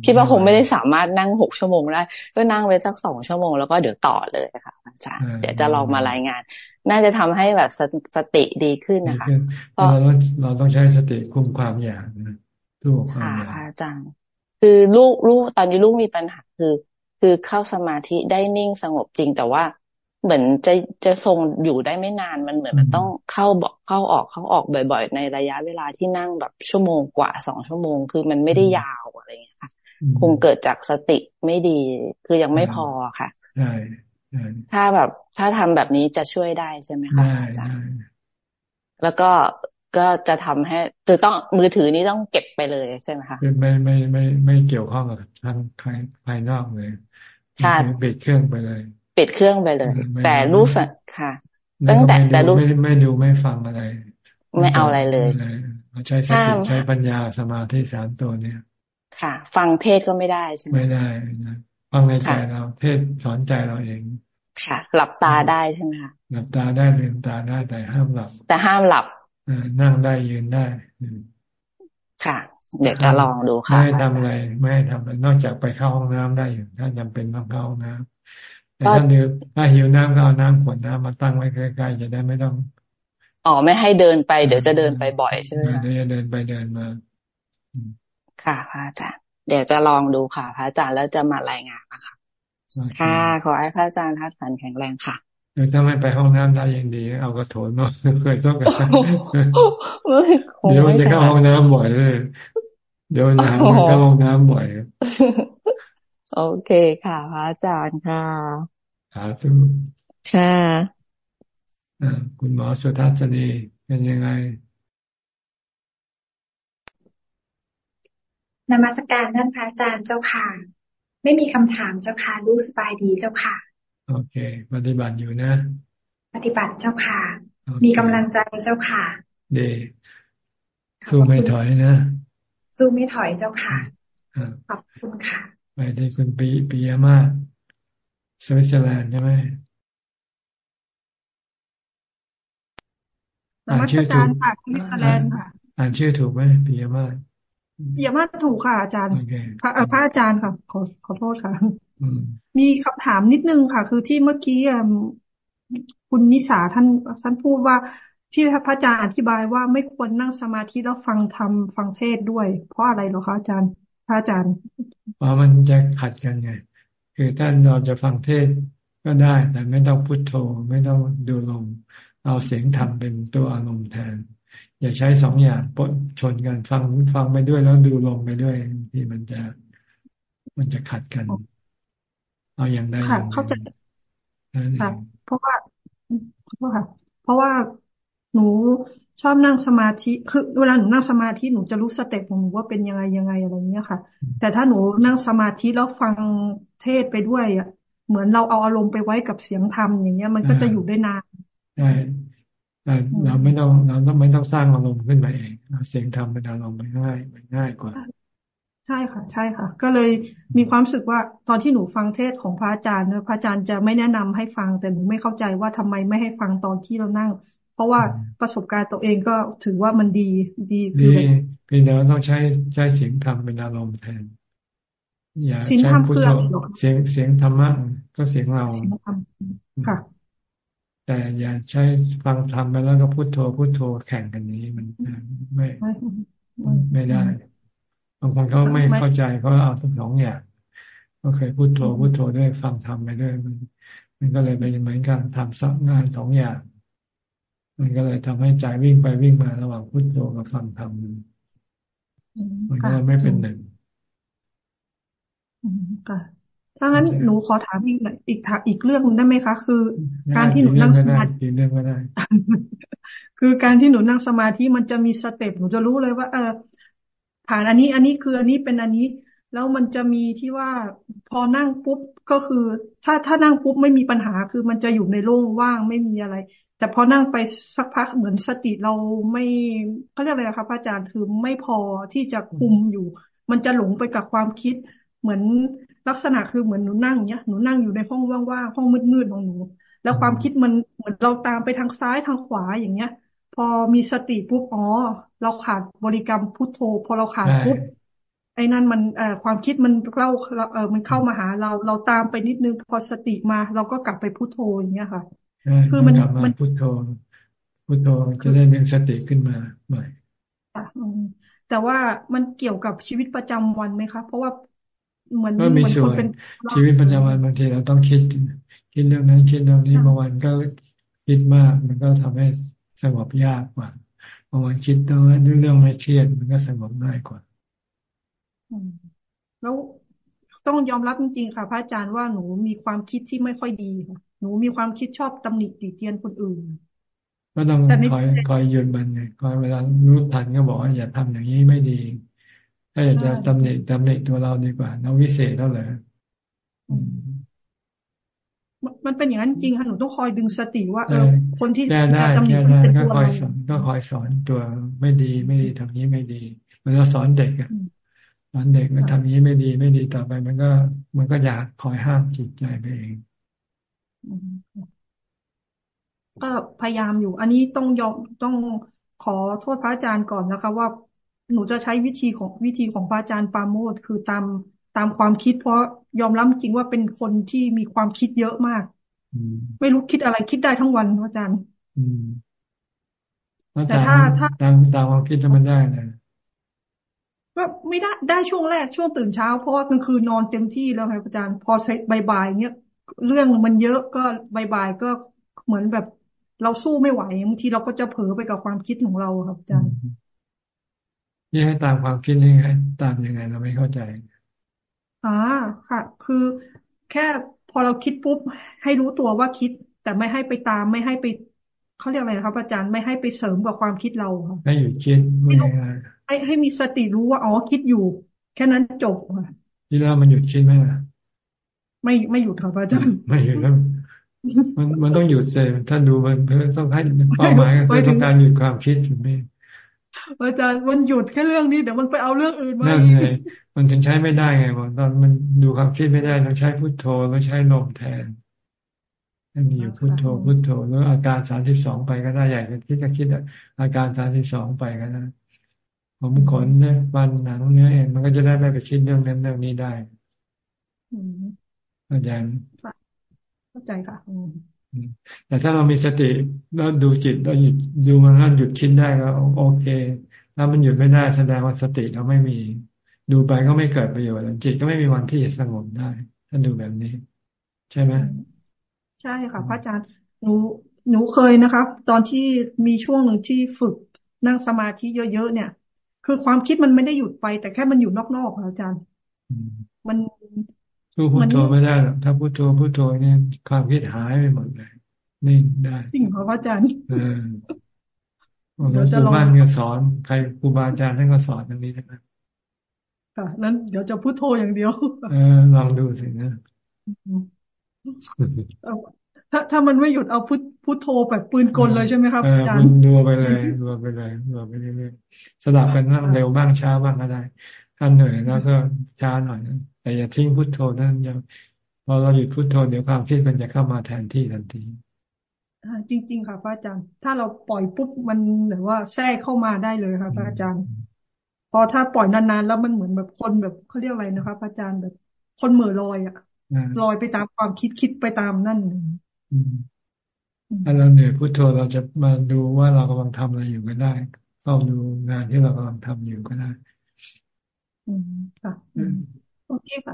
Speaker 23: คิดว่าคงไม่ได้สามารถนั่งหกชั่วโมงได้ ก็นั่งไปสักสองชั่วโมงแล้วก็เดี๋ยวต่อเลยค่ะอาจารย์เดี๋ยวจะลองมารายงาน น่าจะทำให้แบบสติดีขึ้นนะคะ
Speaker 1: เพราะเราเราต้องใช้สติคุมความอยากนะ
Speaker 23: ลูกค่ะอาจารย์คือลูกลูกตอนนี้ลูกมีปัญหาคือ คือเข้าสมาธิได้นิ่งสงบจริงแต่ว่าเหมือนจะจะทรงอยู่ได้ไม่นานมันเหมือนมันต้องเข้าบอกเข้าออกเข้าออกบ่อย ๆ ในระยะเวลาที่นั่งแบบชั่วโมงกว่าสองชั่วโมง คือมันไม่ได้ยาวอะไรเงี้ยค่ะ คงเกิดจากสติไม่ดี คือยังไม่พอค่ะ
Speaker 1: ใช่
Speaker 23: ถ้าแบบถ้าทำแบบนี้จะช่วยได้ใช่ไหมคะอาจารย์แล้วก็ก็จะทำให้คือต้องมือถือนี้ต้องเก็บไปเลยใช่ไหมคะ
Speaker 1: ไม่ไม่ไม่ไม่เกี่ยวข้องกับทางภายนอกเลยใช่ปิดเครื่องไปเลย
Speaker 23: ปิดเครื่องไปเลย แต่รู้สึกค่ะ ตั้งแต่แต่รู้
Speaker 1: ไม่ไม่ดูไม่ฟังอะไร
Speaker 23: ไม่เอาอะไรเลย
Speaker 1: ใช้สติใช้ปัญญาสมาธิสามตัวเนี่ย
Speaker 23: ค่ะ ฟังเทศก็ไม่ได้ใช่ไหม
Speaker 1: ไม่ได้นะ ฟังในใจเรา เทศสอนใจเราเอง
Speaker 23: ค่ะ หลับตาได้ใช่ไหมคะ
Speaker 1: หลับตาได้ลืมตาได้แต่ห้ามหลับ
Speaker 23: แต่ห้ามหลับ
Speaker 1: นั่งได้ยืนได้
Speaker 23: ค่ะ เดี๋ยวจะลองดูค่ะ
Speaker 1: ไม่ทำอะไร ไม่ทำนอกจากไปเข้าห้องน้ำได้อยู่ถ้าจำเป็นต้องเข้าห้องน้ำแต่ถ้าหิวถ้าหิวน้ำก็เอาน้ำขวดน้ำมาตั้งไว้ใกล้ๆจะได้ไม่ต้อง
Speaker 23: อ๋อไม่ให้เดินไปเดี๋ยวจะเดินไปบ่อยใช่ไหม
Speaker 1: เดี๋ยวจะเดินไปเดินมา
Speaker 23: ค่ะพระอาจารย์ เดี๋ยวจะลองดูค่ะ พระอาจารย์แล้วจะมารายงานนะคะค่ะขอให้พระอาจารย์ทัดฝันแข็งแรงค่ะ
Speaker 1: ถ้าไม่ไปห้องน้ำได้ยังดี เอากระโถนมาเคยต้องกันเดี๋ยวมันจะเข้าห้องน้ำบ่อยเลยเดี๋ยวจะหาเข้าห้องน้ำบ่อย
Speaker 23: โอเคค่ะ พระอาจารย์ค่ะ
Speaker 1: สาธุ
Speaker 23: ช่
Speaker 1: คุณหมอสุทัศนีเป็นยังไง
Speaker 24: นมัสการท่านพระอาจารย์เจ้าค่ะ ไม่มีคำถามเจ้าค่ะรู้สบายดีเจ้าค่ะ
Speaker 1: โอเค ปฏิบัติอยู่นะ
Speaker 24: ปฏิบัติเจ้าค่ะ มีกำลังใจเจ้าค่ะ
Speaker 1: ดีสู้ไม่ถอยนะ
Speaker 24: สู้ไม่ถอยเจ้าค่ะขอบคุณค่ะ
Speaker 1: ไปได้คุณปีปียมาสวิตเซอร์แลนด์ใช่ไหม
Speaker 25: อ่านชื่อถูก
Speaker 1: อ่านชื่อถูกไหมปียมา
Speaker 25: อย่ามาถูกค่ะอาจารย์พระพระอาจารย์ค่ะ ขอขอโทษค่ะมีคำถามนิดนึงค่ะ คือที่เมื่อกี้คุณนิสาท่านท่านพูดว่าที่พระอาจารย์อธิบายว่าไม่ควรนั่งสมาธิแล้วฟังธรรมฟังเทศด้วย เพราะอะไรหรอคะอาจารย์ พระอาจารย์
Speaker 1: เพราะมันจะขัดกันไง คือท่านเราจะฟังเทศก็ได้แต่ไม่ต้องพุโทโธ ไม่ต้องดูลมเอาเสียงธรรมเป็นตัวอารมณ์แทน อย่าใช้สองอย่างปนชนกันฟังฟังไปด้วยแล้วดูลงไปด้วยที่มันจะมันจะขัดกัน เอาอย่างใดอย่างหนึ่งเข้าใจ
Speaker 25: ค่ะเพราะว่าเพราะค่ะเพราะว่าหนูชอบนั่งสมาธิ คือเวลาหนูนั่งสมาธิหนูจะรู้สเต็ปของหนูว่าเป็นยังไงยังไงอะไรเงี้ยค่ะ แต่ถ้าหนูนั่งสมาธิแล้วฟังเทศไปด้วยอะ เหมือนเราเอาอารมณ์ไปไว้กับเสียงธรรมอย่างเงี้ย มันก็จะอยู่ได้นาน
Speaker 1: ใช่ เราไม่ต้องเราต้องไม่ต้องสร้างอารมณ์ขึ้นมาเองเสียงธรรมเป็นอารมณ์มันง่ายมันง่ายกว่า
Speaker 25: ใช่ค่ะ ใช่ค่ะ ก็เลยมีความรู้สึกว่าตอนที่หนูฟังเทศของพระอาจารย์เนี่ยพระอาจารย์จะไม่แนะนำให้ฟัง แต่หนูไม่เข้าใจว่าทำไมไม่ให้ฟังตอนที่เรานั่ง เพราะว่าประสบการณ์ตัวเองก็ถือว่ามันดีดี
Speaker 1: คือเพียงแต่ต้องใช้ใช้เสียงธรรมเป็นอารมณ์แทนอย่าใช้พุทโธเสียงเสียงธรรมะก็เสียงเรา
Speaker 25: ค่ะ
Speaker 1: แต่อย่าใช้ฟังทำไปแล้วก็พุโทโธพุโทโธแข่งกันนี้มันไม่ไม่ได้บางคนเขาไม่เข้าใจเขาเอาทั้งสองอย่างก็เคยพุโทโธพุโทโธด้วยฟังทำไปด้วยมัน มันก็เลยเป็นเหมือนกันทำสังงานสองอย่าง มันก็เลยทำให้ใจวิ่งไปวิ่งมาระหว่างพุโทโธกับฟังทำมันก็ไม่เป็นหนึ่ง
Speaker 25: ค่ะ ถ้างั้นหนูขอถามอีกอีกอีกเรื่องได้ไหมคะ คือ การที่หนูนั่งสมาธิ
Speaker 1: เรื่องก็ได้
Speaker 25: คือการที่หนูนั่งสมาธิมันจะมีสเต็ปหนูจะรู้เลยว่า เออผ่านอันนี้ อันนี้คืออันนี้เป็นอันนี้ แล้วมันจะมีที่ว่าพอนั่งปุ๊บก็คือ ถ้าถ้านั่งปุ๊บไม่มีปัญหาคือมันจะอยู่ในโล่งว่างไม่มีอะไร แต่พอนั่งไปสักพักเหมือนสติเราไม่เขาเรียกอะไรครับอาจารย์คือไม่พอที่จะคุมอยู่ มันจะหลงไปกับความคิด เหมือน ลักษณะคือเหมือนหนูนั่งเนี้ยหนูนั่งอยู่ในห้องว่างๆห้องมืดๆของหนู แล้วความคิดมันเหมือนเราตามไปทางซ้ายทางขวาอย่างเงี้ย พอมีสติปุ๊บอ๋อเราขาดบริกรรมพุทโธ พอเราขาดปุ๊บไอ้นั่นมันเอ่อความคิดมันเล่าเออมันเข้ามาหาเรา เราตามไปนิดนึงพอสติมา เราก็กลับไปพุทโธอย่างเงี้ยค่ะ
Speaker 1: คือมันมันพุทโธพุทโธจะได้มีสติขึ้นมาใหม่
Speaker 25: แต่ว่ามันเกี่ยวกับชีวิตประจำวันไหมคะ เพราะว่า เหมือน
Speaker 1: ก็มีส่วนชีวิตประจำวันบางทีเราต้องคิด คิดเรื่องนั้นคิดเรื่องนี้บางวันก็คิดมาก มันก็ทำให้สงบยากกว่าบางวันคิดเรื่องเรื่องไม่เครียดมันก็สงบง่ายกว่า
Speaker 25: แล้วต้องยอมรับจริงๆค่ะพระอาจารย์ว่าหนูมีความคิดที่ไม่ค่อยดีค่ะหนูมีความคิดชอบตำหนิติเตียนคนอื่น
Speaker 1: ก็ต้องคอยคอยหยุดมันไงคอยเวลารู้ทันก็บอกว่าอย่าทำอย่างนี้ไม่ดี ถ้าอยากจะตำหนิตำหนิตัวเราดีกว่าเราวิเศษแล้วเหรอ
Speaker 25: มันเป็นอย่างนั้นจริงค่ะหนูต้องคอยดึงสติว่าเออคนที่
Speaker 1: แก้ได้แก้ได้ก็คอยสอนก็คอยสอนตัวไม่ดีไม่ดีทำนี้ไม่ดี มันก็สอนเด็กอะสอนเด็กมันทำนี้ไม่ดีไม่ดีต่อไป มันก็ มันก็อยากคอยห้ามจิตใจไปเอง
Speaker 25: ก็พยายามอยู่ อันนี้ต้องยอมต้องขอโทษพระอาจารย์ก่อนนะคะ ว่า หนูจะใช้วิธีของวิธีของพระอาจารย์ปาโมดคือตามตามความคิด เพราะยอมรับจริงว่าเป็นคนที่มีความคิดเยอะมากไม่รู้คิดอะไรคิดได้ทั้งวันพระอาจารย์
Speaker 1: แต่ถ้าถ้าตามตามความคิดมันได้นะ
Speaker 25: ก็ไม่ได้ได้ช่วงแรกช่วงตื่นเช้าเพราะว่ากลางคืนนอนเต็มที่แล้วค่ะอาจารย์ พอใช้บ่ายๆเนี้ยเรื่องมันเยอะก็บ่ายๆก็เหมือนแบบเราสู้ไม่ไหวบางทีเราก็จะเผลอไปกับความคิดของเราครับอาจารย์
Speaker 1: นี่ให้ตามความคิดยังไงตามยังไงเราไม่เข้าใจ
Speaker 25: อ่าค่ะ คือแค่พอเราคิดปุ๊บให้รู้ตัวว่าคิด แต่ไม่ให้ไปตามไม่ให้ไปเขาเรียกอะไรครับอาจารย์ไม่ให้ไปเสริมกับความคิดเรา
Speaker 1: ค่ะให้อยู่คิดไม่
Speaker 25: ให้ให้มีสติรู้ว่าอ๋อคิดอยู่ แค่นั้นจบค่ะ
Speaker 1: ที่แล้วมันหยุดคิดไหมล่ะ
Speaker 25: ไม่ไม่หยุดครับอาจารย์
Speaker 1: ไม่หยุดแล้วมันมันต้องหยุดเสท่านดูมันเพื่อต้องให้เป้าหมายก็คือต้องการหยุดความคิดถูกไหม
Speaker 25: อาจารย์มันหยุดแค่เรื่องนี้เดี๋ยวมันไปเอาเรื่องอื่นมา
Speaker 1: นั่นไงมันถึงใช้ไม่ได้ไงบอกตอนมันดูความคิดไม่ได้ต้องใช้พุทโธต้องใช้ลมแทนให้มีอยู่พุทโธพุทโธแล้วอาการสามสิบสองไปก็ได้ใหญ่ก็คิดก็คิดอาการสามสิบสองไปก็ได้ผมขนเนี่ยฟันหนังเนื้อเองมันก็จะได้ไม่ไปคิดเรื่องนั้นเรื่องนี้ได้อาจารย์
Speaker 25: เข้าใจค่ะ
Speaker 1: แต่ถ้าเรามีสติแล้วดูจิตแล้วหยุดดูมันแล้วหยุดคิดได้ก็โอเคถ้ามันหยุดไม่ได้แสดงว่าสติเราไม่มี ดูไปก็ไม่เกิดประโยชน์จิตก็ไม่มีวันที่จะสงบได้ ถ้าดูแบบนี้ ใช่ไหม
Speaker 25: ใช่ค่ะพระอาจารย์หนูหนูเคยนะคะ ตอนที่มีช่วงหนึ่งที่ฝึกนั่งสมาธิเยอะๆเนี่ย คือความคิดมันไม่ได้หยุดไป แต่แค่มันอยู่นอกๆค่ะอาจารย์ มัน
Speaker 1: สู้พุทโธไม่ได้หรอกถ้าพุทโธพุทโธเนี่ยความคิดหายไปหมดเลยนิ่งได้
Speaker 25: จริงเหรออาจารย์เออ
Speaker 1: หลวงปู่บ้านก็สอนใครครูบาอาจารย์ท่านก็สอนตรงนี้นะ
Speaker 25: ค่ะนั้นเดี๋ยวจะพุทโธอย่างเดียว
Speaker 1: เออลองดูสินะ
Speaker 25: ถ้าถ้ามันไม่หยุดเอาพุทพุทโธแบบปืนกลเลยใช่ไหมครับอาจารย์
Speaker 1: ดูไปเลยดูไปเลยดูไปเรื่อยๆสลับกันนั่งเร็วบ้างช้าบ้างก็ได้ถ้าเหนื่อยแล้วก็ช้าหน่อย แต่อย่าทิ้งพุทโธนั่นยังพอเราหยุดพุทโธเดี๋ยวความคิดมันจะเข้ามาแทนที่ทันที
Speaker 25: จริง ๆ ค่ะพระอาจารย์ ถ้าเราปล่อยปุ๊บมันหรือว่าแทรกเข้ามาได้เลยค่ะพระอาจารย์ พอถ้าปล่อยนานๆแล้วมันเหมือนแบบคนแบบเขาเรียกอะไรนะคะพระอาจารย์แบบ คนเหม่อลอยอะลอยไปตามความคิดคิดไปตามนั่น
Speaker 1: ถ้าเราเหนื่อยพุทโธเราจะมาดูว่าเรากำลังทำอะไรอยู่ก็ได้เข้าดูงานที่เรากำลังทำอยู่ก็ได้
Speaker 25: อืมค่ะโอเคค่ะ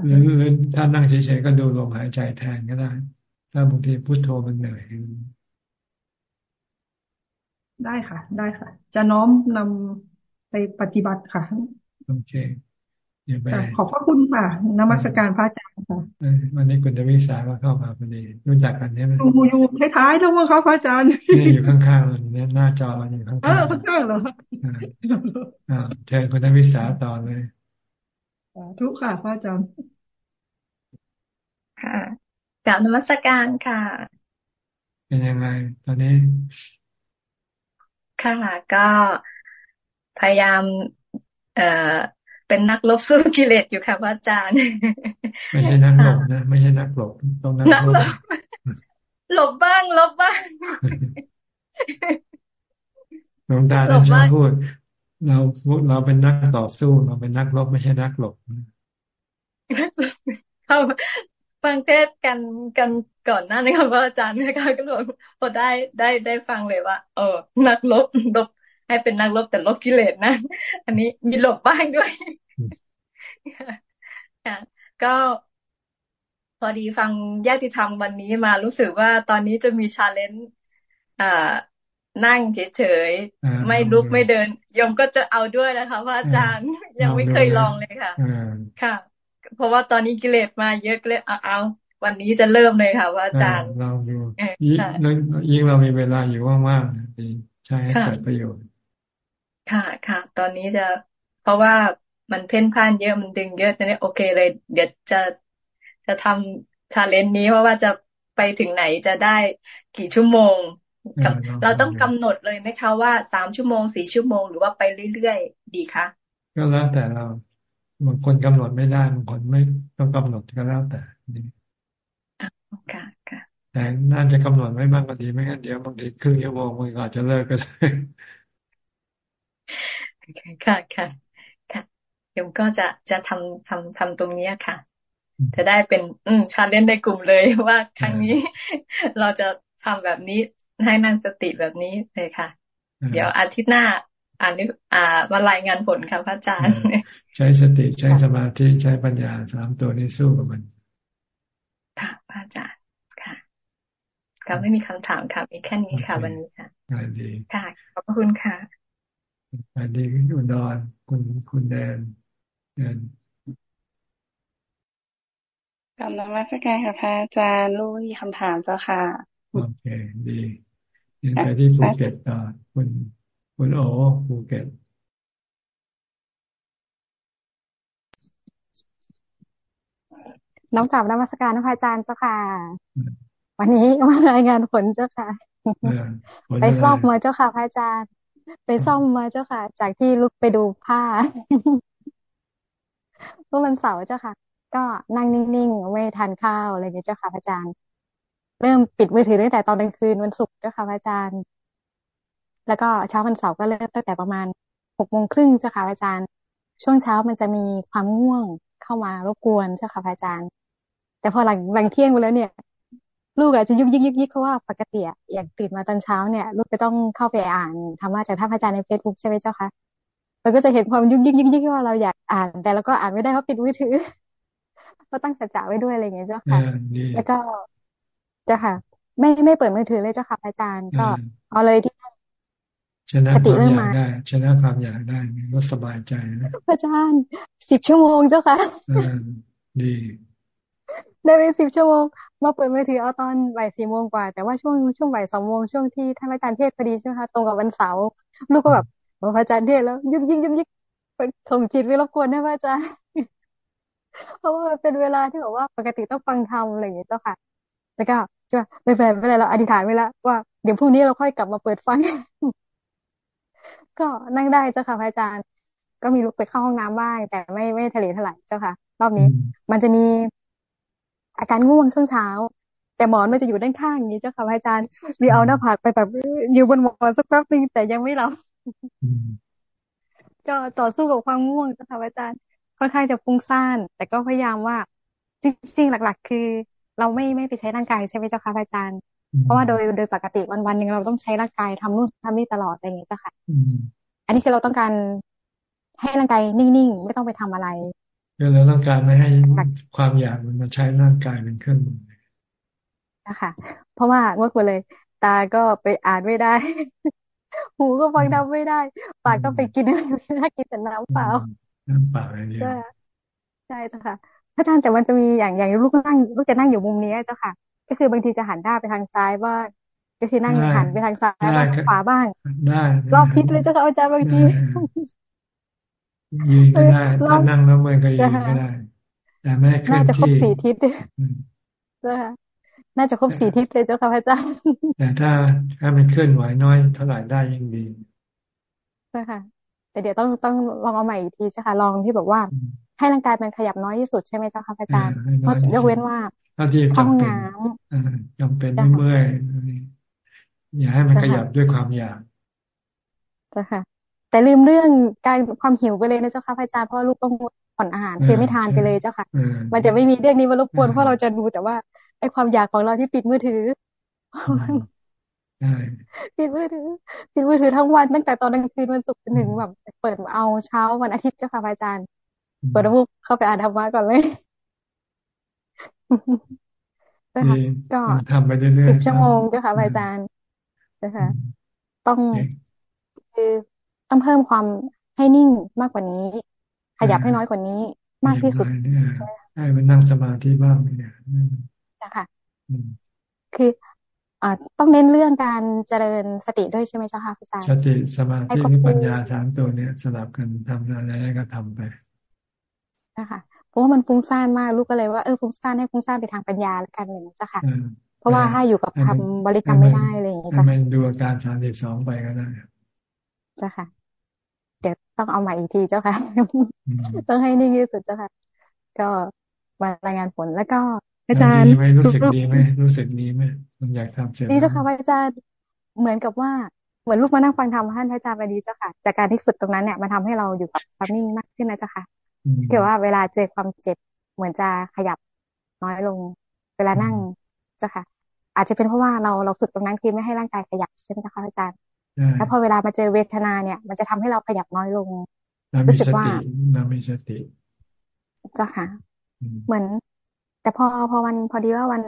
Speaker 1: หรือถ้านั่งเฉยๆก็ดูลมหายใจแทนก็ได้ ถ้าบางทีพุทโธมันเหนื่อย
Speaker 25: ได้ค่ะ ได้ค่ะ จะน้อมนำไปปฏิบัติค่ะ
Speaker 1: โอเค
Speaker 25: ขอบพระคุณค่ะนมัสการพระอาจารย์ค่ะ
Speaker 1: วันนี้คุณจะวิสาก็เข้ามาพอดีรู้จักกันใช่ไหม
Speaker 25: อยู่อยู่ท้ายๆแล้วมั้งครับพระอาจารย์
Speaker 1: นี่อยู่ข้างๆเนี่ยหน้าจออยู่ข้างๆเอ
Speaker 25: อข้างๆเหรอ
Speaker 1: อ่าเชิญคุณวิสาต่อเลย
Speaker 25: ทุกค่ะพระอาจารย์
Speaker 26: ค่ะกล่าวนมัสการค่ะ
Speaker 1: เป็นยังไง ตอนนี้
Speaker 26: ค่ะก็พยายาม เอ่อเป็นนักลบสู้กิเลสอยู่ค่ะพระอาจารย์
Speaker 1: ไม่ใช่นักลบนะ ไม่ใช่นักลบต้องนักลบ
Speaker 26: หลบบ้างลบบ้าง
Speaker 1: หลวงตาท่านชอบพูด เราเราเป็นนักต่อสู้เราเป็นนักรบไม่ใช่นักหลบ
Speaker 26: เข้าฟังเทศกันกันก่อนหน้านี้ค่ะพระอาจารย์นะคะก็เลยพอได้ได้ได้ฟังเลยว่า เออ นักลบลบให้เป็นนักลบแต่ลบกิเลสนะ อันนี้มีหลบบ้างด้วยค่ะก็พอดีฟังญาติธรรมวันนี้มารู้สึกว่าตอนนี้จะมีชาเลนจ์อ่า นั่งเฉยๆไม่ลุกไม่เดินยมก็จะเอาด้วยนะคะพระอาจารย์ยังไม่เคยลองเลยค่ะค่ะ เพราะว่าตอนนี้กิเลสมาเยอะเลยเอาเอาวันนี้จะเริ่มเลยค่ะว่าอาจารย์
Speaker 1: เราดูยิ่งเรามีเวลาอยู่ว่างๆดีใช้ให้เกิดประโยชน์
Speaker 26: ค่ะค่ะ ตอนนี้จะ เพราะว่ามันเพ่นพ่านเยอะมันดึงเยอะตอนนี้โอเคเลย เดี๋ยวจะจะทำ challenge นี้เพราะว่าจะไปถึงไหนจะได้กี่ชั่วโมง เราต้องกำหนดเลยไหมคะว่าสามชั่วโมงสี่ชั่วโมงหรือว่าไปเรื่อยๆดีคะ
Speaker 1: ก็แล้วแต่เราบางคนกำหนดไม่ได้บางคนไม่ต้องกำหนดก็แล้วแต่นี่
Speaker 26: ค่ะค่ะ
Speaker 1: แต่น่าจะกำหนดไม่บ้างก็ดีไม่งั้นเดี๋ยวบางทีครึ่งชั่วโมงมันอาจจะเลิกก็ได้
Speaker 26: ค่ะค่ะค่ะเดี๋ยวก็จะจะทำทำทำตรงนี้ค่ะ จะได้เป็น อืมชาเลนจ์ในกลุ่มเลยว่าครั้งนี้ เราจะทำแบบนี้ ให้นั่งสติแบบนี้เลยค่ะ เดี๋ยวอาทิตย์หน้าอ่านอ่ามารายงานผลค่ะพระอาจารย์
Speaker 1: ใช้สติใช้สมาธิใช้ปัญญาสามตัวนี้สู้กับมัน
Speaker 26: ค่ะพระอาจารย์ค่ะ ก็ไม่มีคำถามค่ะมีแค่นี้ค่ะวันนี้ค่ะ
Speaker 1: ดี
Speaker 26: ค่ะขอบพระคุณค่ะ
Speaker 1: ดีอุดรคุณคุณแดนแดน
Speaker 27: กลับมาสักการค่ะพระอาจารย์ลูกมีคำถามเจ้าค่ะ
Speaker 1: โอเคดี ยังไปที่ภูเก็ตต่อคุณคุณโอภูเก็ต
Speaker 28: น้องกลับนมัสการพระอาจารย์เจ้าค่ะ วันนี้มารายงานผลเจ้าค่ะ ไปซ่อมมาเจ้าค่ะพระอาจารย์ ไปซ่อมมาเจ้าค่ะ จากที่ลุกไปดูผ้าเมื่อวันเสาร์เจ้าค่ะ ก็นั่งนิ่งๆไม่ทานข้าวอะไรอย่างเงี้ยเจ้าค่ะพระอาจารย์ เริ่มปิดมือถือตั้งแต่ตอนกลางคืนวันศุกร์เจ้าค่ะอาจารย์ แล้วก็เช้าวันเสาร์ก็เริ่มตั้งแต่ประมาณหกโมงครึ่งเจ้าค่ะอาจารย์ ช่วงเช้ามันจะมีความง่วงเข้ามารบกวนเจ้าค่ะอาจารย์ แต่พอหลังหลังเที่ยงไปแล้วเนี่ย ลูกอาจจะยุกยิกยิกยิกเพราะว่าปกติอย่างตื่นมาตอนเช้าเนี่ย ลูกจะต้องเข้าไปอ่านธรรมะจากท่านอาจารย์ในเฟซบุ๊กใช่ไหมเจ้าคะเราก็จะเห็นความยุกยิกยิกยิกว่าเราอยากอ่าน แต่เราก็อ่านไม่ได้เพราะปิดมือถือก็ตั้งสัจจะไว้ด้วยอะไรอย่างเงี้ยเจ้าค่ะ แล้วก็ จ้ะค่ะ ไม่ไม่เปิดมือถือเลยเจ้าค่ะอาจารย์ก็เอาเลยที่
Speaker 1: ชนะความอยากได้ ชนะความอยากได้ก็สบายใจนะ
Speaker 28: อาจารย์สิบชั่วโมงเจ้าค่ะ
Speaker 1: ดี
Speaker 28: ได้ไปสิบชั่วโมงมาเปิดมือถือเอาตอนบ่ายสี่โมงกว่า แต่ว่าช่วงช่วงบ่ายสองโมงช่วงที่ท่านอาจารย์เทศพอดีใช่ไหมคะตรงกับวันเสาร์ลูกก็แบบพระอาจารย์เทศแล้วยุบยิบยุบยิบไปถงจิตไปรบกวนนะพระอาจารย์เพราะว่าเป็นเวลาที่แบบว่าปกติต้องฟังธรรมอะไรอย่างเงี้ยเจ้าค่ะ แล้วก็ ใช่ป่ะไม่เป็นไรไม่เป็นไรเราอธิษฐานไว้แล้วว่าเดี๋ยวพรุ่งนี้เราค่อยกลับมาเปิดฟัง ก็นั่งได้เจ้าค่ะพระอาจารย์ ก็มีลุกไปเข้าห้องน้ำบ้าง แต่ไม่ไม่ทะเลเท่าไหร่เจ้าค่ะ รอบนี้ มันจะมีอาการง่วงช่วงเช้า แต่หมอนมันจะอยู่ด้านข้างอย่างนี้เจ้าค่ะพระอาจารย์มีเอาหน้าผากไปแบบอยู่บนหมอนสักแป๊บนึงแต่ยังไม่หลับก็ต่อสู้กับความง่วงเจ้าค่ะพระอาจารย์ค่อนข้างจะฟุ้งซ่าน แต่ก็พยายามว่า จริงๆ หลัก ๆ คือ เราไม่ไม่ไปใช้ร่างกายใช่ไหมเจ้าค่ะอาจารย์ เพราะว่าโดยโดยปกติวันวันหนึ่งเราต้องใช้ร่างกายทำนู่นทำนี่ตลอดอะไรอย่างนี้เจ้าค่ะอันนี้คือเราต้องการให้ร่างกายนิ่งๆไม่ต้องไปทำอะไร
Speaker 1: คือเราต้องการไม่ให้ความอยากมันมาใช้ร่างกายเป็นเครื่องมือ
Speaker 28: นะคะเพราะว่าเมื่อคนเลย ตาก็ไปอ่านไม่ได้ หูก็ฟังทำไม่ได้ ปากก็ไปกินไม่ได้กินแต่น้ำเปล่า
Speaker 1: น้ำเปล่าอะไรเนี่ย
Speaker 28: ใช่จ้ะค่ะ อาจารย์แต่มันจะมีอย่างอย่างลูกนั่งลูกจะนั่งอยู่มุมนี้เจ้าค่ะ ก็คือบางทีจะหันหน้าไปทางซ้ายบ้างก็คือนั่งหันไปทางซ้ายบ้างขวาบ้าง
Speaker 1: ได้
Speaker 28: รอบพิษเลยเจ้าค่ะอาจารย์บางที
Speaker 1: ยืนก็ได้ถ้านั่งแล้วมันก็ยืนก็ได้ แต่ไม่เคลื่อนที่น่าจะครบ
Speaker 28: สี่ทิศเจ้าค่ะน่าจะครบสี่ทิศเลยเจ้าค่ะอาจารย์
Speaker 1: แต่ถ้าถ้ามันเคลื่อนไหวน้อยเท่าไหร่ได้ยิ่งดี
Speaker 28: ใช่ค่ะ แต่เดี๋ยวต้องต้องลองเอาใหม่อีกทีใช่ค่ะลองที่แบบว่า ให้ร่างกายมันขยับน้อยที่สุดใช่ไหมเจ้าค่ะอาจารย์เพราะยกเว้นว่า
Speaker 1: ห้
Speaker 28: อง
Speaker 1: น้ำจำเป็นเมื่อยอย่าให้มันขยับด้วยความอยาก
Speaker 28: เจ้าค่ะ แต่ลืมเรื่องการความหิวไปเลยนะเจ้าค่ะอาจารย์เพราะลูกต้องผ่อนอาหารคือไม่ทานไปเลยเจ้าค่ะ มันจะไม่มีเรื่องนี้มารบกวนเพราะเราจะดูแต่ว่าไอ้ความอยากของเราที่ปิดมือถือปิดมือถือปิดมือถือทั้งวันตั้งแต่ตอนกลางคืนวันศุกร์จนถึงแบบเปิดเอาเช้าวันอาทิตย์เจ้าค่ะอาจารย์ เปิดบุ๊กเข้าไปอ่านธรรมะก่อนเลยนะคะก็
Speaker 1: ทำไปเรื่อยๆ
Speaker 28: สิบชั่วโมงเจ้าค่ะอาจารย์นะคะต้องคือต้องเพิ่มความให้นิ่งมากกว่านี้ ขยับให้น้อยกว่านี้มากที่สุด
Speaker 1: ใช่มันนั่งสมาธิบ้างเนี่ย
Speaker 28: ค่ะคืออ่าต้องเน้นเรื่องการเจริญสติด้วยใช่ไหมเจ้าค่ะอาจารย์
Speaker 1: สติสมาธิหรือปัญญาสามตัวเนี้ยสลับกันทำอะไรก็ทำไป
Speaker 28: นะคะเพราะว่ามันฟุ้งซ่านมากลูกก็เลยว่าเออฟุ้งซ่านให้ฟุ้งซ่านไปทางปัญญาแล้วกันอย่างนี้จ้ะค่ะ เพราะว่าถ้าอยู่กับคำบริกรรมไม่ได้อะไรอย่างนี้จ้ะ
Speaker 1: มันดูอาการสามสิบสองไปก็ได้
Speaker 28: จ้ะค่ะเดี๋ยวต้องเอาใหม่อีกทีเจ้าค่ะต้องให้นิ่งที่สุดเจ้าค่ะ ก็มารายงานผลแล้วก็อาจารย์
Speaker 1: รู้สึกดีไหมรู้สึกดีไหมมันอยากทำเสร็จ
Speaker 28: ดีเจ้าค่ะอาจารย์เหมือนกับว่าเหมือนลูกมานั่งฟังธรรมท่านพระอาจารย์ไปดีเจ้าค่ะ จากการที่ฝึกตรงนั้นเนี่ยมันทาให้เราอยู่กับความนิ่งมากขึ้นนะเจ้าค่ะ เกี่ยวว่าเวลาเจอความเจ็บเหมือนจะขยับน้อยลง เวลานั่งเจ้าค่ะ อาจจะเป็นเพราะว่าเราเราฝึกตรงนั้นคือไม่ให้ร่างกายขยับใช่ไหมเจ้าค่ะอาจารย์ แล้วพอเวลามาเจอเวทนาเนี่ย มันจะทำให้เราขยับน้อยลง
Speaker 1: รู้สึกว่าเราไม่สติ
Speaker 28: เจ้าค่ะ เหมือน แต่พอพอวันพอดีว่าวัน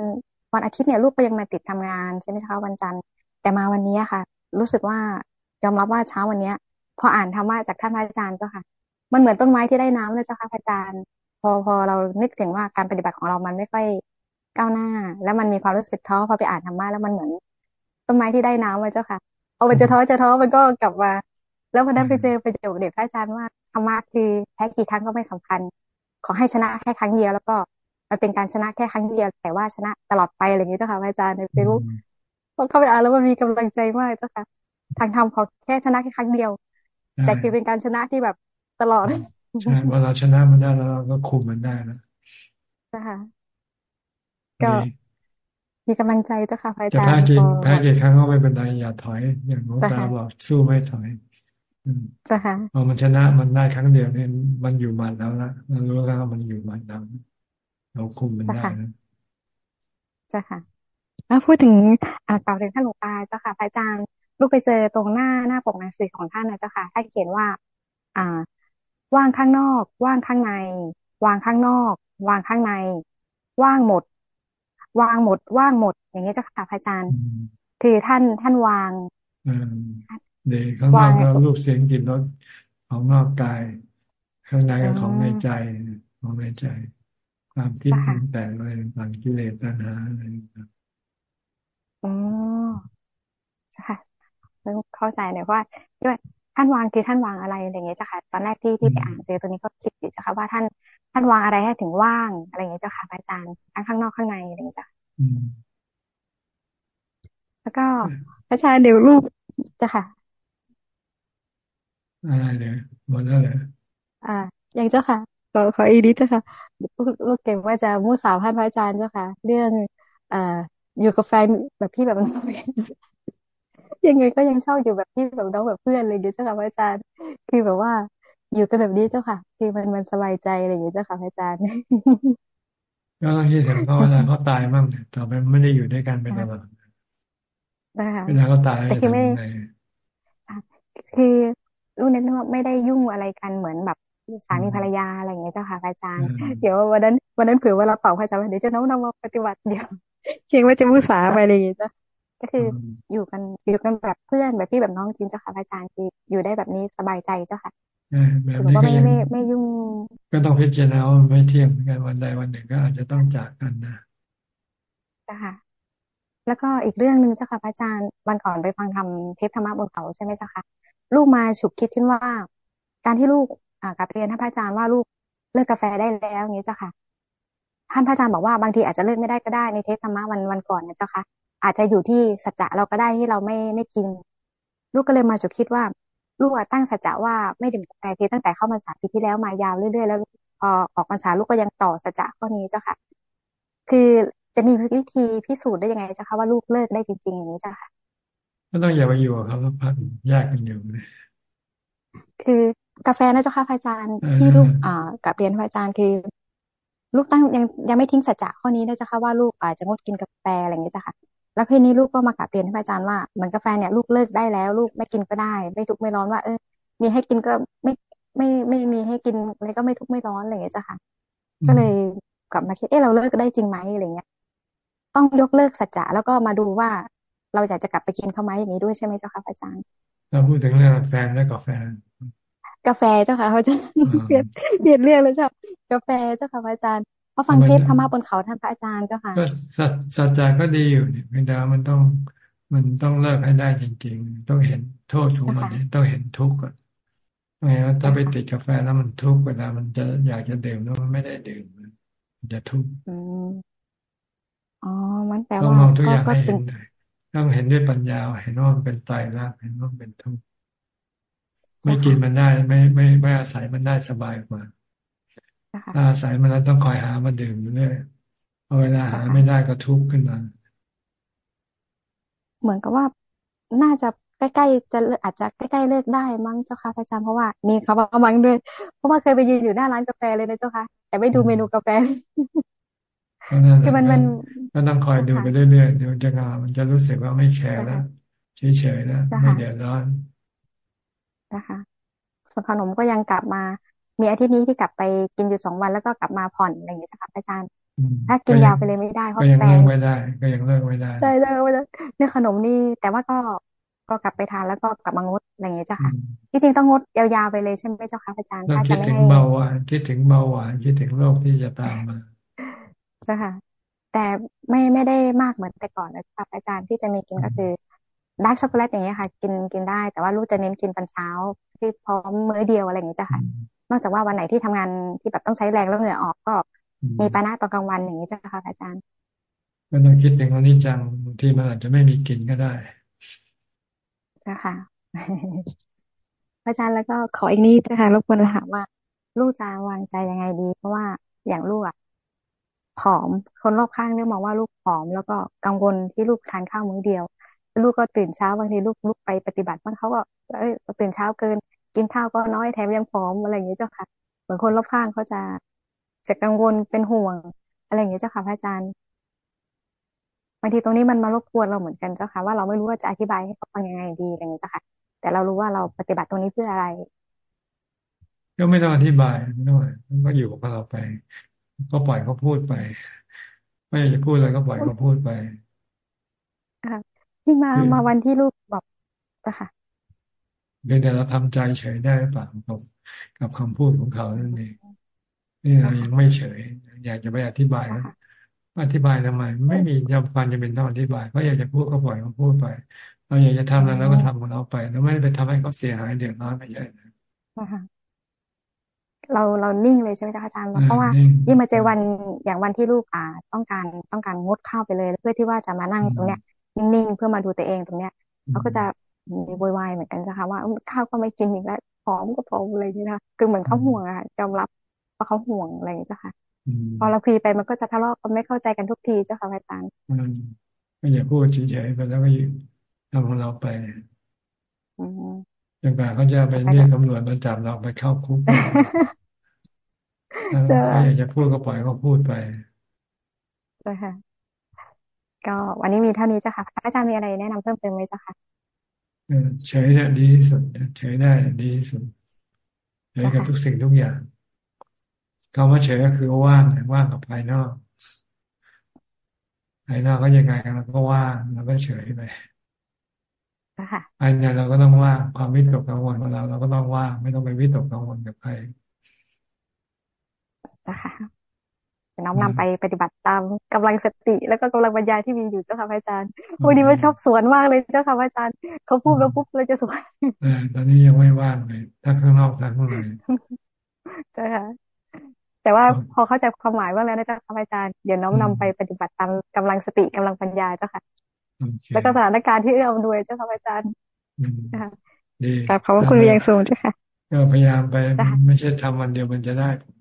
Speaker 28: วันอาทิตย์เนี่ยลูกก็ยังมาติดทำงานใช่ไหมคะวันจันทร์แต่มาวันนี้ค่ะ รู้สึกว่ายอมรับว่าเช้าวันเนี้ย พออ่านธรรมะจากท่านอาจารย์เจ้าค่ะ มันเหมือนต้นไม้ที่ได้น้ำเลยเจ้าค่ะอาจารย์ พอพอเรานึกถึงว่าการปฏิบัติของเรามันไม่ค่อยก้าวหน้า แล้วมันมีความรู้สึกท้อพอไปอ่านธรรมะแล้วมันเหมือน ต้นไม้ที่ได้น้ำเลยเจ้าค่ะเอาไปจะท้อจะท้อมันก็กลับมาแล้ววันนั้นไปเจอไปเจอเด็กพระอาจารย์ว่าธรรมะคือแพ้กี่ครั้งก็ไม่สำคัญ ขอให้ชนะแค่ครั้งเดียวแล้วก็มันเป็นการชนะแค่ครั้งเดียวแต่ว่าชนะตลอดไปอะไรอย่างนี้เจ้าค่ะอาจารย์ในเฟซบุ๊กพอเข้าไปอ่านแล้วมันมีกำลังใจมากเจ้าค่ะ ทางธรรมขอแค่ชนะแค่ครั้งเดียว แต่คือเป็นการชนะที่แบบ ตลอด
Speaker 1: ใช่ว่าเราชนะมันได้แล้วเราก็คุมมันได้นะ
Speaker 28: ค่ะก็มีกำลังใจเจ้าค่ะพระอาจารย์
Speaker 1: แพ้กี่แพ้กี่ครั้งก็ไม่เป็นไรอย่าถอย อย่างน้ตาบอกสู้ไม่ถอย
Speaker 28: จ้ะค่ะ
Speaker 1: พอมันชนะมันได้ครั้งเดียวเนี่ยมันอยู่มันแล้วนะเรารู้แล้วว่ามันอยู่มันแล้วเราคุมมันได้นะ
Speaker 28: จ้ะค่ะแล้วพูดถึงอ่าต่อถึงท่านหลวงตาเจ้าค่ะพระอาจารย์ลูกไปเจอตรงหน้าหน้าปกหนังสือของท่านนะเจ้าค่ะท่านเขียนว่า อ่า ว่างข้างนอก ว่างข้างใน วางข้างนอก วางข้างใน ว่างหมด วางหมด ว่างหมด อย่างนี้เจ้าค่ะพระอาจารย์ คือท่านท่านวาง
Speaker 1: เด็กข้างนอกก็รูปเสียงกลิ่นรสของนอกกาย ข้างในก็ของในใจของในใจ ความคิดแต่อะไรต่างกิเลสตัณหาอะไรต่าง
Speaker 28: อ๋อใช่ค่ะเข้าใจเนี่ยว่าด้วย ท่านวางคือท่านวางอะไรอะไรเงี้ยจ้ะค่ะตอนแรกที่ที่ไปอ่านเจอตัวนี้ก็คิดอยู่จ้ะค่ะว่าท่านท่านวางอะไรให้ถึงว่างอะไรเงี้ยจ้ะค่ะอาจารย์ทั้งข้างนอกข้างในอะไรเงี้ยจ้ะแล้วก็อาจารย์เดี๋ยวรูปจ้ะค่ะ
Speaker 1: อะไรเนี่ยหมดแล้วเลย
Speaker 28: อ่าอย่างเจ้าค่ะขอขออีกนิดเจ้าค่ะลูกเก่งว่าจะมู่สาวท่านพระอาจารย์เจ้าค่ะ เรื่องอ่าอยู่กับแฟนแบบพี่แบบมัน ยังไงก็ยังเช่าอยู่แบบพี่แบบน้องแบบเพื่อนเลยเจ้าค่ะพระอาจารย์ คือแบบว่า อยู่กันแบบนี้เจ้าค่ะ คือมันมันสบายใจอะไรอย่างเงี้ยเจ้าค่ะพระอาจารย์
Speaker 1: ก็ต้องคิดถึงเขาเวลาเขาตายมั่งต่อไปไม่ได้อยู่ด้วยกันเป็นตลอดเวลาเขาตายแต่คือไม่
Speaker 28: คือลูกเน้นว่าไม่ได้ยุ่งอะไรกันเหมือนแบบสามีภรรยาอะไรอย่างเงี้ยเจ้าค่ะอาจารย์ เดี๋ยววันนั้นวันนั้นเผื่อว่าเราตอบพระอาจารย์เดี๋ยวจะน้อมนำมาปฏิบัติเดี๋ยวเชียงว่าจะมุสาไปอะไรอย่างเงี้ยจ้ะ ก็คืออยู่กันอยู่กันแบบเพื่อนแบบพี่แบบน้องจริงเจ้าค่ะอาจารย์คืออยู่ได้แบบนี้สบายใจเจ้าค่ะ
Speaker 1: แบบนี้ก็
Speaker 28: ไม่ไม่ไม่ยุ่ง
Speaker 1: ก็ต้องพิจารณาว่าไม่เที่ยงกันวันใดวันหนึ่งก็อาจจะต้องจากกันนะ
Speaker 28: จ้ะค่ะ แล้วก็อีกเรื่องหนึ่งเจ้าค่ะอาจารย์วันก่อนไปฟังทำเทปธรรมะบนเขาใช่ไหมเจ้าค่ะลูกมาฉุกคิดขึ้นว่า การที่ลูกอ่ากับเรียนท่านพระอาจารย์ว่าลูกเลิกกาแฟได้แล้วอย่างนี้เจ้าค่ะท่านพระอาจารย์บอกว่าบางทีอาจจะเลิกไม่ได้ก็ได้ในเทปธรรมะวันวันก่อนนะเจ้าค่ะ อาจจะอยู่ที่สัจจะเราก็ได้ที่เราไม่ไม่กิน ลูกก็เลยมาจุดคิดว่า ลูกตั้งสัจจะว่าไม่ดื่มกาแฟคือตั้งแต่เข้ามาสาปีที่แล้วมายาวเรื่อยๆแล้วพอออกพรรษาลูกก็ยังต่อสัจจะข้อนี้เจ้าค่ะ คือจะมีวิธีพิสูจน์ได้ยังไงเจ้าค่ะว่าลูกเลิกได้จริงๆอย่างนี้เจ้าค่ะ
Speaker 1: ก็ต้องอย่าไปอยู่กับเขาแล้วพักแยกกันอยู่เลย
Speaker 28: คือกาแฟนะเจ้าค่ะอาจารย์ที่ลูกอ่ากับเรียนอาจารย์คือ ลูกตั้งยังยังไม่ทิ้งสัจจะข้อนี้นะเจ้าค่ะว่าลูกอาจจะงดกินกาแฟอะไรอย่างนี้เจ้าค่ะ แล้วทีนี้ลูกก็มากราบเรียนท่านอาจารย์ว่าเหมือนกาแฟเนี่ยลูกเลิกได้แล้ว ลูกไม่กินก็ได้ ไม่ทุกข์ไม่ร้อนว่าเออ มีให้กินก็ไม่ไม่ไม่มีให้กินอะไรก็ไม่ทุกข์ไม่ร้อนอะไรอย่างเงี้ยจ้ะค่ะ ก็เลยกลับมาคิดเออเราเลิกได้จริงไหมอะไรเงี้ย ต้องยกเลิกสัจจะแล้วก็มาดูว่าเราอยากจะกลับไปกินเขาไหมอย่างนี้ด้วยใช่ไหมเจ้าค่ะอาจารย์
Speaker 1: เราพูดถึงเรื่องแฟนและกาแฟ
Speaker 28: กาแฟเจ้าค่ะเขาจะเปลี่ยนเปลี่ยนเรื่องเลยเจ้ากาแฟเจ้าค่ะอาจารย์ ก็ฟังเทศธรรมะบนเขาท่านพระอาจารย์เจ้าค่ะ
Speaker 1: ก็สัจจะก็ดีอยู่เนี่ยเพียงแต่มันต้องมันต้องเลิกให้ได้จริง ๆ ต้องเห็นโทษของมันต้องเห็นทุกข์ก่อนไม่งั้นถ้าไปติดกาแฟแล้วมันทุกข์เวลามันจะอยากจะดื่มแล้วมันไม่ได้ดื่มมันจะทุกข์
Speaker 28: อ๋อ มันแปล
Speaker 1: ว่าต้
Speaker 28: อง
Speaker 1: มองทุกอย่างให้เห็นต้องเห็นด้วยปัญญาเห็นว่ามันเป็นตายรักเห็นว่ามันเป็นทุกข์ไม่กินมันได้ไม่ไม่ไม่อาศัยมันได้สบายกว่า ถ้าอาศัยมันแล้วต้องคอยหามาดื่มอยู่เรื่อยพอเวลาหาไม่ได้ก็ทุกข์ขึ้นมา
Speaker 28: เหมือนกับว่าน่าจะใกล้ๆจะอาจจะใกล้ๆเลิกได้มั้งเจ้าค่ะพระอาจารย์เพราะว่ามีเขาบอกมั้งด้วย เพราะว่าเคยไปยืนอยู่หน้าร้านกาแฟเลยนะเจ้าค่ะ แต่ไม่ดูเมนูกาแฟ
Speaker 1: คือมันมันก็ต้องคอยดูไปเรื่อยๆเดี๋ยวจะงามันจะรู้สึกว่าไม่แคร์แล้วเฉยๆแล้วไม่เดือดร้อน
Speaker 28: นะคะส่วนขนมก็ยังกลับมา มีอาทิตย์นี้ที่กลับไปกินอยู่สองวันแล้วก็กลับมาผ่อนอะไรอย่างเงี้ยค่ะอาจารย์ ถ้ากินยาวไปเลยไม่ได้เพราะ
Speaker 1: แฟนก็ยังเลิกไม่ได้ ก็ยังเลิกไม่ได้
Speaker 28: ใช่เลิกไม่ได้เนี่ยขนมนี่แต่ว่าก็ก็กลับไปทานแล้วก็กลับมางดอะไรอย่างเงี้ยเจ้าค่ะที่จริงต้องงดยาวๆไปเลยใช่ไหมเจ้าค่ะอาจารย์
Speaker 1: ถ้าจะไม่ให้คิดถึงเบาหวานคิดถึงเบาหวานคิดถึงโรคที่จะตามมา
Speaker 28: ใช่ค่ะแต่ไม่ไม่ได้มากเหมือนแต่ก่อนนะครับ อาจารย์ที่จะมีกินก็คือ dark ช็อกโกแลตอย่างเงี้ยค่ะ กินกินได้ แต่ว่าลูกจะเน้นกินตอนเช้าที่พร้อมมื้อเดียวอะไรอย่างเงี้ยจ้ะค่ะ นอกจากว่าวันไหนที่ทำงานที่แบบต้องใช้แรงแล้วเหงื่อออกก็มีปานะตอนกลางวันอย่างนี้จ้ะค่ะอาจารย์
Speaker 1: ก็ต้องคิดถึงวันนี้จังบางทีมันอาจจะไม่มีกินก็ได้
Speaker 28: จ้ะค่ะอาจารย์แล้วก็ขออีกนิดนะคะรบกวนถามว่า ลูกจะวางใจยังไงดี เพราะว่าอย่างลูกอะผอม คนรอบข้างเนี่ยมองว่าลูกผอม แล้วก็กังวลที่ลูกทานข้าวมื้อเดียว ลูกก็ตื่นเช้าบางทีลูกลุกไปปฏิบัติบางเขาก็เอ้ยตื่นเช้าเกิน กินข้าวก็น้อยแถมยังผอมอะไรอย่างเงี้ยเจ้าค่ะ เหมือนคนรอบข้างเขาจะจะกังวลเป็นห่วง อะไรอย่างเงี้ยเจ้าค่ะพระอาจารย์บางทีตรงนี้มันมารบกวนเราเหมือนกันเจ้าค่ะว่าเราไม่รู้ว่าจะอธิบายให้เขาฟังยังไงดีอะไรอย่างเงี้ยเจ้าค่ะ แต่เรารู้ว่าเราปฏิบัติตรงนี้เพื่ออะไร
Speaker 1: ก็ไม่ต้องอธิบายไม่ต้องก็อยู่กับเราไป ก็ปล่อยเขาพูดไป ไม่อยากจะพูดอะไรก็ปล่อยเขาพูดไป
Speaker 28: ที่มามาวันที่ลูกบอกจ้ะค่ะ
Speaker 1: เพียงแต่เราทำใจเฉยได้หรือเปล่ากับกับคำพูดของเขานั่นเองนี่เรายังไม่เฉย อยากจะไปอธิบายอธิบายทำไม ไม่มีจำเป็นจะเป็นต้องอธิบายเขาอยากจะพูดก็ปล่อยเขาพูดไปเราอยากจะทำอะไรแล้วก็ทำของเราไปแล้วไม่ไปทำให้เขาเสียหายเดือดร้อนไม่ใช่นะ
Speaker 28: เราเรานิ่งเลยใช่ไหมคะอาจารย์เพราะว่ายิ่งมาเจอวันอย่างวันที่ลูกอ่า ต้องการต้องการงดข้าวไปเลย เพื่อที่ว่าจะมานั่งตรงเนี้ยนิ่งๆเพื่อมาดูตัวเองตรงเนี้ยเขาก็จะ มีโวยวายเหมือนกันนะคะว่าข้าวก็ไม่กินอีกแล้วผอมก็ผอมอะไรอย่างนี้นะคือเหมือนเขาห่วงอะยอมรับว่าเขาห่วงอะไรอย่างนี้จ้ะค่ะพอเราคุยไปมันก็จะทะเลาะกันไม่เข้าใจกันทุกทีเจ้าค่ะอาจารย์
Speaker 1: ไม่อย่าพูดเฉยๆไปแล้วก็ทำของเราไปจนกว่าเขาจะไปเรียกตำรวจมาจับเราไปเข้าคุกถ้าอยากจะพูดก็ปล่อยเขาพูดไป
Speaker 28: ใช่ค่ะก็วันนี้มีเท่านี้เจ้าค่ะพระอาจารย์มีอะไรแนะนำเพิ่มเติมไหมเจ้าค่ะ
Speaker 1: เฉยเนี่ยดีที่สุดเฉยได้ดีที่สุดเฉยกับทุกสิ่งทุกอย่างคำว่าเฉยก็คือว่างว่างกับภายนอกภายนอกก็ยังไงเราก็ว่างเราก็เฉยไปภายในเราก็ต้องว่างความวิตกกังวลของเราเราก็ต้องว่างไม่ต้องไปวิตกกังวลกับใคร
Speaker 28: นะคะน้อมนำไปปฏิบัติตามกำลังสติ แล้วก็กำลังปัญญาที่มีอยู่เจ้าค่ะอาจารย์วันนี้มันชอบสวนมากเลยเจ้าค่ะอาจารย์เขาพูดแล้วปุ๊บเลยจะสวน
Speaker 1: ตอนนี้ยังไม่ว่างเลยถ้าข้างนอกทางข้างใน
Speaker 28: ใช่ค่ะแต่ว่าพอเข้าใจความหมายว่าแล้วนะเจ้าค่ะอาจารย์เดี๋ยวน้อมนำไปปฏิบัติตามกำลังสติกำลังปัญญาเจ้าค่ะ แล้วก็สถานการณ์ที่เอื้ออำนวยเจ้าค่ะอาจารย์ดีครับขอบคุณอย่างสูงเจ้าค่ะ
Speaker 1: ก็พยายามไปไม่ใช่ทำวันเดียวมันจะได้เ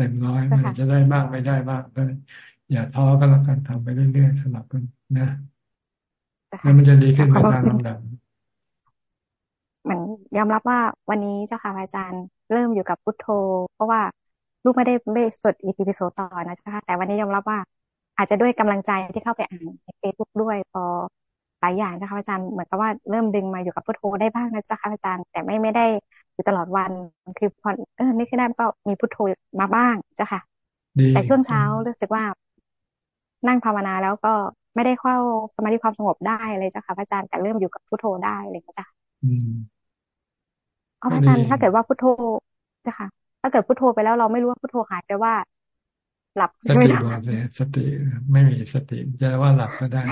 Speaker 1: ต็มร้อยมันจะได้บ้างไม่ได้บ้างก็อย่าท้อก็แล้วกันทำไปเรื่อยๆสลับกันนะแล้วมันจะดีขึ้นไปตามลำดับ
Speaker 28: เหมือนยอมรับว่าวันนี้เจ้าค่ะอาจารย์เริ่มอยู่กับพุทโธ เพราะว่าลูกไม่ได้ไม่สวดอิติปิโสต่อนะเจ้าค่ะแต่วันนี้ยอมรับว่า อาจจะด้วยกำลังใจที่เข้าไปอ่านในเฟซบุ๊กด้วยพอหลายอย่างนะคะอาจารย์เหมือนกับว่าเริ่มดึงมาอยู่กับพุทโธได้บ้างนะเจ้าค่ะอาจารย์ แต่ไม่ไม่ได้ อยู่ตลอดวันคือพอเออนี่คือได้ก็มีพุทโธมาบ้างเจ้าค่ะ แต่ช่วงเช้ารู้สึกว่า นั่งภาวนาแล้วก็ไม่ได้เข้าสมาธิความสงบได้เลยเจ้าค่ะอาจารย์แต่เริ่มอยู่กับพุทโธได้เลยจ้ะเพราะอาจารย์ถ้าเกิดว่าพุทโธจ้ะค่ะ ถ้าเกิดพุทโธไปแล้วเราไม่รู้ว่าพุทโธหายไปว่า หลับ
Speaker 1: สติบอกเลยสติไม่มีสติจะว่าหลับก็ได้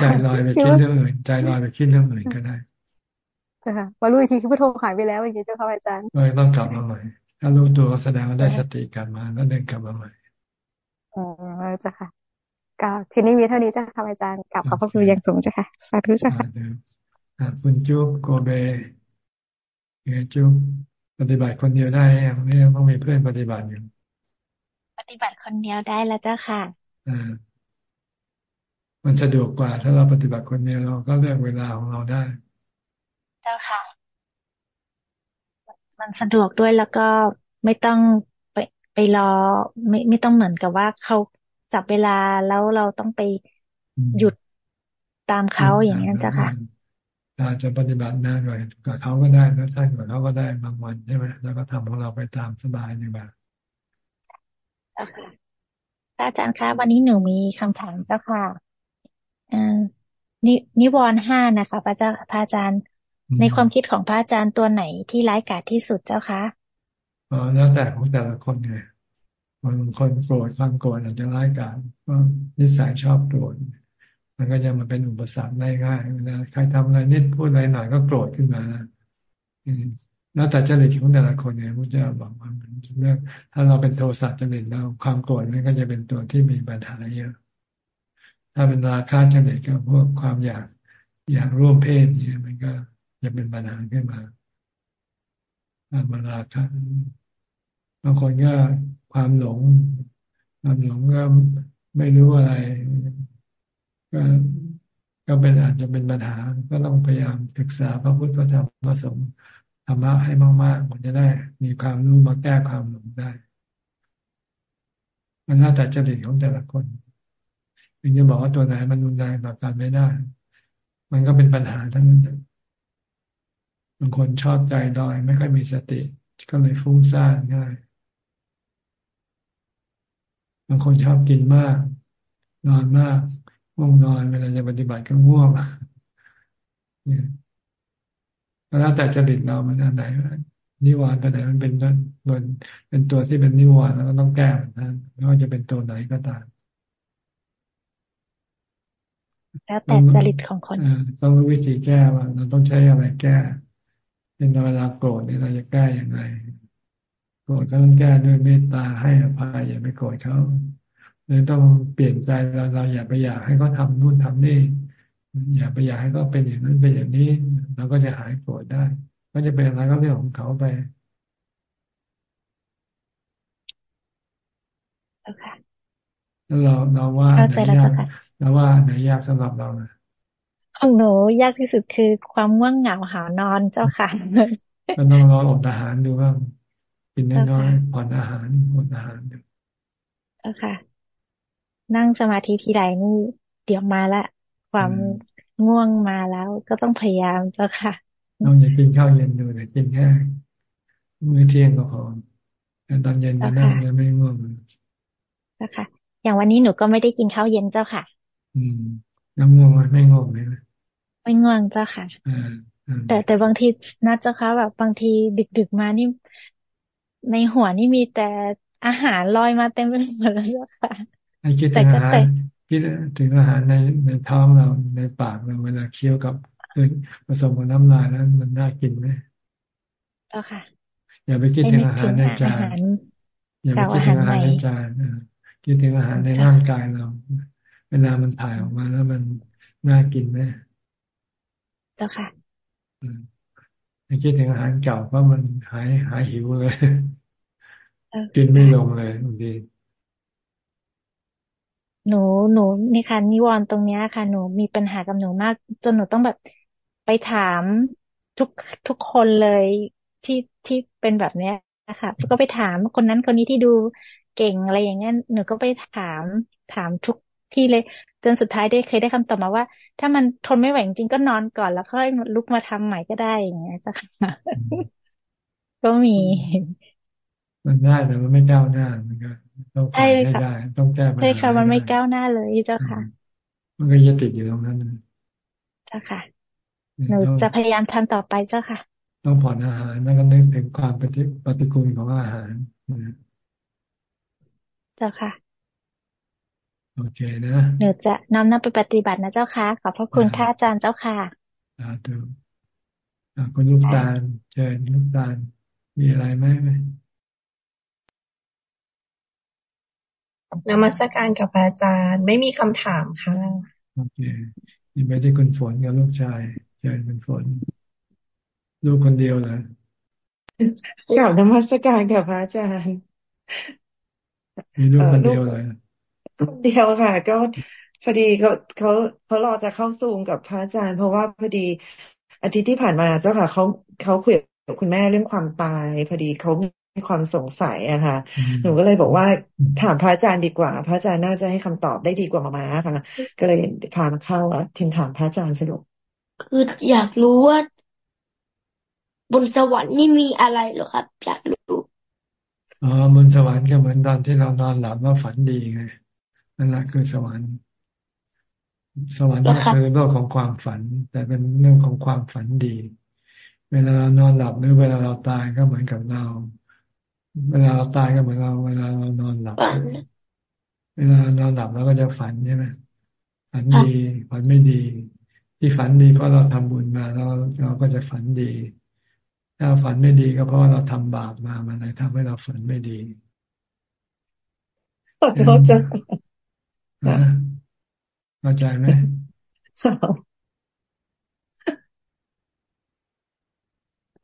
Speaker 1: ใจลอยไปคิดเรื่องอื่นใจลอยไปคิดเรื่องอื่นก็ได้
Speaker 28: ค่ะพอรู้อีกทีคือพุทโธหายไปแล้วอย่างนี้เจ้าค่ะอาจารย์
Speaker 1: เลยต้องกลับมาใหม่ ถ้ารู้ตัวก็แสดงว่าได้สติกลับมาแล้วเดินกลับมาใหม่
Speaker 28: อ๋อเจ้าค่ะก็ทีนี้มีเท่านี้เจ้าค่ะอาจารย์กลับขอบพระคุณอย่างสูงเจ้าค่ะสาธุเจ้าค่ะ
Speaker 1: คุณจุ๊บโกเบเงจุ๊บปฏิบัติคนเดียวได้ยังไม่ต้องมีเพื่อนปฏิบัติอยู่
Speaker 29: ปฏิบัติคนเดียวได้แล้วเจ้าค่ะ
Speaker 1: อ่ามันสะดวกกว่า ถ้าเราปฏิบัติคนเดียวเราก็เลือกเวลาของเราได้
Speaker 29: เจ้าค่ะ มันสะดวกด้วยแล้วก็ไม่ต้องไปไปรอ ไม่ไม่ต้องเหมือนกับว่าเขาจับเวลาแล้วเราต้องไปหยุดตามเขาอย่างนี้เจ้าค่ะ
Speaker 1: อาจจะปฏิบัตินานหน่อยกับเขาก็ได้แล้วสั้นกว่าเขาก็ได้บางวันใช่ไหมแล้วก็ทำของเราไปตามสบายในแบบ
Speaker 29: อาจารย์คะวันนี้หนูมีคำถามเจ้าค่ะนินิวรณ์ห้านะคะพระเจ้าพระอาจารย์ ในความคิดของพระอาจารย์ตัวไหนที่ร้ายกาจที่สุดเจ้าคะ
Speaker 1: อ๋อแล้วแต่ของแต่ละคนไงบางคนโกรธความโกรธอาจจะร้ายกาจก็นิสัยชอบโกรธมันก็จะมาเป็นอุปสรรคได้ง่ายเวลาใครทำอะไรนิดพูดอะไรหน่อยก็โกรธขึ้นมาแล้วแต่จริตของแต่ละคนเนี่ยพระเจ้าบอกว่าเรื่องถ้าเราเป็นโทสะจริตแล้วความโกรธมันก็จะเป็นตัวที่มีปัญหาเยอะ ถ้าเป็นราคาจริตก็พวกความอยากอยากร่วมเพศเนี่ยมันก็ จะเป็นปัญหาขึ้นมามาราคะบางคนก็ความหลงความหลงก็ไม่รู้อะไร ก็ก็เป็นอาจจะเป็นปัญหา ก็ต้องพยายามศึกษาพระพุทธธรรมพระสงฆ์ธรรมะให้มากๆมันจะได้ มีความรู้มาแก้ความหลงได้มันน่าแต่จริตของแต่ละคนถึงจะบอกว่าตัวไหนมันรุนแรงต่อกันไม่ได้ มันก็เป็นปัญหาทั้งนั้น บางคนชอบใจดอย ไม่ค่อยมีสติ ก็เลยฟุ้งซ่านง่าย บางคนชอบกินมาก นอนมากง่วงนอนเวลาจะปฏิบัติก็ง่วงเนี่ยแล้วแต่จริตเรามันอันไหนนิวรณ์ตัวไหนมันเป็นตัวเป็นตัวที่เป็นนิวรณ์แล้วก็ต้องแก้มันนะไม่ว่าจะเป็นตัวไหนก็ตาม
Speaker 29: แล้วแต่จริตของคน
Speaker 1: ต้องรู้วิธีแก้ว่าเราต้องใช้อะไรแก้ เป็นเวลาโกรธเนี่ยเราจะแก้อย่างไรโกรธก็ต้องแก้ด้วยเมตตาให้อภัยอย่าไปโกรธเขาเลยต้องเปลี่ยนใจเราเราอย่าไปอยากให้เขาทานู่นทำนี่อย่าไปอยากให้เขาเป็นอย่างนั้นเป็นอย่างนี้เราก็จะหายโกรธได้ ก็จะเป็นอะไรก็เรื่องของเขาไปแล้วเราเราว่าไหนยากเราว่าไหนยากสำหรับเรา
Speaker 29: ของหนูยากที่สุดคือความว่างเหงาหานอนเจ้าค่ะ
Speaker 1: ก็ต้องรออดอาหารดูว่ากินน้อยๆผ่อนอาหารอดอาหารดู
Speaker 29: เจ้าค่ะ นั่งสมาธิทีไรนี่ เดี๋ยวมาละ ความง่วงมาแล้วก็ต้องพยายามเจ้าค่ะ
Speaker 1: เราอย่ากินข้าวเย็นดูแต่กินแค่มื้อเที่ยงก็พอแต่ตอนเย็นจะนั่งจะไม่ง่วง
Speaker 29: เจ้าค่ะ อย่างวันนี้หนูก็ไม่ได้กินข้าวเย็นเจ้าค่ะ
Speaker 1: อืมน้ำง่วงไหมไม่ง่วงไหม
Speaker 29: ไม่ง่วงเจ้าค่ะแต่แต่บางทีนัดเจ้าค่ะแบบบางทีดึกดึกมานี่ในหัวนี่มีแต่อาหารลอยมาเต็มไปหมดแล้วเจ้าค่ะ
Speaker 1: ให้คิดถึงอาหารคิดถึงอาหารในในท้องเราในปากเราเวลาเคี้ยวกับผสมกับน้ำลายนั้นมันน่ากินไหม
Speaker 29: เจ้าค่ะ
Speaker 1: อย่าไปคิดถึงอาหารในจานอย่าไปคิดถึงอาหารในจานคิดถึงอาหารในร่างกายเรา เวลามันถ่ายออกมาแล้วมันน่ากินไหม
Speaker 29: เจ้าค่ะ
Speaker 1: อย่าคิดถึงอาหารเก่าเพราะมันหายหายหิวเลยกินไม่ลงเลยบางที
Speaker 29: หนูหนูนี่ค่ะนิวรณ์ตรงเนี้ยค่ะ หนูมีปัญหากับหนูมาก จนหนูต้องแบบไปถามทุกทุกคนเลยที่ที่เป็นแบบเนี้ยนะคะก็ไปถามคนนั้นคนนี้ที่ดูเก่งอะไรอย่างเงี้ยหนูก็ไปถามถามทุกที่เลย จนสุดท้ายได้เคยได้คำตอบมาว่า ถ้ามันทนไม่ไหวจริงก็นอนก่อนแล้วค่อยลุกมาทำใหม่ก็ได้อย่างเงี้ยจ้ะค่ะก็มี
Speaker 1: มันได้แต่มันไม่ก้าวหน้ามันก็ต้องผ่านให้ได้ ต้องแก้ปัญหาใช่
Speaker 29: ค่ะมันไม่ก้าวหน้าเลยเจ้าค่ะ
Speaker 1: มันก็จะติดอยู่ตรงนั้น
Speaker 29: เจ้าค่ะหนูจะพยายามทำต่อไปเจ้าค่ะ
Speaker 1: ต้องผ่อนอาหารแล้วก็นึกถึงความปฏิปฏิกูลของอาหาร
Speaker 29: เจ้าค่ะ
Speaker 1: โอเคนะ
Speaker 29: เดี๋ยวจะน้อมนำไปปฏิบัตินะเจ้าค่ะขอบพระคุณค่ะอาจารย์เจ้าค่ะ
Speaker 1: สาธุคุณลูกตาลเชิญลูกตาลมีอะไรไหมไหม
Speaker 7: นมัสการกับอาจารย์ ไม่มีคำถามค่ะ
Speaker 1: โอเคนี่ไปที่คุณฝนกับลูกชายเชิญคุณฝน ลูกคนเดียวเหรอก
Speaker 30: ลับนมัสการกับพระอาจารย์
Speaker 1: มีลูกคนเดียวเลย
Speaker 30: คนเดียวค่ะ ก็พอดีเขาเขาเขารอจะเข้าซูมกับพระอาจารย์ เพราะว่าพอดีอาทิตย์ที่ผ่านมาเจ้าค่ะเขาเขาคุยกับคุณแม่เรื่องความตาย พอดีเขามีความสงสัยอะค่ะ หนูก็เลยบอกว่าถามพระอาจารย์ดีกว่า พระอาจารย์น่าจะให้คำตอบได้ดีกว่ามามาค่ะ ก็เลยพามาเข้าอะทิมถามพระอาจารย์สรุป
Speaker 7: คืออยากรู้ว่าบนสวรรค์นี่มีอะไรเหรอครับ อยากรู้
Speaker 1: อ๋อบนสวรรค์ก็เหมือนตอนที่เรานอนหลับแล้วฝันดีไง นั่นแหละคือสวรรค์ สวรรค์ก็คือโลกของความฝัน แต่เป็นเรื่องของความฝันดี เวลาเรานอนหลับหรือเวลาเราตายก็เหมือนกับเรา เวลาเราตายก็เหมือนเรา เวลาเรานอนหลับ เวลานอนหลับเราก็จะฝันใช่ไหมฝันดีฝันไม่ดี ที่ฝันดีเพราะเราทำบุญมาแล้วเราก็จะฝันดี ถ้าฝันไม่ดีก็เพราะเราทำบาปมามันเลยทำให้เราฝันไม่ดี
Speaker 30: ขอโทษจ้ะ
Speaker 1: เข้าใจไหม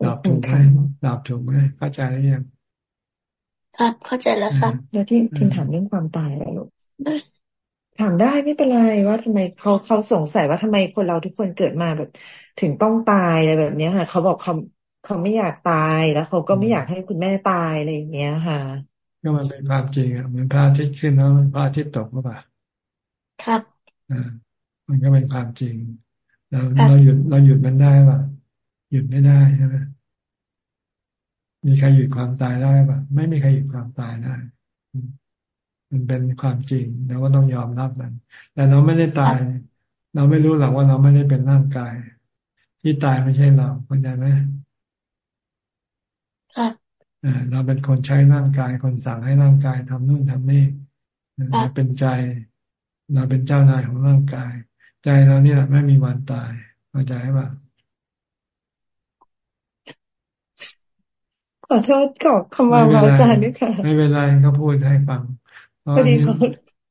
Speaker 1: ตอบถูกไหมตอบถูกไหมเข้าใจหรือยัง
Speaker 7: ครับเข้าใจแล้วครับ
Speaker 30: แล้วที่ทิมถามเรื่องความตายอะลูกถามได้ไม่เป็นไรว่าทำไมเขาเขาสงสัยว่าทำไมคนเราทุกคนเกิดมาแบบ ถึงต้องตายอะไรแบบเนี้ยค่ะ เขาบอกเขาเขาไม่อยากตายแล้วเขาก็ไม่อยากให้คุณแม่ตายอะไรอย่างเงี้ยค่ะ
Speaker 1: ก็มันเป็นความจริงอะเหมือนพระอาทิตย์ขึ้นแล้วพระอาทิตย์ตกหรือเปล่า
Speaker 7: ครับ
Speaker 1: อ่ามันก็เป็นความจริงเราเราหยุดเราหยุดมันได้ป่ะ หยุดไม่ได้ใช่ไหมมีใครหยุดความตายได้ป่ะ ไม่มีใครหยุดความตายได้มันเป็นความจริงเราก็ต้องยอมรับมัน แต่เราไม่ได้ตาย เราไม่รู้หรอกว่าเราไม่ได้เป็นร่างกาย ที่ตายไม่ใช่เราเข้าใจไหม
Speaker 7: ครับ
Speaker 1: เราเป็นคนใช้ร่างกาย คนสั่งให้ร่างกายทำนู่นทำนี่เราเป็นใจ เราเป็นเจ้านายของร่างกาย ใจเราเนี่ยไม่มีวันตายเข้าใจป่ะ
Speaker 30: ขอโทษขอคำว่าอาจารย์ด้วยค่ะ
Speaker 1: ไม่เป็นไรเขาพูดให้ฟังเพราะ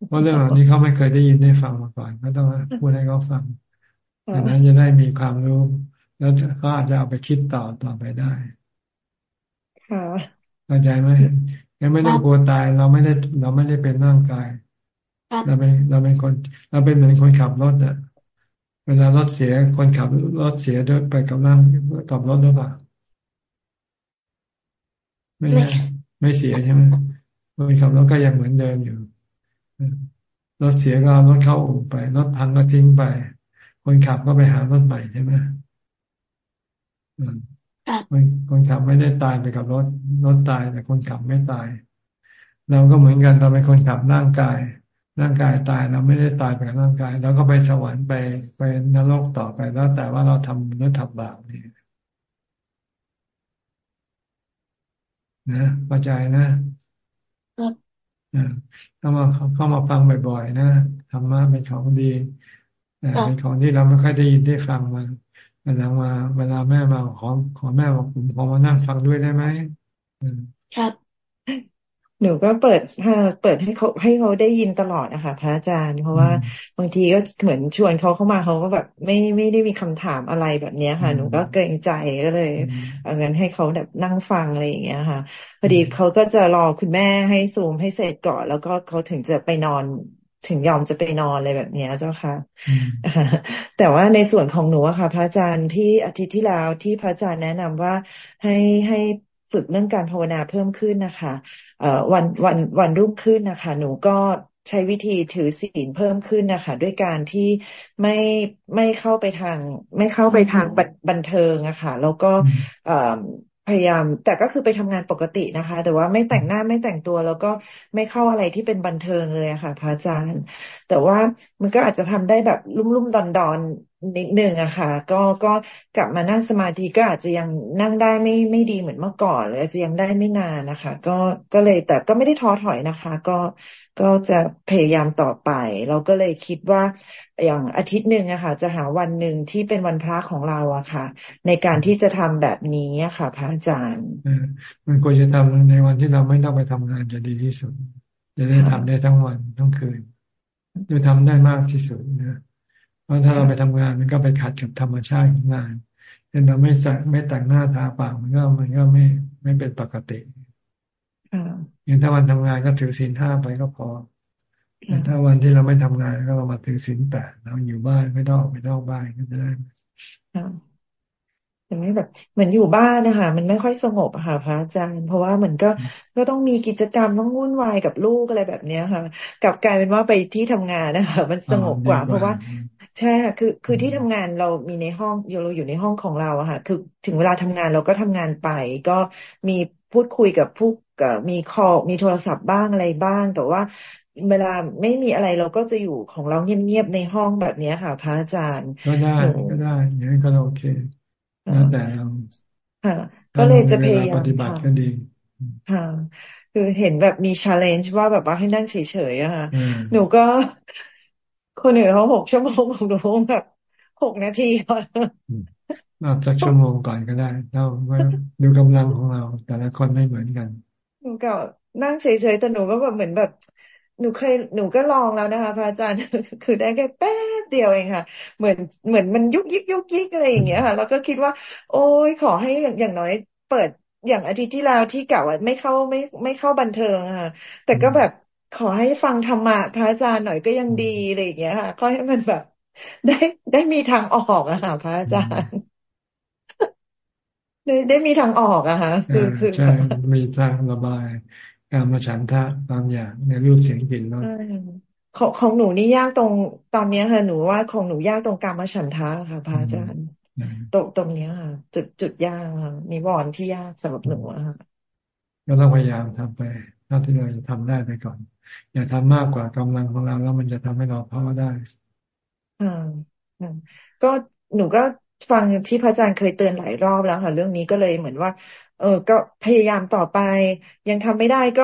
Speaker 1: เพราะเรื่องเหล่านี้เขาไม่เคยได้ยินได้ฟังมาก่อน ก็ต้องพูดให้เขาฟังดังนั้นจะได้มีความรู้ แล้วเขาอาจจะเอาไปคิดต่อต่อไปได้เข้าใจไหมยังไม่ต้องกลัวตาย เราไม่ได้ เราไม่ได้เป็นร่างกาย เราเป็นเราเป็นคน เราเป็นเหมือนคนขับรถอะเวลารถเสียคนขับรถเสียด้วยไปกับร่างกับรถหรือเปล่าไม่ไม่เสียใช่ไหมคนขับรถก็ยังเหมือนเดิมอยู่รถเสียก็รถเข้าอู่ไปรถพังก็ทิ้งไป คนขับก็ไปหารถใหม่ใช่ไหมคนคนขับไม่ได้ตายไปกับรถรถตายแต่คนขับไม่ตาย เราก็เหมือนกันเราเป็นคนขับร่างกาย ร่างกายตายเราไม่ได้ตายไปกับร่างกายเราก็ไปสวรรค์ไปไปนรกต่อไปแล้วแต่ว่าเราทำหรือทำบาปนี่นะเข้าใจนะเข้ามาเข้ามาฟังบ่อยๆนะธรรมะเป็นของดีเป็นของที่เราไม่ค่อยได้ยินได้ฟังมาเวลามาเวลาแม่มาขอขอแม่บอกผมขอมานั่งฟังด้วยได้ไหม
Speaker 7: ครับ
Speaker 30: หนูก็เปิดเปิดให้เขาให้เขาได้ยินตลอดนะคะพระอาจารย์ เพราะว่าบางทีก็เหมือนชวนเขาเข้ามาเขาก็แบบไม่ไม่ได้มีคำถามอะไรแบบนี้ค่ะ หนูก็เกรงใจก็เลยเอางั้นให้เขาแบบนั่งฟังอะไรอย่างเงี้ยค่ะพอดีเขาก็จะรอคุณแม่ให้ซูมให้เสร็จก่อน แล้วก็เขาถึงจะไปนอนถึงยอมจะไปนอนอะไรแบบนี้เจ้าค่ะ แต่ว่าในส่วนของหนูอะค่ะ พระอาจารย์ที่อาทิตย์ที่แล้วที่พระอาจารย์แนะนำว่าให้ให้ฝึกเรื่องการภาวนาเพิ่มขึ้นนะคะเอ่อ วันวันวันรุ่งขึ้นนะคะ หนูก็ใช้วิธีถือศีลเพิ่มขึ้นนะคะ ด้วยการที่ไม่ไม่เข้าไปทาง ไม่เข้าไปทางบันเทิงอะค่ะ แล้วก็พยายาม แต่ก็คือไปทำงานปกตินะคะ แต่ว่าไม่แต่งหน้าไม่แต่งตัว แล้วก็ไม่เข้าอะไรที่เป็นบันเทิงเลยค่ะพระอาจารย์ แต่ว่ามันก็อาจจะทำได้แบบลุ่มๆดอนๆ นิดนึงอะค่ะ ก็ก็กลับมานั่งสมาธิก็อาจจะยังนั่งได้ไม่ไม่ดีเหมือนเมื่อก่อนหรืออาจจะยังได้ไม่นานนะคะ ก็ก็เลยแต่ก็ไม่ได้ท้อถอยนะคะ ก็ก็จะพยายามต่อไป เราก็เลยคิดว่าอย่างอาทิตย์หนึ่งอะค่ะ จะหาวันหนึ่งที่เป็นวันพระของเราอะค่ะ ในการที่จะทำแบบนี้อะค่ะ พระอาจารย์
Speaker 1: มันควรจะทำในวันที่เราไม่ต้องไปทำงานจะดีที่สุดจะได้ทำได้ทั้งวันทั้งคืนจะทำได้มากที่สุดนะ ราะถ้าเราไปทำงานมันก็ไปขัดกับธรรมชาติของงานเห็นเราไม่ใส่ไม่แต่งหน้าทาปากมันก็มันก็ไม่ไม่เป็นปกติอย่างถ้าวันทำงานก็ถือศีลห้าไปก็พอแต่ถ้าวันที่เราไม่ทำงานก็เรามาถือศีลแปดเราอยู่บ้านไม่ต้องไม่ต้องบ้านก็ได้
Speaker 30: แต่ไม่แบบเหมือนอยู่บ้านนะคะมันไม่ค่อยสงบค่ะพระอาจารย์ เพราะว่าเหมือนก็ก็ต้องมีกิจกรรมต้องวุ่นวายกับลูกอะไรแบบเนี้ยค่ะกลับกลายเป็นว่าไปที่ทำงานนะคะมันสงบกว่า เพราะว่า ใช่ค่ะคือคือที่ทำงานเรามีในห้องเราอยู่ในห้องของเราอะค่ะ คือถึงเวลาทำงานเราก็ทำงานไป ก็มีพูดคุยกับผู้มีคอมีโทรศัพท์บ้างอะไรบ้าง แต่ว่าเวลาไม่มีอะไรเราก็จะอยู่ของเราเงียบๆในห้องแบบนี้ค่ะพระอาจารย์
Speaker 1: ก็ได้ก็ได้อย่างนี้ก็โอเคแล้วแต่เรา
Speaker 30: ค่ะ ก็เลยจะพยายาม
Speaker 1: ปฏิบัติก็ดี
Speaker 30: ค่ะคือเห็นแบบมีชาเลนจ์ว่าแบบว่าให้นั่งเฉยๆอะค่ะ หนูก็ คนอื่นเขาหกชั่วโมงของหนูแบบหกนาที
Speaker 1: ก่อนนับสักชั่วโมงก่อนก็ได้เราดูกำลังของเรา แต่ละคนไม่เหมือนกัน
Speaker 30: หนูก็นั่งเฉยๆแต่หนูก็แบบเหมือนแบบ หนูเคยหนูก็ลองแล้วนะคะพระอาจารย์คือได้แค่แป๊บเดียวเองค่ะ เหมือนเหมือนมันยุกยิกยุกยิกอะไรอย่างเงี้ยค่ะ แล้วก็คิดว่า โอ้ยขอให้อย่างอย่างน้อยเปิดอย่างอาทิตย์ที่แล้วที่กล่าวว่าไม่เข้าไม่ไม่เข้าบันเทิงค่ะ แต่ก็แบบ ขอให้ฟังธรรมะพระอาจารย์หน่อยก็ยังดีอะไรอย่างเงี้ยค่ะก็ให้มันแบบ ได้ได้มีทางออกอะค่ะพระอาจารย์ได้ได้มีทางออกอะค่ะคือคือ
Speaker 1: ใช่มีทางระบาย การมาฉันทะบางอย่างในรูปเสียงกลิ่นรส
Speaker 30: ของของหนูนี่ยากตรงตอนนี้ค่ะหนูว่าของหนูยากตรงการมาฉันทะค่ะพระอาจารย์ตรงตรงนี้ค่ะ จุดจุดยากค่ะมีวอนที่ยากสำหรับหนูค่ะ
Speaker 1: ก็ต้องพยายามทำไปเท่าที่เราจะทำได้ไปก่อน อย่าทำมากกว่ากำลังของเราแล้วมันจะทำให้เราพอได้
Speaker 30: อ่าก็หนูก็ฟังที่พระอาจารย์เคยเตือนหลายรอบแล้วค่ะ เรื่องนี้ก็เลยเหมือนว่า เออ ก็พยายามต่อไป ยังทำไม่ได้ก็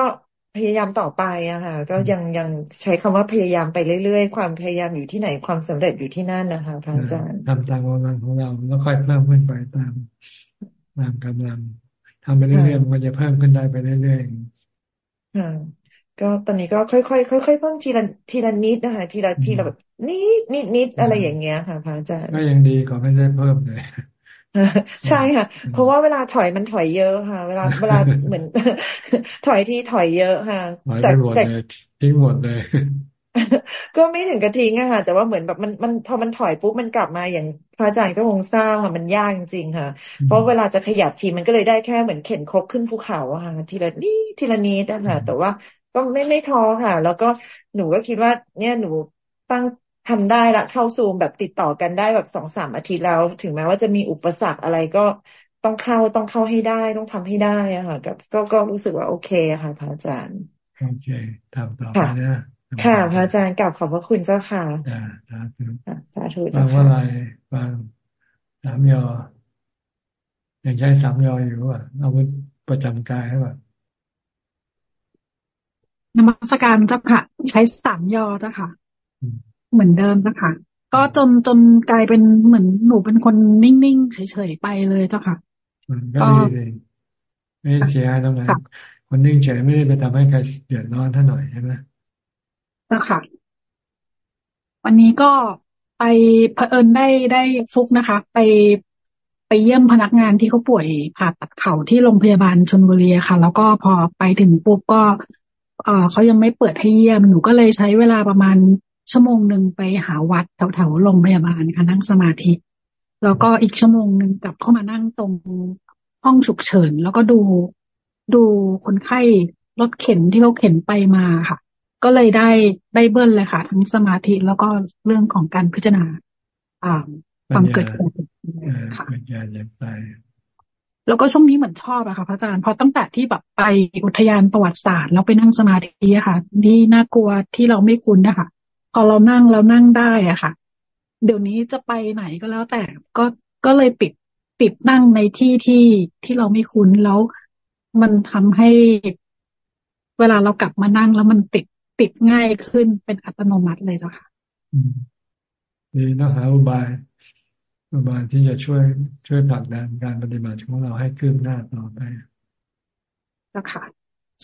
Speaker 30: พยายามต่อไปอะค่ะ ก็ยังยังใช้คำว่าพยายามไปเรื่อยๆ ความพยายามอยู่ที่ไหนความสำเร็จอยู่ที่นั่นนะคะพระอาจารย์
Speaker 1: ทำตามกำลังของเราแล้วค่อยเพิ่มขึ้นไปตามตามกำลังทำไปเรื่อยๆมันจะเพิ่มขึ้นได้ไปเรื่อย
Speaker 30: ๆค่ะ ก็ตอนนี้ก็ค่อยๆค่อยๆเพิ่มทีละทีละนิดนะคะทีละทีละแบบนิดนิดนิดอะไรอย่างเงี้ยค่ะพระอาจารย์
Speaker 1: ก็ยังดีกว่าไม่ได้เพิ่มเลย
Speaker 30: ใช่ค่ะ เพราะว่าเวลาถอยมันถอยเยอะค่ะ เวลาเวลาเหมือน ถอยที่ถอยเยอะค่ะ
Speaker 1: แต่แต่ทิ้งหมดเลย
Speaker 30: ก็ไม่ถึงกระทิ้งอะค่ะ แต่ว่าเหมือนแบบมันมันพอมันถอยปุ๊บมันกลับมาอย่างพระอาจารย์ก็คงทราบค่ะมันยากจริงค่ะ เพราะเวลาจะขยับทีมันก็เลยได้แค่เหมือนเข็นครกขึ้นภูเขาอะค่ะทีละนี้ทีละนี้นะคะแต่ว่า ก็ไม่ไม่ท้อค่ะ แล้วก็หนูก็คิดว่า เนี่ยหนูตั้งทำได้ละเข้าซูมแบบติดต่อกันได้แบบสองสามอาทิตย์แล้ว ถึงแม้ว่าจะมีอุปสรรคอะไรก็ต้องเข้าต้องเข้าให้ได้ต้องทำให้ได้อะค่ะก็ก็ก็รู้สึกว่าโอเคค่ะพระอาจารย์
Speaker 1: โอเคทำต่อไปนะ
Speaker 30: ค่ะพระอาจารย์กลับขอบพระคุณเจ้าค่ะ
Speaker 1: สาธุ
Speaker 30: สาธุ
Speaker 1: เจ้าค่ะบางว่าอะไรบางสามยอยังใช้สามยออยู่อะอาวุธประจำกายใช่ป่ะ
Speaker 31: นมัสการเจ้าค่ะ ใช้สามยอเจ้าค่ะ เหมือนเดิมนะคะก็จนจนกลายเป็นเหมือนหนูเป็นคนนิ่งๆเฉยๆไปเลยเจ้าค่ะ
Speaker 1: ก็ดีเลยไม่เสียหายตรงไหนคนนิ่งเฉยไม่ได้ไปทำให้ใครเดือดร้อนท่านหน่อยใช่ไหม
Speaker 31: เจ้าค่ะวันนี้ก็ไปเผอิญได้ได้ฟุกนะคะ ไปไปเยี่ยมพนักงานที่เขาป่วยผ่าตัดเข่าที่โรงพยาบาลชนบุรีค่ะ แล้วก็พอไปถึงปุ๊บก็ เออเขายังไม่เปิดให้เยี่ยม หนูก็เลยใช้เวลาประมาณชั่วโมงหนึ่งไปหาวัดแถวๆโรงพยาบาลค่ะนั่งสมาธิ แล้วก็อีกชั่วโมงหนึ่งกลับเข้ามานั่งตรงห้องฉุกเฉิน แล้วก็ดูดูคนไข้รถเข็นที่เขาเข็นไปมาค่ะ ก็เลยได้ได้เบิ้ลเลยค่ะ ทั้งสมาธิแล้วก็เรื่องของการพิจารณาอ่าความเกิดขึ้น
Speaker 1: ค่ะ
Speaker 31: แล้วก็ช่วงนี้เหมือนชอบอะค่ะพระอาจารย์พราะตั้งแต่ที่แบบไปอุทยานประวัติศาสตร์แล้วไปนั่งสมาธิอะค่ะที่น่ากลัวที่เราไม่คุ้นนะคะพอเรานั่งแล้วนั่งได้อะค่ะ เดี๋ยวนี้จะไปไหนก็แล้วแต่ก็ก็เลยติดติดนั่งในที่ที่ที่เราไม่คุ้นแล้วมันทำให้เวลาเรากลับมานั่งแล้วมันติดติดง่ายขึ้นเป็นอัตโนมัติเลยเจ้าค่ะ
Speaker 1: ดีนะหาอุบาย อุบายที่จะช่วยช่วยผลักดันการปฏิบัติของเราให้คืบหน้าต่อไป
Speaker 31: เจ้าค่ะ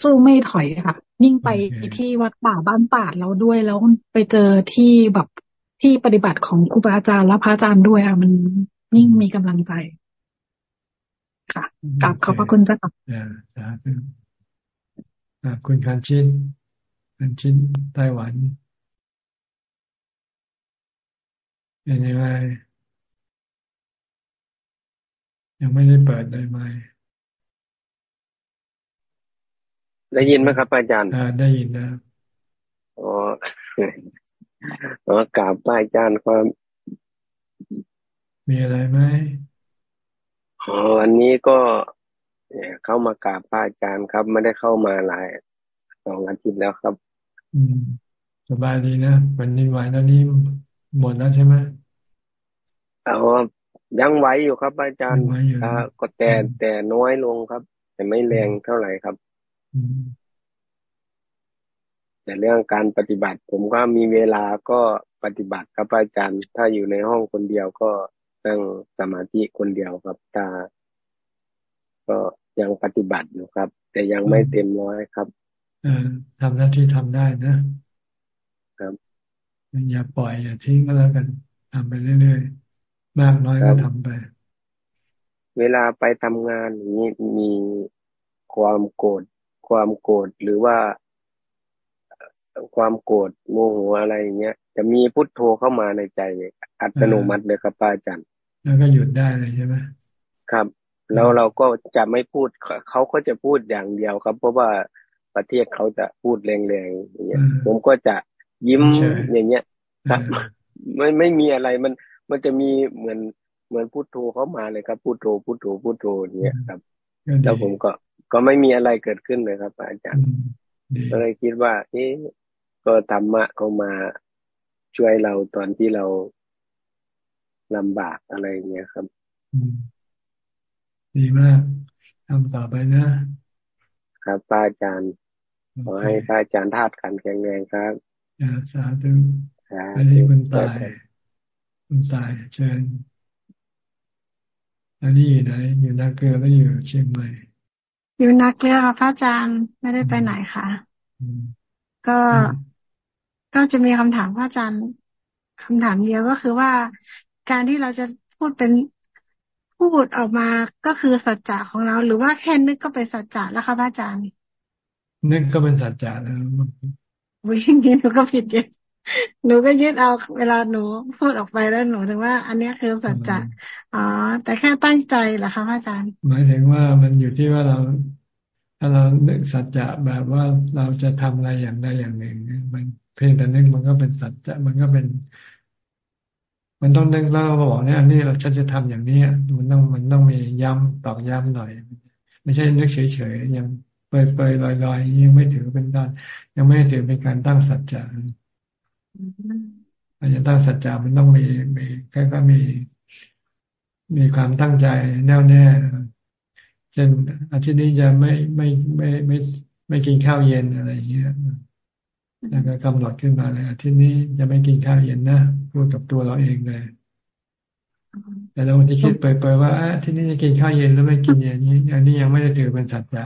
Speaker 31: สู้ไม่ถอยค่ะ ยิ่งไปที่วัดป่าบ้านป่าเราด้วยแล้วไปเจอที่แบบที่ปฏิบัติของครูบาอาจารย์และพระอาจารย์ด้วยอะมันยิ่งมีกำลังใจ ค่ะกลับขอบพระคุณเจ้าค่ะ
Speaker 1: สาธุคุณคันชินคันชินไต้หวันเป็นยังไง ยังไม่ได้เปิดเลยไหม
Speaker 32: ได้ยินไหมครับอาจารย์
Speaker 1: อ่าได้ยินนะ
Speaker 32: อ๋ออ๋อกราบอาจารย์ความ
Speaker 1: มีอะไรไหม
Speaker 32: อ๋อวันนี้ก็เข้ามากราบอาจารย์ครับ ไม่ได้เข้ามาหลายสองอาทิตย์แล้วครับ
Speaker 1: อืมสบายดีนะวันนี้ไหวแล้วนี่หมดแล้วใช่ไหม
Speaker 32: อ๋อ ยังไหวอยู่ครับ อาจารย์ก็แต่แต่น้อยลงครับ แต่ไม่แรงเท่าไหร่ครับแต่เรื่องการปฏิบัติ ผมก็มีเวลาก็ปฏิบัติครับอาจารย์ ถ้าอยู่ในห้องคนเดียวก็นั่งสมาธิคนเดียวครับตาก็ยังปฏิบัติอยู่ครับ แต่ยังไม่เต็มร้อยครับ
Speaker 1: อทำหน้าที่ทำได้นะครับอย่าปล่อยอย่าทิ้งก็แล้วกันทำไปเรื่อยๆ มากน้อยก็ทำไป
Speaker 32: เวลาไปทำงานอย่างนี้มีความโกรธความโกรธหรือว่าความโกรธโมโหอะไรอย่างเงี้ยจะมีพุทโธเข้ามาในใจอัตโนมัติเลยครับป้าจัน
Speaker 1: แล้วก็หยุดได้เลยใช่ไหม
Speaker 32: ครับ แล้วเราก็จะไม่พูดเขาก็จะพูดอย่างเดียวครับ เพราะว่าประเทศเขาจะพูดแรงๆอย่างเงี้ยผมก็จะยิ้มอย่างเงี้ย ครับ ไม่ไม่มีอะไรมัน มันจะมีเหมือนเหมือนพูดโธเข้ามาเลยครับพูดโธพูดโธพูดโธเนี้ยครับ แล้วผมก็ก็ไม่มีอะไรเกิดขึ้นเลยครับ อาจารย์ก็เลยคิดว่า เอ๊ะก็ธรรมะเขามาช่วยเราตอนที่เราลำบากอะไรเงี้ยครับ
Speaker 1: ดีมากทำต่อไปนะ
Speaker 32: ครับป้าอาจารย์ขอให้ป้าอาจารย์ธาตุขันแข็งแรงครับ
Speaker 1: สาธุอันนี้คุณตาย คุณตายเชิญอันนี้อยู่ไหน อยู่นาเกลือแล้วอยู่เชียงใหม่
Speaker 33: อยู่นาเกลือค่ะพระอาจารย์ไม่ได้ไปไหนค่ะ ก็ก็จะมีคำถามพระอาจารย์คำถามเดียวก็คือว่าการที่เราจะพูดเป็นพูดออกมาก็คือสัจจะของเรา หรือว่าแค่นึกก็เป็นสัจจะแล้วคะพระอาจารย์
Speaker 1: นึกก็เป็นสัจจะแล้ว
Speaker 33: วิ่งนี้หนูก็ผิดเยอะ หนูก็ยึดเอาเวลาหนูพูดออกไปแล้วหนูถึงว่า อันนี้คือสัจจะอ๋อแต่แค่ตั้งใจเหรอคะพระอาจารย์
Speaker 1: หมายถึงว่ามันอยู่ที่ว่าเราถ้าเรานึกสัจจะแบบว่าเราจะทำอะไรอย่างใดอย่างหนึ่งมันเพียงแต่นึกมันก็เป็นสัจจะมันก็เป็น มันต้องนึกแล้วบอกเนี่ยอันนี้เราจะจะทำอย่างนี้มันต้องมันต้องมีย้ำตอกย้ำหน่อย ไม่ใช่นึกเฉยๆยังเปรยๆลอยๆยังไม่ถือเป็นการยังไม่ถือเป็นการตั้งสัจจะ อาจจะตั้งสัจจะมันต้องมีมีแค่ก็มี มีความตั้งใจแน่วแน่เช่นอาทิตย์นี้จะไม่ไม่ไม่ไม่ไม่กินข้าวเย็นอะไรอย่างเงี้ยแล้วก็กำหนดขึ้นมาเลยอาทิตย์นี้จะไม่กินข้าวเย็นนะพูดกับตัวเราเองเลยแต่เราวันที่คิดเปิดๆว่าอาทิตย์นี้จะกินข้าวเย็นแล้วไม่กินเย็นนี้อันนี้ยังไม่ได้ถือเป็นสัจจะ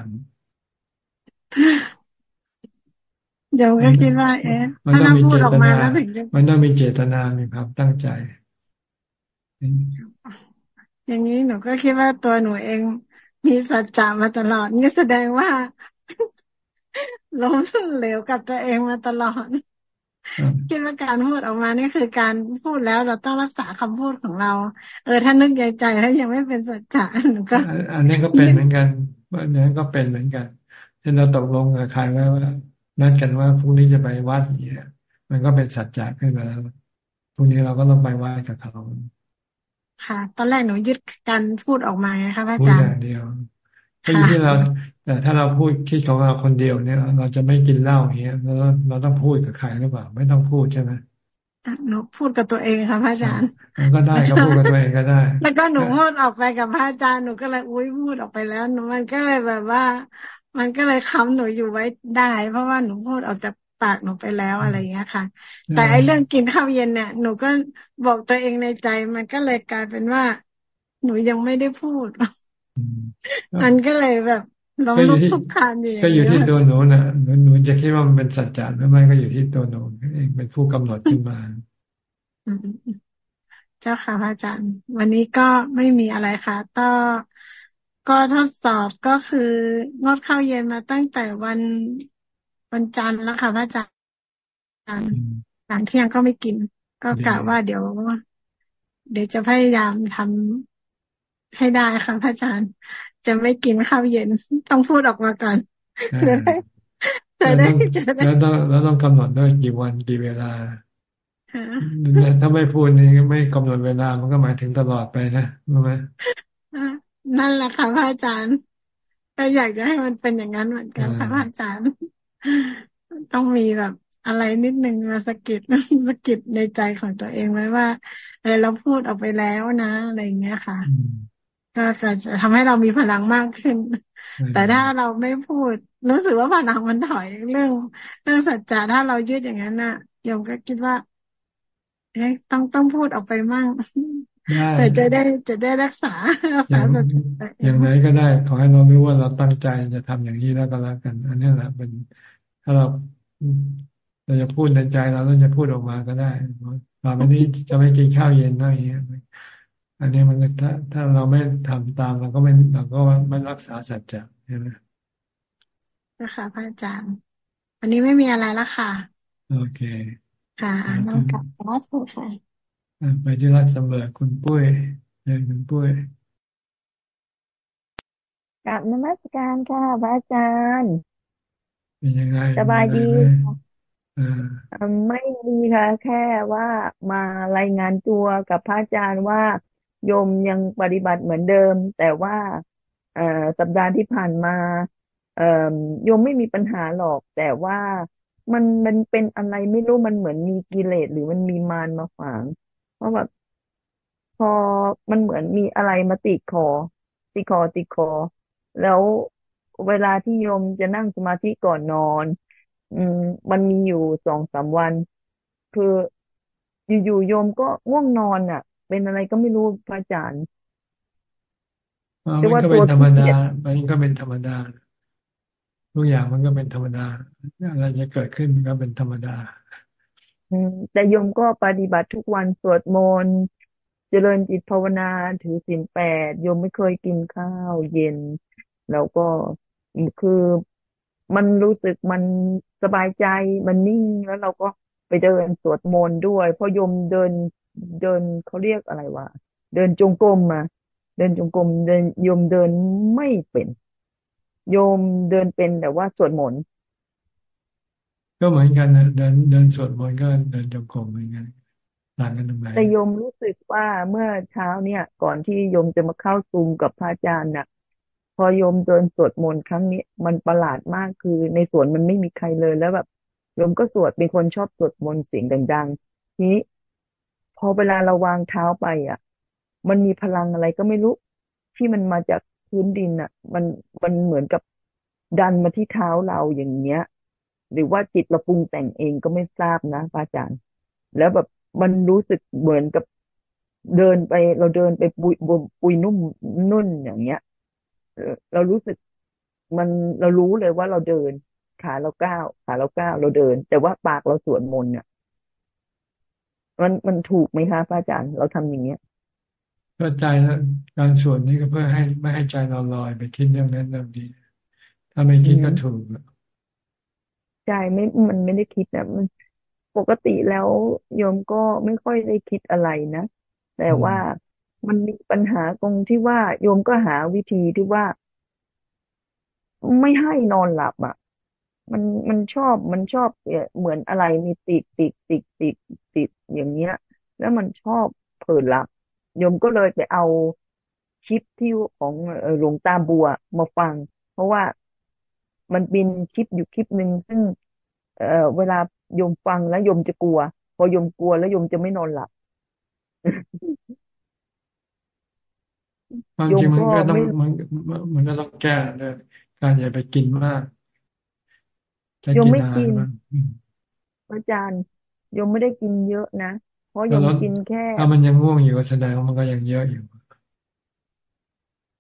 Speaker 33: เดี๋ยวก็คิดว่าเอ๊ะถ้าเราพูดออกมาแล้วถึงจะ
Speaker 1: มันต้องมีเจตนามีความตั้งใจ
Speaker 33: อย่างนี้หนูก็คิดว่าตัวหนูเองมีสัจจะมาตลอดนี่แสดงว่าล้มเหลวกับตัวเองมาตลอดคิดว่าการพูดออกมานี่คือการพูดแล้วเราต้องรักษาคำพูดของเรา เออถ้านึกใหญ่ใจแล้วยังไม่เป็นสัจจะหนูก็
Speaker 1: อันนี้ก็เป็นเหมือนกันอันนี้ก็เป็นเหมือนกันที่เราตกลงกับใครไว้ว่า นัดกันว่าพรุ่งนี้จะไปวัดอย่างเงี้ยมันก็เป็นสัจจะขึ้นมาแล้วพรุ่งนี้เราก็ต้องไปวัดกับเขา
Speaker 33: ค่ะ ตอนแรกหนูยึดการพูดออกมาไงคะอาจารย์พูด
Speaker 1: อย่างเดียวก็อยู่ที่เรา แต่ถ้าเราพูดคิดของเราคนเดียวเนี่ย เราจะไม่กินเหล้าอย่างเงี้ยเราเราต้องพูดกับใครหรือเปล่า ไม่ต้องพูดใช่ไหม
Speaker 33: หนูพูดกับตัวเองค่ะพระอาจารย์
Speaker 1: ก็ได้ก็พูดกับตัวเองก็ได้
Speaker 33: แล้วก็หนูพูดออกไปกับพระอาจารย์หนูก็เลยอุ้ยพูดออกไปแล้วหนูมันก็เลยแบบว่า มันก็เลยค้ำหนูอยู่ไว้ได้ เพราะว่าหนูพูดออกจากปากหนูไปแล้วอะไรอย่างเงี้ยค่ะ แต่ไอ้เรื่องกินข้าวเย็นเนี่ยหนูก็บอกตัวเองในใจมันก็เลยกลายเป็นว่า หนูยังไม่ได้พูดมันก็เลยแบบล้มลุกทุกคานอยู่
Speaker 1: ก็อยู่ที่ตัวหนูนะหนูหนูจะคิดว่ามันเป็นสัจจะหรือไม่ก็อยู่ที่ตัวหนูเองเป็นผู้กำหนดขึ้นมา
Speaker 33: เจ้าค่ะพระอาจารย์ วันนี้ก็ไม่มีอะไรค่ะก็ ก็ทดสอบก็คืองดข้าวเย็นมาตั้งแต่วันวันจันทร์แล้วค่ะพระอาจารย์หลังเที่ยงก็ไม่กิน ก็กะว่าเดี๋ยว เดี๋ยวจะพยายามทำให้ได้ค่ะพระอาจารย์ จะไม่กินข้าวเย็นต้องพูดออกมาก่อนจะได้
Speaker 1: จะได้จะได้แล้วต้องแล้วต้องกำหนดด้วยกี่วันกี่เวลาถ้าไม่พูดนี่ไม่กำหนดเวลามันก็หมายถึงตลอดไปนะรู้ไหม
Speaker 33: นั่นแหละค่ะพระอาจารย์ก็อยากจะให้มันเป็นอย่างนั้นเหมือนกันค่ะพระอาจารย์ ต้องมีแบบอะไรนิดนึงมาสกิดสกิดในใจของตัวเองไว้ว่าเออเราพูดออกไปแล้วนะอะไรอย่างเงี้ยค่ะ ก็จะทำให้เรามีพลังมากขึ้น แต่ถ้าเราไม่พูดรู้สึกว่าพลังมันถอยเรื่อง เรื่องสัจจะถ้าเรายืดอย่างนั้นน่ะโยมก็คิดว่าเอ๊ะต้องต้องพูดออกไปมั่ง แต่จะได้จะได้รักษารักษาสัจจะ
Speaker 1: อย่างไรก็ได้ ขอให้เรารู้ว่าเราตั้งใจจะทำอย่างนี้แล้วก็แล้วกัน อันนี้แหละเป็นถ้าเราเราจะพูดในใจเราเราจะพูดออกมาก็ได้ต่อไปนี้จะไม่กินข้าวเย็นนะอย่างเงี้ยอันนี้มันถ้าถ้าเราไม่ทำตามเราก็ไม่เราก็ไม่รักษาสัจจะใช่ไหม
Speaker 33: นะคะพระอาจารย์วันนี้ไม่มีอะไรแล้วค่ะ
Speaker 1: โอเค
Speaker 33: ค่ะน้องกับสมาธิค่ะ
Speaker 1: ไปที่รักสมเบิคุณปุ้ยเรียนคุณปุ้ย
Speaker 34: กับนมัสการค่ะพระอาจารย์
Speaker 1: เป็นยังไง
Speaker 34: สบายดีไม่ดีค่ะ แค่ว่ามารายงานตัวกับพระอาจารย์ว่าโยมยังปฏิบัติเหมือนเดิม แต่ว่าเอสัปดาห์ที่ผ่านมาเอโยมไม่มีปัญหาหรอก แต่ว่ามันมันเป็นอะไรไม่รู้มันเหมือนมีกิเลสหรือมันมีมารมาฝัง เพราะแบบพอมันเหมือนมีอะไรมาติดคอติดคอติดคอ แล้วเวลาที่โยมจะนั่งสมาธิก่อนนอน อืม มันมีอยู่สองสามวัน คืออยู่ๆโยมก็ง่วงนอนอะ เป็นอะไรก็ไม่รู้พระอาจารย์
Speaker 1: มันก็เป็นธรรมดามันก็เป็นธรรมดาทุกอย่างมันก็เป็นธรรมดาอะไรจะเกิดขึ้นก็เป็นธรรมดา
Speaker 34: แต่โยมก็ปฏิบัติทุกวันสวดมนต์เจริญจิตภาวนาถือศีลแปดโยมไม่เคยกินข้าวเย็น แล้วก็คือมันรู้สึกมันสบายใจมันนิ่งแล้วเราก็ไปเดินสวดมนต์ด้วยพราะโยมเดินเดินเขาเรียกอะไรวะเดินจงกรมมาเดินจงกรมเดินโยมเดินไม่เป็น โยมเดินเป็นแต่ว่าสวดมนต์
Speaker 1: ก็เหมือนกันนะเดินเดินสวดมนต์ก็เดินจงกรมเหมือนกันต่างกันตรงไหน
Speaker 34: แต่โยมรู้สึกว่าเมื่อเช้าเนี่ย ก่อนที่โยมจะมาเข้าซูมกับพระอาจารย์น่ะ พอโยมเดินสวดมนต์ครั้งนี้ มันประหลาดมากคือในสวนมันไม่มีใครเลยแล้วแบบโยมก็สวดเป็นคนชอบสวดมนต์เสียงดังๆทีนี้ พอเวลาเราวางเท้าไปอะ มันมีพลังอะไรก็ไม่รู้ ที่มันมาจากพื้นดินอะ มันมันเหมือนกับดันมาที่เท้าเราอย่างเงี้ย หรือว่าจิตเราปรุงแต่งเองก็ไม่ทราบนะอาจารย์ แล้วแบบมันรู้สึกเหมือนกับเดินไป เราเดินไปปุยปุยนุ่มนุ่นอย่างเงี้ยเรารู้สึกมันเรารู้เลยว่าเราเดิน ขาเราก้าวขาเราก้าวเราเดิน แต่ว่าปากเราสวนมนเนี่ยมันมันถูกไหมคะพระอาจารย์เราทำอย่างเงี้ย
Speaker 1: ก็ใจแล้วการสวดนี่ก็เพื่อให้ไม่ให้ใจเราลอยไปคิดเรื่องนั้นเรื่องนี้ถ้าไม่คิดก็ถูก
Speaker 34: ใจไม่มันไม่ได้คิดนะมันปกติแล้วโยมก็ไม่ค่อยได้คิดอะไรนะแต่ว่ามันมีปัญหาตรงที่ว่าโยมก็หาวิธีที่ว่า ไม่ให้นอนหลับอะ มันมันชอบมันชอบเหมือนอะไรมีติดติดติดติดติดอย่างเงี้ย แล้วมันชอบเผลอหลับโยมก็เลยไปเอาคลิปที่ของหลวงตาบัวมาฟัง เพราะว่า มันเป็นคลิปอยู่คลิปหนึ่งซึ่ง เอ่อเวลาโยมฟังแล้วโยมจะกลัว พอยมกลัวแล้วยมจะไม่นอนหลับ
Speaker 1: บางทีมันก็ต้องมันมันก็ต้องแก้เลยการอย่าไปกินมาก
Speaker 34: ยมไม่กินอาจารย์ยมไม่ได้กินเยอะนะเพราะยมกินแค่
Speaker 1: ถ้ามันยังง่วงอยู่แสดงว่ามันก็ยังเยอะอยู่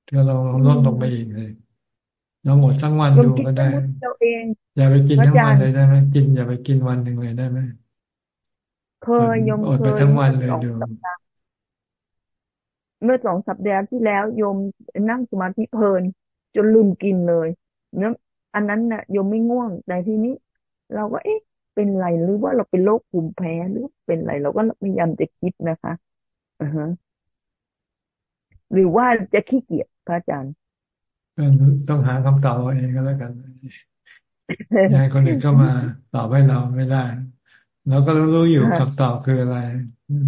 Speaker 1: ถ้าเราลดลงไปอีกเลย เราหมดทั้งวันดูก็ได้อย่าไปกินทั้งวันเลยได้ไหมกินอย่าไปกินวันหนึ่งเลยได้ไหม
Speaker 34: เคยยม
Speaker 1: เคยไปทั้งวันเลยดู
Speaker 34: เมื่อสองสัปดาห์ที่แล้วโยมนั่งสมาธิเพลิน จนลืมกินเลยเนื้ออันนั้นนะ่ะโยมไม่ง่วงแต่ทีนี้ เราก็เอ๊ะ เป็นไรหรือว่าเราเป็นโรคภูมิแพ้หรือเป็นไรเราก็พยายามจะคิดนะคะอือฮะหรือว่าจะขี้เกียจพระอาจารย์
Speaker 1: ต้องหาคำตอบเองก็แล้วกันยายคนอื่นก็มาตอบให้เราไม่ได้เราก็รู้อยู่คำตอบคืออะไร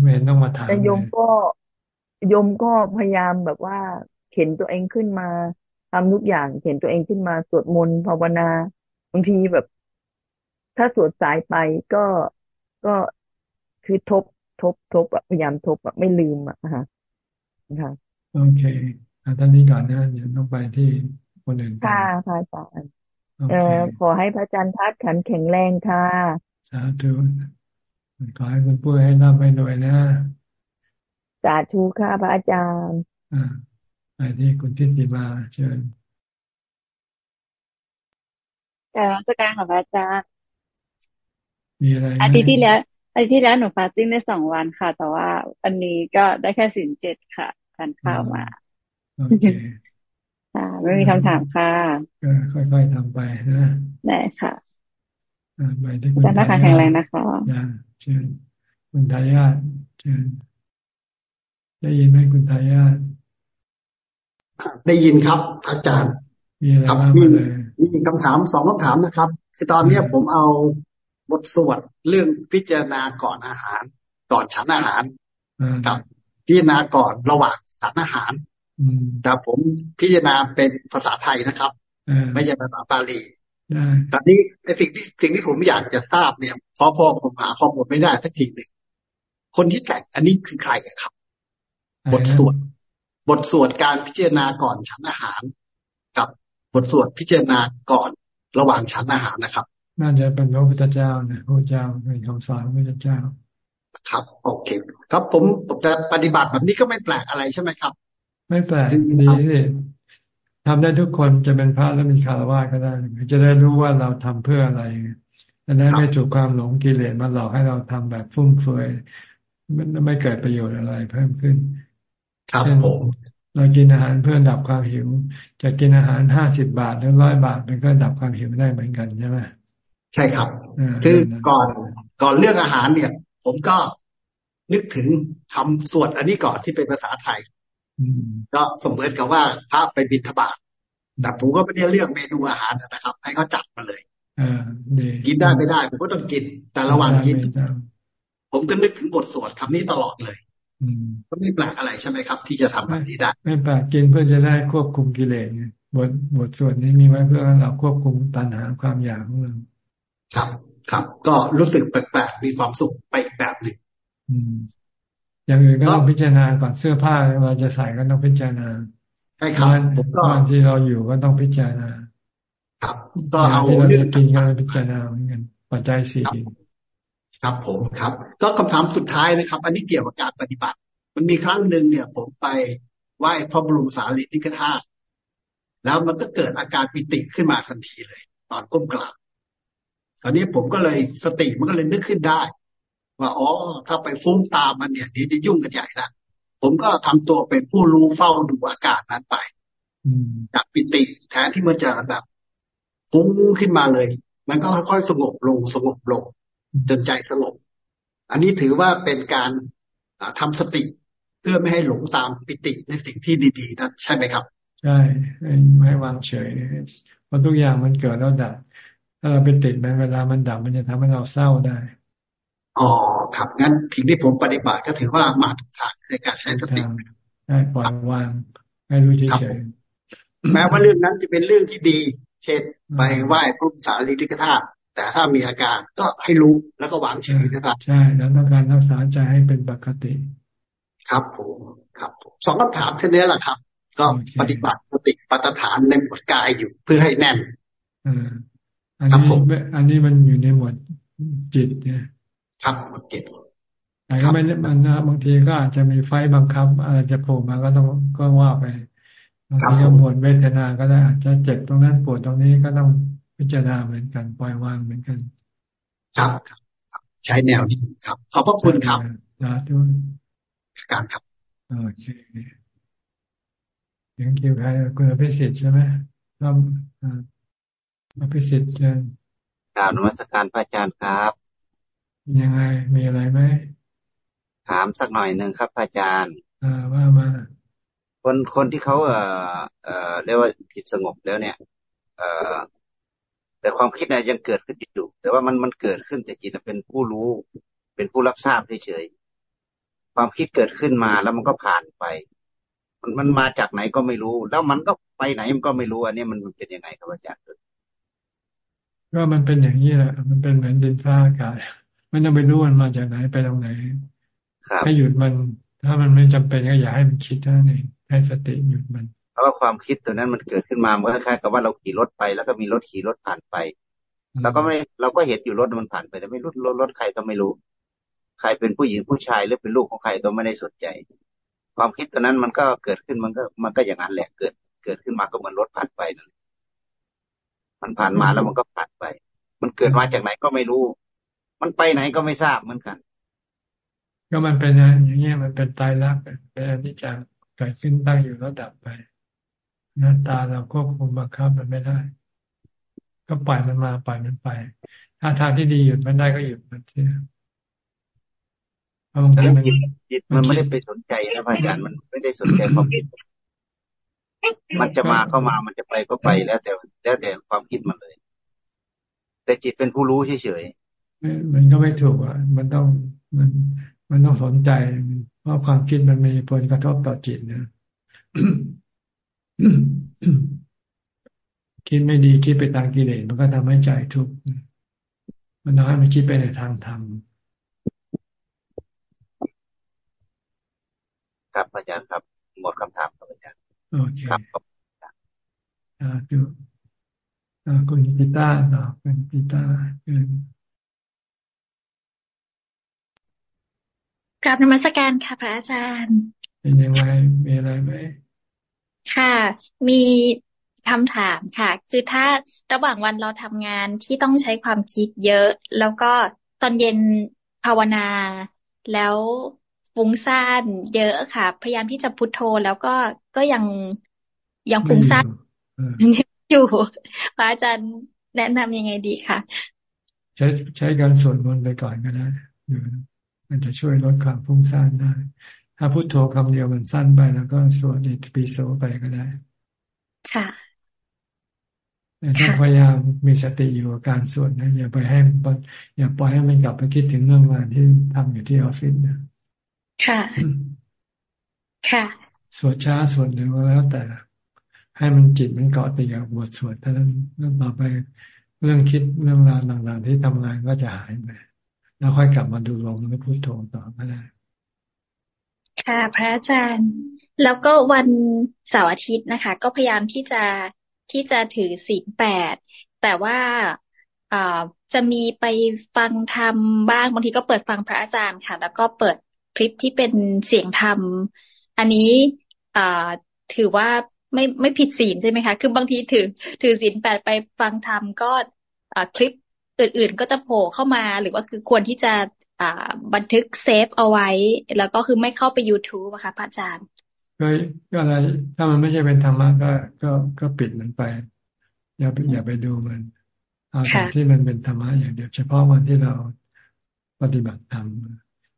Speaker 1: ไม่เห็นต้องมาถาม
Speaker 34: แต่โยมก็โยมก็พยายามแบบว่าเข็นตัวเองขึ้นมาทำทุกอย่างเข็นตัวเองขึ้นมาสวดมนต์ภาวนาบางทีแบบ ถ้าสวดสายไปก็ก็คือทบทบทบพยายามทบแบบไม่ลืมอะค่ะค่ะ
Speaker 1: โอเค อาตอนนี้ก่อนนะเดี๋ยวต้องไปที่คนอื่น
Speaker 34: ค่ะพระอาจารย์เออขอให้พระอาจารย์ทัดขันแข็งแรงค่ะ
Speaker 1: สาธุขอให้คุณปุ้ยให้ร่ำให้รวยนะ
Speaker 34: สาธุค่ะพระอาจารย์
Speaker 1: อ่าไปที่คุณทิติมาเชิญ
Speaker 35: แต่รัชการของพระอาจารย์
Speaker 1: มีอะไร
Speaker 35: อาทิตย์ที่แล้วอาทิตย์ที่แล้วหนูฟาสติ้งได้สองวันค่ะ แต่ว่าอันนี้ก็ได้แค่สินเจ็ดค่ะทานข้าวมา
Speaker 1: โอเค
Speaker 35: ค่ะ ไม่มีคำถามค่ะ
Speaker 1: ก็ค่อยๆทำไปนะ
Speaker 35: ได้ค่ะ
Speaker 1: ไปที่คุณ
Speaker 35: ทายาทแข็งแรงนะคะ
Speaker 1: เชิญคุณทายาทเชิญได้ยินไหมคุณทายาท
Speaker 36: ได้ยินครับ อาจารย์
Speaker 1: ครับ
Speaker 36: มีมีคำถามสองคำถามนะครับ คือตอนนี้ผมเอาบทสวดเรื่องพิจารณาก่อนอาหาร ก่อนฉันอาหารกับพิจารณาก่อนระหว่างฉันอาหาร แต่ผมพิจารณาเป็นภาษาไทยนะครับไม่ใช่ภาษาบาลีตอนนี้ในสิ่งที่สิ่งที่ผมอยากจะทราบเนี่ยพอพอผมหาข้อมูลไม่ได้สักทีหนึ่งคนที่แต่งอันนี้คือใครครับ บทสวดบทสวดการพิจารณาก่อนฉันอาหาร กับบทสวดพิจารณาก่อนระหว่างฉันอาหารนะครับ
Speaker 1: น่าจะเป็นพระพุทธเจ้านะพระเจ้าเป็นคำสอนพระพุทธเจ้า
Speaker 36: ครับ โอเค ครับผมจะปฏิบัติแบบนี้ก็ไม่แปลกอะไรใช่ไหมครับ
Speaker 1: ไม่แปลกดีสิทำได้ทุกคนจะเป็นพระแล้วมีคารวะก็ได้จะได้รู้ว่าเราทำเพื่ออะไรจะได้ไม่ถูกความหลงกิเลสมาหลอกให้เราทำแบบฟุ่มเฟือยมันไม่เกิดประโยชน์อะไรเพิ่มขึ้น
Speaker 36: ครับผม
Speaker 1: เรากินอาหารเพื่อดับความหิว จะกินอาหารห้าสิบบาทหรือร้อยบาท มันก็ดับความหิวได้เหมือนกันใช่ไหม
Speaker 36: ใช่ครับคือก่อนก่อนเรื่องอาหารเนี่ย ผมก็นึกถึงคำสวดอันนี้ก่อนที่เป็นภาษาไทย ก็เสมือนกับว่าพระไปบิณฑบาตแต่ผมก็ไม่ได้เลือกเมนูอาหารนะครับ ให้เขาจัดมาเลยกินได้ไม่ได้ ผมก็ต้องกิน แต่ระหว่างกิน ผมก็นึกถึงบทสวดคำนี้ตลอดเลยก็ไม่แปลกอะไรใช่ไหมครับ ที่จะทำแบบนี้ได้
Speaker 1: ไม่แปลกกินเพื่อจะได้ควบคุมกิเลสบทบทสวดนี้มีไว้เพื่อเราควบคุมตัณหาความอยากของเรา
Speaker 36: ครับ ครับ ก็รู้สึกแปลกๆมีความสุขไปอีกแบบหนึ่ง
Speaker 1: อย่างอื่นก็ต้องพิจารณาก่อนเสื้อผ้าเราจะใส่ก็ต้องพิจารณา
Speaker 36: ใช่ครับ
Speaker 1: บ้านที่เราอยู่ก็ต้องพิจารณา
Speaker 36: ครับก็เอา
Speaker 1: ที่เราจะกินก็ต้องพิจารณาเหมือนกันปัจจัยสี่
Speaker 36: ครับผมครับ ก็คำถามสุดท้ายนะครับ อันนี้เกี่ยวกับการปฏิบัติ มันมีครั้งหนึ่งเนี่ย ผมไปไหว้พระบรมสารีริกธาตุแล้วมันก็เกิดอาการปิติขึ้นมาทันทีเลย ตอนก้มกราบตอนนี้ผมก็เลยสติมันก็เลยนึกขึ้นได้ ว่าอ๋อถ้าไปฟุ้งตามมันเนี่ยเดี๋ยวจะยุ่งกันใหญ่ละผมก็ทำตัวเป็นผู้รู้เฝ้าดูอากาศนั้นไปจากปิติแทนที่มันจะแบบฟุ้งขึ้นมาเลย มันก็ค่อยๆสงบลงสงบลงจนใจสงบ อันนี้ถือว่าเป็นการทำสติเพื่อไม่ให้หลงตามปิติในสิ่งที่ดีๆนั้นใช่ไหมครับ
Speaker 1: ใช่ไม่วางเฉยเพราะทุกอย่างมันเกิดแล้วดับถ้าเราไปติดมันเวลามันดับมันจะทำให้เราเศร้าได้
Speaker 36: อ๋อครับงั้นสิ่งที่ผมปฏิบัติก็ถือว่ามาถูกทางในการใช้สติ
Speaker 1: ได้ปล่อยวางให้รู้เฉย
Speaker 36: แม้ว่าเรื่องนั้นจะเป็นเรื่องที่ดี เช่นไปไหว้พระสารีริกธาตุแต่แต่ถ้ามีอาการก็ให้รู้แล้วก็วางเฉยนะครับ
Speaker 1: ใช่แล้วต้องการรักษาใจให้เป็นปกติ
Speaker 36: ครับผมครับสองคำถามแค่นี้แหละครับ ก็ปฏิบัติสติปัฏฐานในหมวดกายอยู่เพื่อให้แน่น
Speaker 1: ออันนี้อันนี้มันอยู่ในหมวดจิตเนี่ย
Speaker 36: ครับหมวดจิต
Speaker 1: แต่ก็ไม่มันนะบางทีก็อาจจะมีไฟบังคับอะไรจะโผล่มาก็ต้องก็ว่าไปบางทีก็หมวดเวทนาก็ได้อาจจะเจ็บตรงนั้นปวดตรงนี้ก็ต้องพิจารณาเหมือนกัน ปล่อยวางเหมือนกัน
Speaker 36: ครับใช้แนวนี้ครับ ขอบพระคุณครับ
Speaker 1: นะด้วย
Speaker 36: การครับ
Speaker 1: โอเคยังคิวใครคุณอภิสิทธิ์ใช่ไหมครับอภิสิทธิ์เชิญ
Speaker 37: กล่าวนมัสการพระอาจารย์ครับ
Speaker 1: ยังไงมีอะไรไหม
Speaker 37: ถามสักหน่อยหนึ่งครับพระอาจารย์
Speaker 1: อ่าว่ามา
Speaker 37: คนคนที่เขาเอ่อเอ่อเรียกว่าจิตสงบแล้วเนี่ย เอ่อแต่ความคิดเนี่ยยังเกิดขึ้นอยู่ แต่ว่ามันมันเกิดขึ้นแต่จิตเป็นผู้รู้ เป็นผู้รับทราบเฉยๆความคิดเกิดขึ้นมาแล้วมันก็ผ่านไป มันมันมาจากไหนก็ไม่รู้ แล้วมันก็ไปไหนมันก็ไม่รู้อันนี้มันเป็นยังไงครับอาจารย์
Speaker 1: ก็มันเป็นอย่างนี้แหละ มันเป็นเหมือนดินฟ้าอากาศ มันต้องไปรู้มันมาจากไหนไปตรงไหนให้หยุดมัน ถ้ามันไม่จำเป็นก็อย่าให้มันคิดเท่านั้นเองให้สติหยุดมัน
Speaker 37: เพราะว่าความคิดตัวนั้นมันเกิดขึ้นมาเมื่อคล้ายๆกับว่าเราขี่รถไป แล้วก็มีรถขี่รถผ่านไปเราก็ไม่เราก็เห็นอยู่รถมันผ่านไป แต่ไม่รู้รถรถใครก็ไม่รู้ ใครเป็นผู้หญิงผู้ชายหรือเป็นลูกของใครก็ไม่ได้สนใจ ความคิดตัวนั้นมันก็เกิดขึ้นมันก็มันก็อย่างนั้นแหละเกิด เกิดขึ้นมาก็เหมือนรถผ่านไปนั่นมันผ่านมาแล้วมันก็ผ่านไป มันเกิดมาจากไหนก็ไม่รู้ มันไปไหนก็ไม่ทราบเหมือนกัน
Speaker 1: ก็มันเป็นอย่างเงี้ยมันเป็นตายรักเป็นอนิจจังเกิดขึ้นตั้งอยู่แล้วดับไปหน้าตาเราควบคุมบังคับมันไม่ได้ ก็ปล่อยมันมาปล่อยมันไป ถ้าทางที่ดีหยุดมันได้ก็หยุดมันเสียบางทีมัน
Speaker 37: จิตมันไม่ได้ไปสนใจนะอาจารย์มันไม่ได้สนใจความคิดมันจะมาเข้ามามันจะไปก็ไปแล้วแต่แล้วแต่ความคิดมันเลย แต่จิตเป็นผู้รู้เฉย
Speaker 1: ๆ มันก็ไม่ถูกอะ มันต้องมัน มันต้องสนใจ เพราะความคิดมันมีผลกระทบต่อจิตนะคิดไม่ดีคิดไปตามกิเลสมันก็ทำให้ใจทุกข์มันต้องให้มันคิดไปในทางธรรม
Speaker 37: ครับอาจารย์ครับ หมดคำถามครับอาจารย์
Speaker 1: โอเคครับอ่าดูอ่าคุณปิต้าต่อเป็นปิต้าเป็น
Speaker 38: กราบนมัสการค่ะ พระอาจารย์
Speaker 1: เป็นยังไงมีอะไรไหม
Speaker 38: ค่ะ มีคำถามค่ะ คือถ้าระหว่างวันเราทำงานที่ต้องใช้ความคิดเยอะ แล้วก็ตอนเย็นภาวนา แล้วฟุ้งซ่านเยอะค่ะ พยายามที่จะพุโทโธแล้วก็ก็ยังยังฟุ้งซ่านอยู่พระอาจารย์แนะนำยังไงดีคะ
Speaker 1: ใช้ใช้การสวดมนต์ไปก่อนก็ได้ มันจะช่วยลดความฟุ้งซ่านได้ ถ้าพุโทโธคำเดียวมันสั้นไปแล้วก็สวดอิติปิโสไปก็ได้
Speaker 38: ค่ะ
Speaker 1: แต่ต้องพยายามมีสติอยู่กับการสวดนะอย่าไปให้อย่าปล่อยให้มันกลับไปคิดถึงเรื่องงานที่ทำอยู่ที่ออฟฟิศนะ
Speaker 38: ค่ะ ค่ะ
Speaker 1: สวดช้าสวดเร็วแล้วแต่ ให้มันจิตมันเกาะติดกับบทสวดเท่านั้นแล้วต่อไปเรื่องคิดเรื่องราวต่างๆที่ทำงานก็จะหายไป แล้วค่อยกลับมาดูลมแล้วพูดโทต่อก็ได้
Speaker 38: ค่ะ พระอาจารย์ แล้วก็วันเสาร์อาทิตย์นะคะ ก็พยายามที่จะที่จะถือศีลแปดแต่ว่าจะมีไปฟังธรรมบ้างบางทีก็เปิดฟังพระอาจารย์ค่ะ แล้วก็เปิดคลิปที่เป็นเสียงธรรม อันนี้ถือว่าไม่ไม่ผิดศีลใช่ไหมคะ คือบางทีถือถือศีลแปดไปฟังธรรมก็คลิป อื่นๆก็จะโผล่เข้ามา หรือว่าคือควรที่จะอ่าบันทึกเซฟเอาไว้ แล้วก็คือไม่เข้าไป YouTube อะค่ะพระอาจารย์
Speaker 1: ก็ก็อะไร ถ้ามันไม่ใช่เป็นธรรมะก็ก็ก็ปิดมันไป อย่าอย่าไปดูมันเอาแต่ที่มันเป็นธรรมะอย่างเดียว เฉพาะวันที่เราปฏิบัติธรรม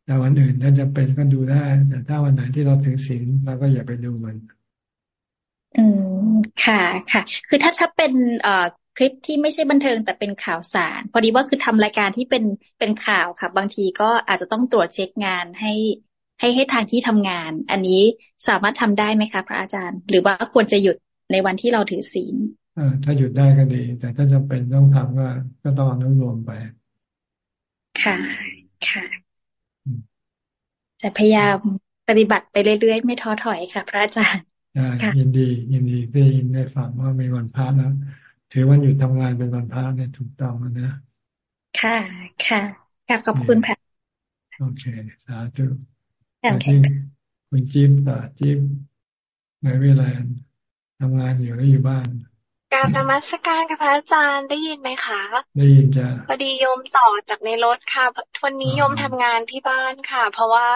Speaker 1: แต่วันอื่นถ้าจะเป็นก็ดูได้แต่ถ้าวันไหนที่เราถึงศีลเราก็อย่าไปดูมัน
Speaker 38: อืมค่ะค่ะ คือถ้าถ้าเป็นเอ่อค ลิปที่ไม่ใช่บันเทิงแต่เป็นข่าวสาร พอดีว่าคือทำรายการที่เป็นเป็นข่าวค่ะ บางทีก็อาจจะต้องตรวจเช็คงานให้ให้ให้ทางที่ทำงาน อันนี้สามารถทำได้ไหมคะ พระอาจารย์ หรือว่าควรจะหยุดในวันที่เราถือศีล
Speaker 1: เออถ้าหยุดได้ก็ดี แต่ถ้าจำเป็นต้องทำก็ก็ต้องอนุโลมไป
Speaker 38: ค่ะค่ะจะพยายามปฏิบัติไปเรื่อยๆ ไม่ท้อถอยค่ะ พระอาจารย์
Speaker 1: ยินดี ยินดีที่ได้ฟังว่ามีวันพระแล้ว ถือวันหยุดทำงานเป็นวันพระเนี่ยถูกต้องนะ
Speaker 38: ค่ะ ค่ะขอบคุณค่ะ
Speaker 1: โอเค สาธุที่คุณจิ๊บต่อจิ๊บในเวลาทำงานอยู่แล้วอยู่บ้าน
Speaker 39: การนมัสการกับพระอาจารย์ได้ยินไหมคะ
Speaker 1: ได้ยินจ้ะ
Speaker 39: พอดีโยมต่อจากในรถค่ะวันนี้โยมทำงานที่บ้านค่ะ เพราะว่า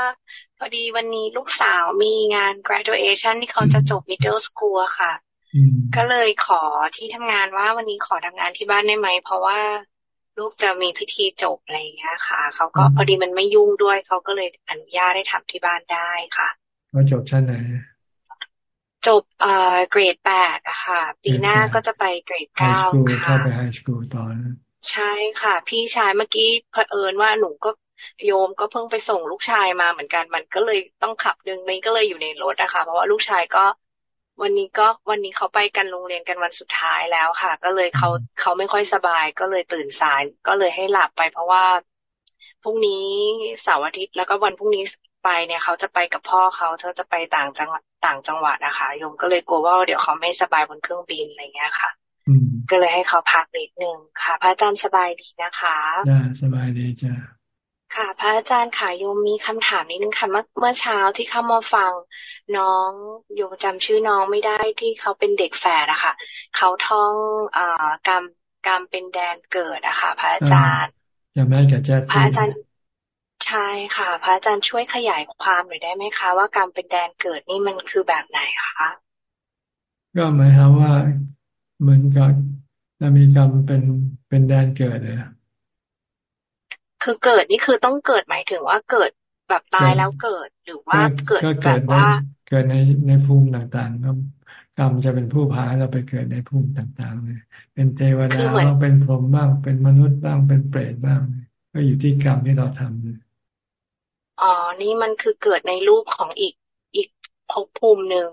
Speaker 39: พอดีวันนี้ลูกสาวมีงาน graduation ที่เขาจะจบ middle school ค่ะ ก็เลยขอที่ทำงานว่าวันนี้ขอทำงานที่บ้านได้ไหม เพราะว่าลูกจะมีพิธีจบอะไรอย่างเงี้ยค่ะ เขาก็พอดีมันไม่ยุ่งด้วยเขาก็เลยอนุญาตให้ทำที่บ้านได้ค่ะ
Speaker 1: เขาจบชั้นไหน
Speaker 39: จบเอ่อเกรดแปดอะค่ะ ปีหน้าก็จะไปเกรดเก้า
Speaker 1: ค่ะเข้าไปไฮสคูลต่อ
Speaker 39: ใช่ค่ะ พี่ชายเมื่อกี้เผอิญว่าหนูก็โยมก็เพิ่งไปส่งลูกชายมาเหมือนกันมันก็เลยต้องขับดึงนี้ก็เลยอยู่ในรถอะค่ะ เพราะว่าลูกชายก็ วันนี้ก็วันนี้เขาไปกันโรงเรียนกันวันสุดท้ายแล้วค่ะ ก็เลยเขาเขาไม่ค่อยสบาย ก็เลยตื่นสาย ก็เลยให้หลับไป เพราะว่าพรุ่งนี้เสาร์อาทิตย์แล้วก็วันพรุ่งนี้ไปเนี่ยเขาจะไปกับพ่อเขาเขาจะไปต่างจังหวัดต่างจังหวัดนะคะโยมก็เลยกลัวว่าเดี๋ยวเขาไม่สบายบนเครื่องบินอะไรเงี้ยค่ะก็เลยให้เขาพักนิดนึงค่ะ พระอาจารย์สบายดีนะคะ
Speaker 1: ได้สบายดีจ้ะ
Speaker 39: ค่ะพระอาจารย์ค่ะโยมมีคำถามนิดนึงค่ะเมื่อเมื่อเช้าที่เข้ามาฟัง น้องโยมจำชื่อน้องไม่ได้ที่เขาเป็นเด็กแฝดอะค่ะเขาท่องอ่ากรรมกรรมเป็นแดนเกิดอะค่ะ พระอาจารย์
Speaker 1: จำได้กับแจ๊
Speaker 39: พระอาจารย์ใช่ค่ะ พระอาจารย์ช่วยขยายความหน่อยได้ไหมคะ ว่ากรรมเป็นแดนเกิดนี่มันคือแบบไหนคะ
Speaker 1: ก็หมายความว่าเหมือนกับเรามีกรรมเป็นเป็นแดนเกิดเลย
Speaker 39: คือเกิดนี่คือต้องเกิดหมายถึงว่าเกิดแบบตายแล้วเกิดหรือว่าเกิดแบบว่า
Speaker 1: เกิดในในภูมิต่างๆครับกรรมจะเป็นผู้พาเราไปเกิดในภูมิต่างๆเลยเป็นเทวดาบ้างเป็นพรหมบ้างเป็นมนุษย์บ้างเป็นเปรตบ้าง ก็อยู่ที่กรรมที่เราทำเลย
Speaker 39: อ๋อ นี่มันคือเกิดในรูปของอีกอีกภพภูมิหนึ่ง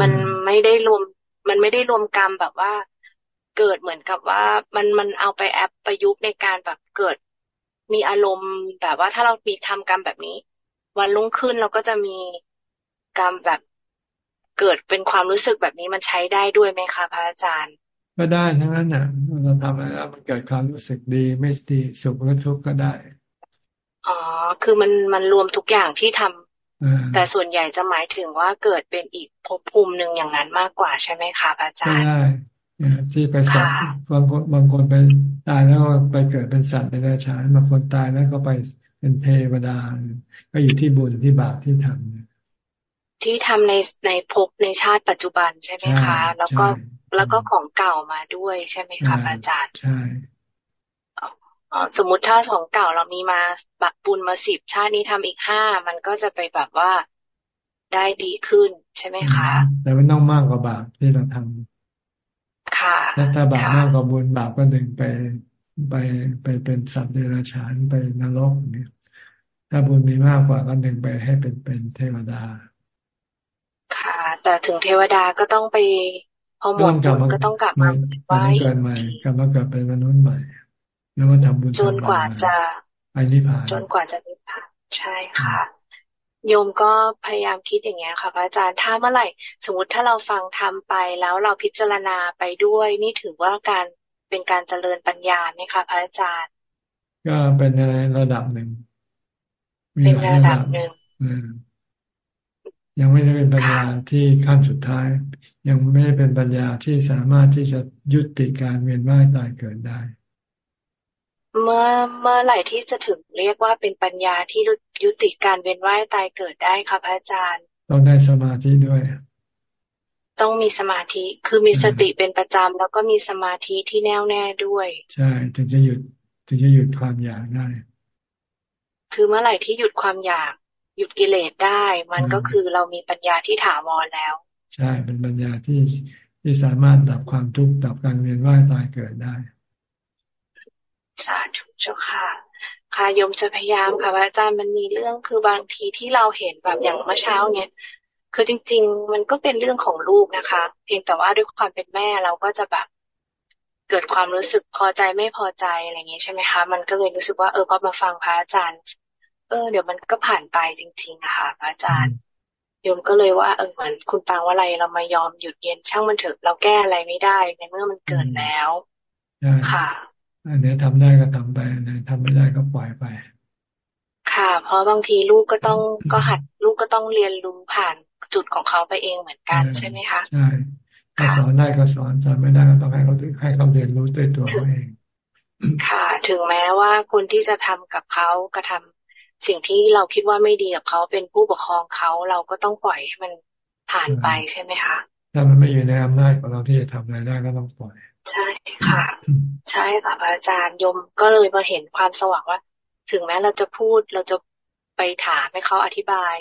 Speaker 39: มันไม่ได้รวม มันไม่ได้รวมกรรมแบบว่า เกิดเหมือนกับว่ามันมันเอาไปแอปประยุกต์ในการแบบเกิด มีอารมณ์แบบว่าถ้าเรามีทำกรรมแบบนี้ วันรุ่งขึ้นเราก็จะมีกรรมแบบเกิดเป็นความรู้สึกแบบนี้มันใช้ได้ด้วยไหมคะพระอาจารย์
Speaker 1: ก็ได้ทั้งนั้นน่ะเราทำแล้วมันเกิดความรู้สึกดีไม่ดีสุขหรือทุกข์ก็ได้
Speaker 39: อ๋อคือมันมันรวมทุกอย่างที่ทำแต่ส่วนใหญ่จะหมายถึงว่าเกิดเป็นอีกภพภูมิหนึ่งอย่างนั้นมากกว่าใช่ไหมคะอาจารย์
Speaker 1: ได้ ที่ไปสัตว์บางคนบางคนไปตายแล้วไปเกิดเป็นสัตว์ในราชานบางคนตายแล้วก็ไปเป็นเทวดา ก็อยู่ที่บุญที่บาปที่ทำ
Speaker 39: ที่ทำในในภพในชาติปัจจุบันใช่ไหมคะ แล้วก็แล้วก็ของเก่ามาด้วยใช่ไหมคะอาจารย์
Speaker 1: ใช่
Speaker 39: สมมุติถ้าของเก่าเรามีมาบักบุญมาสิบชาตินี้ทำอีกห้ามันก็จะไปแบบว่าได้ดีขึ้นใช่ไหมคะ
Speaker 1: แต่มันต้องมากกว่าบาปที่เราทำ
Speaker 39: ค่ะ
Speaker 1: ถ้าถ้าบาปมากกว่าบุญบาปก็ดึงไปไปไปเป็นสัตว์เดรัจฉานไปนรกเนี่ย ถ้าบุญมีมากกว่าก็ดึงไปให้เป็นเป็นเทวดา
Speaker 39: ค่ะ แต่ถึงเทวดาก็ต้องไปพอหมดบุญก็ต้องกลับมา
Speaker 1: ไว้เกิดใหม่กลับมาเกิดเป็นมนุษย์ใหม่แล้วมาทำบุญ
Speaker 39: จนกว่าจะ
Speaker 1: ไปนิพพาน
Speaker 39: จนกว่าจะนิพพานใช่ค่ะ โยมก็พยายามคิดอย่างเงี้ยค่ะพระอาจารย์ถ้าเมื่อไหร่ สมมติถ้าเราฟังทำไปแล้วเราพิจารณาไปด้วย นี่ถือว่าการเป็นการเจริญปัญญาไหมคะพระอาจารย์
Speaker 1: ก็เป็นในระดับหนึ่ง
Speaker 39: เป็นระดับหนึ่ง
Speaker 1: ยังไม่ได้เป็นปัญญาที่ขั้นสุดท้าย ยังไม่ได้เป็นปัญญาที่สามารถที่จะยุติการเวียนว่ายตายเกิดได้
Speaker 39: เมื่อเมื่อไหร่ที่จะถึงเรียกว่าเป็นปัญญาที่ยุติการเวียนว่ายตายเกิดได้ครับอาจารย์
Speaker 1: ต้องได้สมาธิด้วย
Speaker 39: ต้องมีสมาธิคือมีสติเป็นประจำแล้วก็มีสมาธิที่แน่วแน่ด้วย
Speaker 1: ใช่ถึงจะหยุดถึงจะหยุดความอยากได้
Speaker 39: คือเมื่อไหร่ที่หยุดความอยากหยุดกิเลสได้ มันก็คือเรามีปัญญาที่ถาวรแล้ว
Speaker 1: ใช่เป็นปัญญาที่ที่สามารถดับความทุกข์ดับการเวียนว่ายตายเกิดได้
Speaker 39: สาธุเจ้าค่ะ ค่ะยมจะพยายามค่ะว่าอาจารย์มันมีเรื่องคือบางทีที่เราเห็นแบบอย่างเมื่อเช้าเนี่ยคือจริง ๆ มันก็เป็นเรื่องของลูกนะคะ เพียงแต่ว่าด้วยความเป็นแม่เราก็จะแบบเกิดความรู้สึกพอใจไม่พอใจอะไรอย่างนี้ใช่ไหมคะ มันก็เลยรู้สึกว่าเออพอมาฟังพระอาจารย์ เออ เดี๋ยวมันก็ผ่านไปจริงๆอะค่ะพระอาจารย์โยมก็เลยว่าเออเหมือนคุณปังว่าอะไรเรามายอมหยุดเย็นช่างมันเถอะเราแก้อะไรไม่ได้ในเมื่อมันเกิดแล้ว ค่ะ
Speaker 1: อันนี้ทำได้ก็ทำไปอันไหนทำไม่ได้ก็ปล่อยไป
Speaker 39: ค่ะ เพราะบางทีลูกก็ต้องก็หัดลูกก็ต้องเรียนรู้ผ่านจุดของเขาไปเองเหมือนกันใช่ไหมคะ
Speaker 1: ใช่ถ้าสอนได้ก็สอนสอนไม่ได้ก็ต้องให้เขาให้เขาเรียนรู้ด้วยตัวเขาเอง
Speaker 39: ค่ะ ถึงแม้ว่าคนที่จะทำกับเขากระทำสิ่งที่เราคิดว่าไม่ดีกับเขาเป็นผู้ปกครองเขาเราก็ต้องปล่อยให้มันผ่านไปใช่ไหมคะ
Speaker 1: ถ้ามันไม่อยู่ในอำนาจของเราที่จะทำอะไรได้ก็ต้องปล่อย
Speaker 39: ใช่ค่ะ ใช่ค่ะอาจารย์ยมก็เลยมาเห็นความสว่างว่า ถึงแม้เราจะพูดเราจะไปถามให้เขาอธิบาย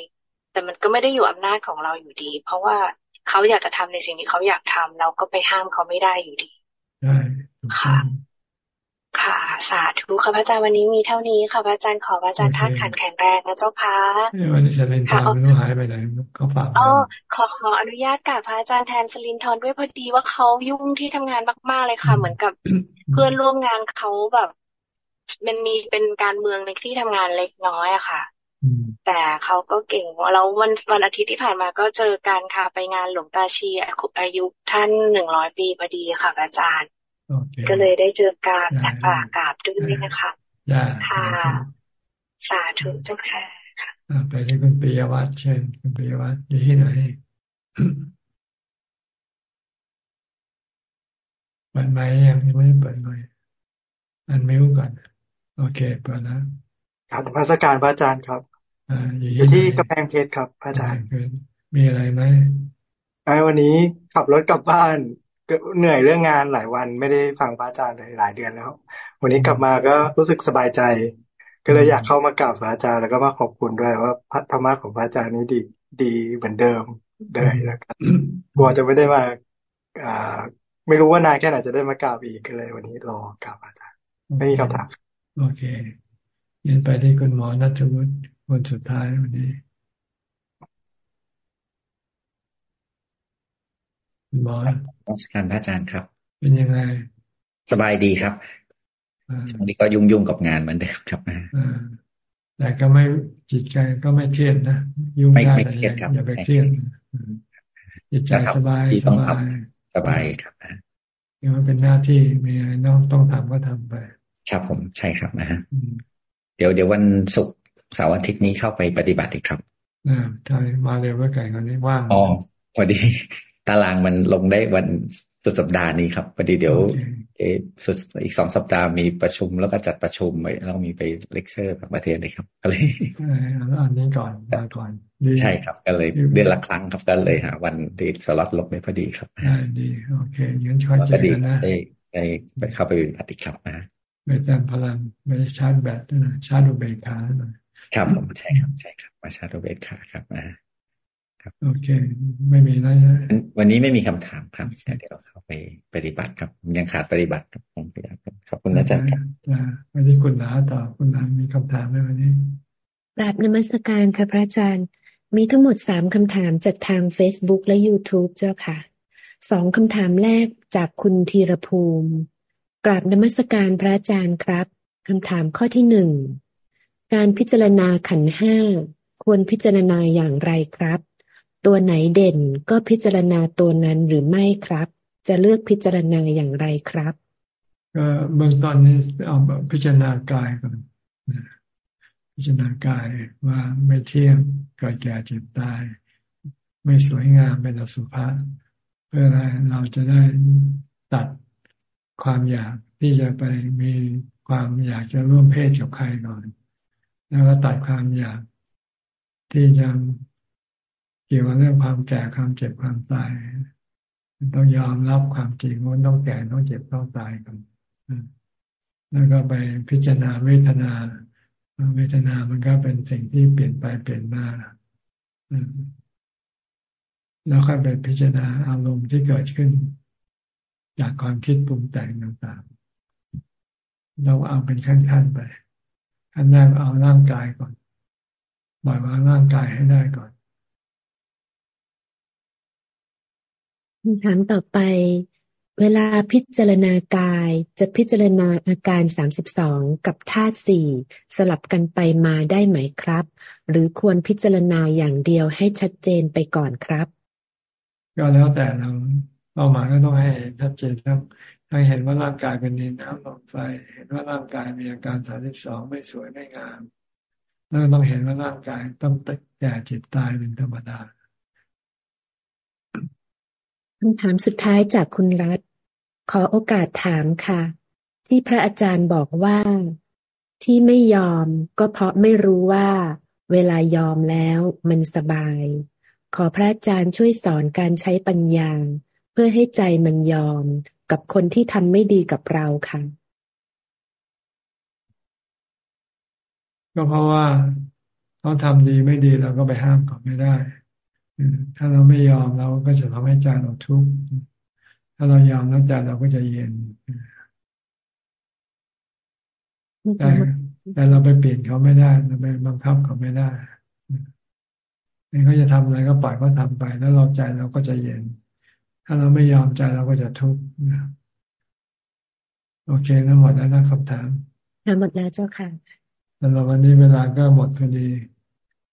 Speaker 39: แต่มันก็ไม่ได้อยู่อำนาจของเราอยู่ดี เพราะว่าเขาอยากจะทำในสิ่งที่เขาอยากทำเราก็ไปห้ามเขาไม่ได้อยู่ดี
Speaker 1: ใช่
Speaker 39: ค่ะ ค่ะ สาธุค่ะพระอาจารย์วันนี้มีเท่านี้ค่ะพระอาจารย์ขอพระอาจารย์ท่านขันแข็งแรงนะเจ้าค่ะ
Speaker 1: วันนี้เซเลนทอนไม่รู้หายไปไหนเขาฝาก
Speaker 39: อ๋อขอขออนุญาตกับพระอาจารย์แทนสลินทอนด้วยพอดีว่าเขายุ่งที่ทำงานมากๆเลยค่ะ เหมือนกับเพื่อนร่วมงานเขาแบบ มันมีเป็นการเมืองในที่ทำงานเล็กน้อยอะค่ะแต่เขาก็เก่งแล้ววันวันอาทิตย์ที่ผ่านมาก็เจอกันค่ะไปงานหลวงตาชีอายุท่านหนึ่งร้อยปีพอดีค่ะอาจารย์ ก็เลยได้เจอการกราบกราบด้วยนะคะค่ะ สาธุเจ้าค่ะ
Speaker 1: ไปที่คุณปิยวัฒน์เช่นคุณปิยวัฒน์อยู่ที่ไหนเปิดไหมยังไม่ได้เปิดไหมอันไม่รู้ก่อน โอเคเปิดแล้ว
Speaker 40: ครับพระสการพระอาจารย์ครับอยู่ที่กำแพงเพชรครับอาจารย์
Speaker 1: มีอะไรไหม
Speaker 40: ไอ้วันนี้ขับรถกลับบ้าน เหนื่อยเรื่องงานหลายวันไม่ได้ฟังพระอาจารย์หลายเดือนแล้ว วันนี้กลับมาก็รู้สึกสบายใจ ก็เลยอยากเข้ามากราบพระอาจารย์แล้วก็มาขอบคุณด้วยว่าพระธรรมะของพระอาจารย์นี้ดีดีเหมือนเดิมเลยแล้วกันกลัวจะไม่ได้มาอ่าไม่รู้ว่านานแค่ไหนจะได้มากราบอีกก็เลย วันนี้รอกราบอาจารย์ไม่มีคำถาม
Speaker 1: โอเคยันไปที่คุณหมอนัทวุฒิคนสุดท้ายวันนี้ คุณหมอ
Speaker 41: รัชการพระอาจารย์ครับ
Speaker 1: เป็นยังไง
Speaker 41: สบายดีครับช่วงนี้ก็ยุ่งยุ่งกับงานเหมือนเดิมครับ
Speaker 1: แต่ก็ไม่จิตใจก็ไม่เครียดนะยุ่งได้แต่อย่าไปเครียดจิตใจสบาย
Speaker 41: สบายสบายครับ
Speaker 1: นี่มันเป็นหน้าที่มีอะไรต้องต้องทำก็ทำไป
Speaker 41: ครับผมใช่ครับนะฮะเดี๋ยวเดี๋ยววันศุกร์เสาร์อาทิตย์นี้เข้าไปปฏิบัติอีกครับ
Speaker 1: อ่าใช่มาเร็วเมื่อไหร่คนนี้ว่าง
Speaker 41: อ๋อพอดี ตารางมันลงได้วันสุดสัปดาห์นี้ครับพอดีเดี๋ยวเอสุดอีกสองสัปดาห์มีประชุมแล้วก็จัดประชุมไปแล้วมีไปเลคเชอร์ต่างประเทศเลยครับก็เลย
Speaker 1: อันนี้ก่อนมาก่อน
Speaker 41: ใช่ครับก็เลยเดือนละครั้งครับก็เลยหาวันที่สล็อตลงไม่พอดีครับ
Speaker 1: ดีโอเคงั้นช่วยเจอกันนะ
Speaker 41: ได้ได้ไปเข้าไปปฏิครับนะ
Speaker 1: ไม่เติมพลังไม่ชาร์จแบตนะชาร์จอุเบกขาหน่อย
Speaker 41: ครับผมใช่ครับใช่ครับมาชาร์จอุเบกขาครับนะ ครับ
Speaker 1: โอเค ไม่มีแล้วนะ
Speaker 41: วันนี้ไม่มีคำถามครับเดี๋ยวเข้าไปปฏิบัติครับ ยังขาดปฏิบัติครับผมพยายามขอบคุณอาจารย์ครับ
Speaker 1: วันนี้คุณลาต่อคุณลามีคำถามไหมวันนี้
Speaker 42: กราบนมัสการค่ะพระอาจารย์ มีทั้งหมดสามคำถามจากทาง Facebook และ YouTube เจ้าค่ะสองคำถามแรกจากคุณธีรภูมิ กราบนมัสการพระอาจารย์ครับคำถามข้อที่หนึ่งการพิจารณาขันห้าควรพิจารณาอย่างไรครับ ตัวไหนเด่นก็พิจารณาตัวนั้นหรือไม่ครับ จะเลือกพิจารณาอย่างไรครับ
Speaker 1: ก็เบื้องต้นนี้เอาพิจารณากายก่อนพิจารณากายว่าไม่เที่ยงเกิดแก่เจ็บตาย ไม่สวยงามเป็นอสุภะเพื่ออะไรเราจะได้ตัดความอยากที่จะไปมีความอยากจะร่วมเพศกับใครก่อน แล้วก็ตัดความอยากที่จะ เกี่ยวกับเรื่องความแก่ความเจ็บความตายต้องยอมรับความจริงว่าต้องแก่ต้องเจ็บต้องตายกันแล้วก็ไปพิจารณาเวทนา เวทนามันก็เป็นสิ่งที่เปลี่ยนไปเปลี่ยนมาแล้วค่อยไปพิจารณาอารมณ์ที่เกิดขึ้น จากความคิดปรุงแต่งต่างๆ เราเอาเป็นขั้นๆไปขั้นแรกเอาร่างกายก่อนปล่อยวางร่างกายให้ได้ก่อน
Speaker 42: คำถามต่อไป เวลาพิจารณากายจะพิจารณาอาการสามสิบสองกับธาตุสี่สลับกันไปมาได้ไหมครับ หรือควรพิจารณาอย่างเดียวให้ชัดเจนไปก่อนครับ
Speaker 1: ก็แล้วแต่เราเป้าหมายก็ต้องให้ชัดเจนครับให้เห็นว่าร่างกายเป็นดินน้ำลมไฟ เห็นว่าร่างกายมีอาการสามสิบสองไม่สวยไม่งามแล้วต้องเห็นว่าร่างกายต้องแก่เจ็บตายเป็นธรรมดา
Speaker 42: คำถามสุดท้ายจากคุณรัฐ ขอโอกาสถามค่ะ ที่พระอาจารย์บอกว่า ที่ไม่ยอมก็เพราะไม่รู้ว่า เวลายอมแล้วมันสบาย ขอพระอาจารย์ช่วยสอนการใช้ปัญญา เพื่อให้ใจมันยอมกับคนที่ทำไม่ดีกับเราค่ะ
Speaker 1: ก็เพราะว่าเขาทำดีไม่ดีเราก็ไปห้ามเขาไม่ได้ ถ้าเราไม่ยอมเราก็จะทำให้ใจเราทุกข์ถ้าเรายอมแล้วใจเราก็จะเย็นแต่แต่เราไปเปลี่ยนเขาไม่ได้เราไปบังคับเขาไม่ได้นี่เขาจะทำอะไรก็ปล่อยเขาทาไป แล้วเราใจเราก็จะเย็น ถ้าเราไม่ยอมใจเราก็จะทุกข์โอเคนะหมดแล้วนะคำถาม
Speaker 42: หมดแล้วเจ้าค่ะ
Speaker 1: สำหรับวันนี้เวลาก็หมดพอดี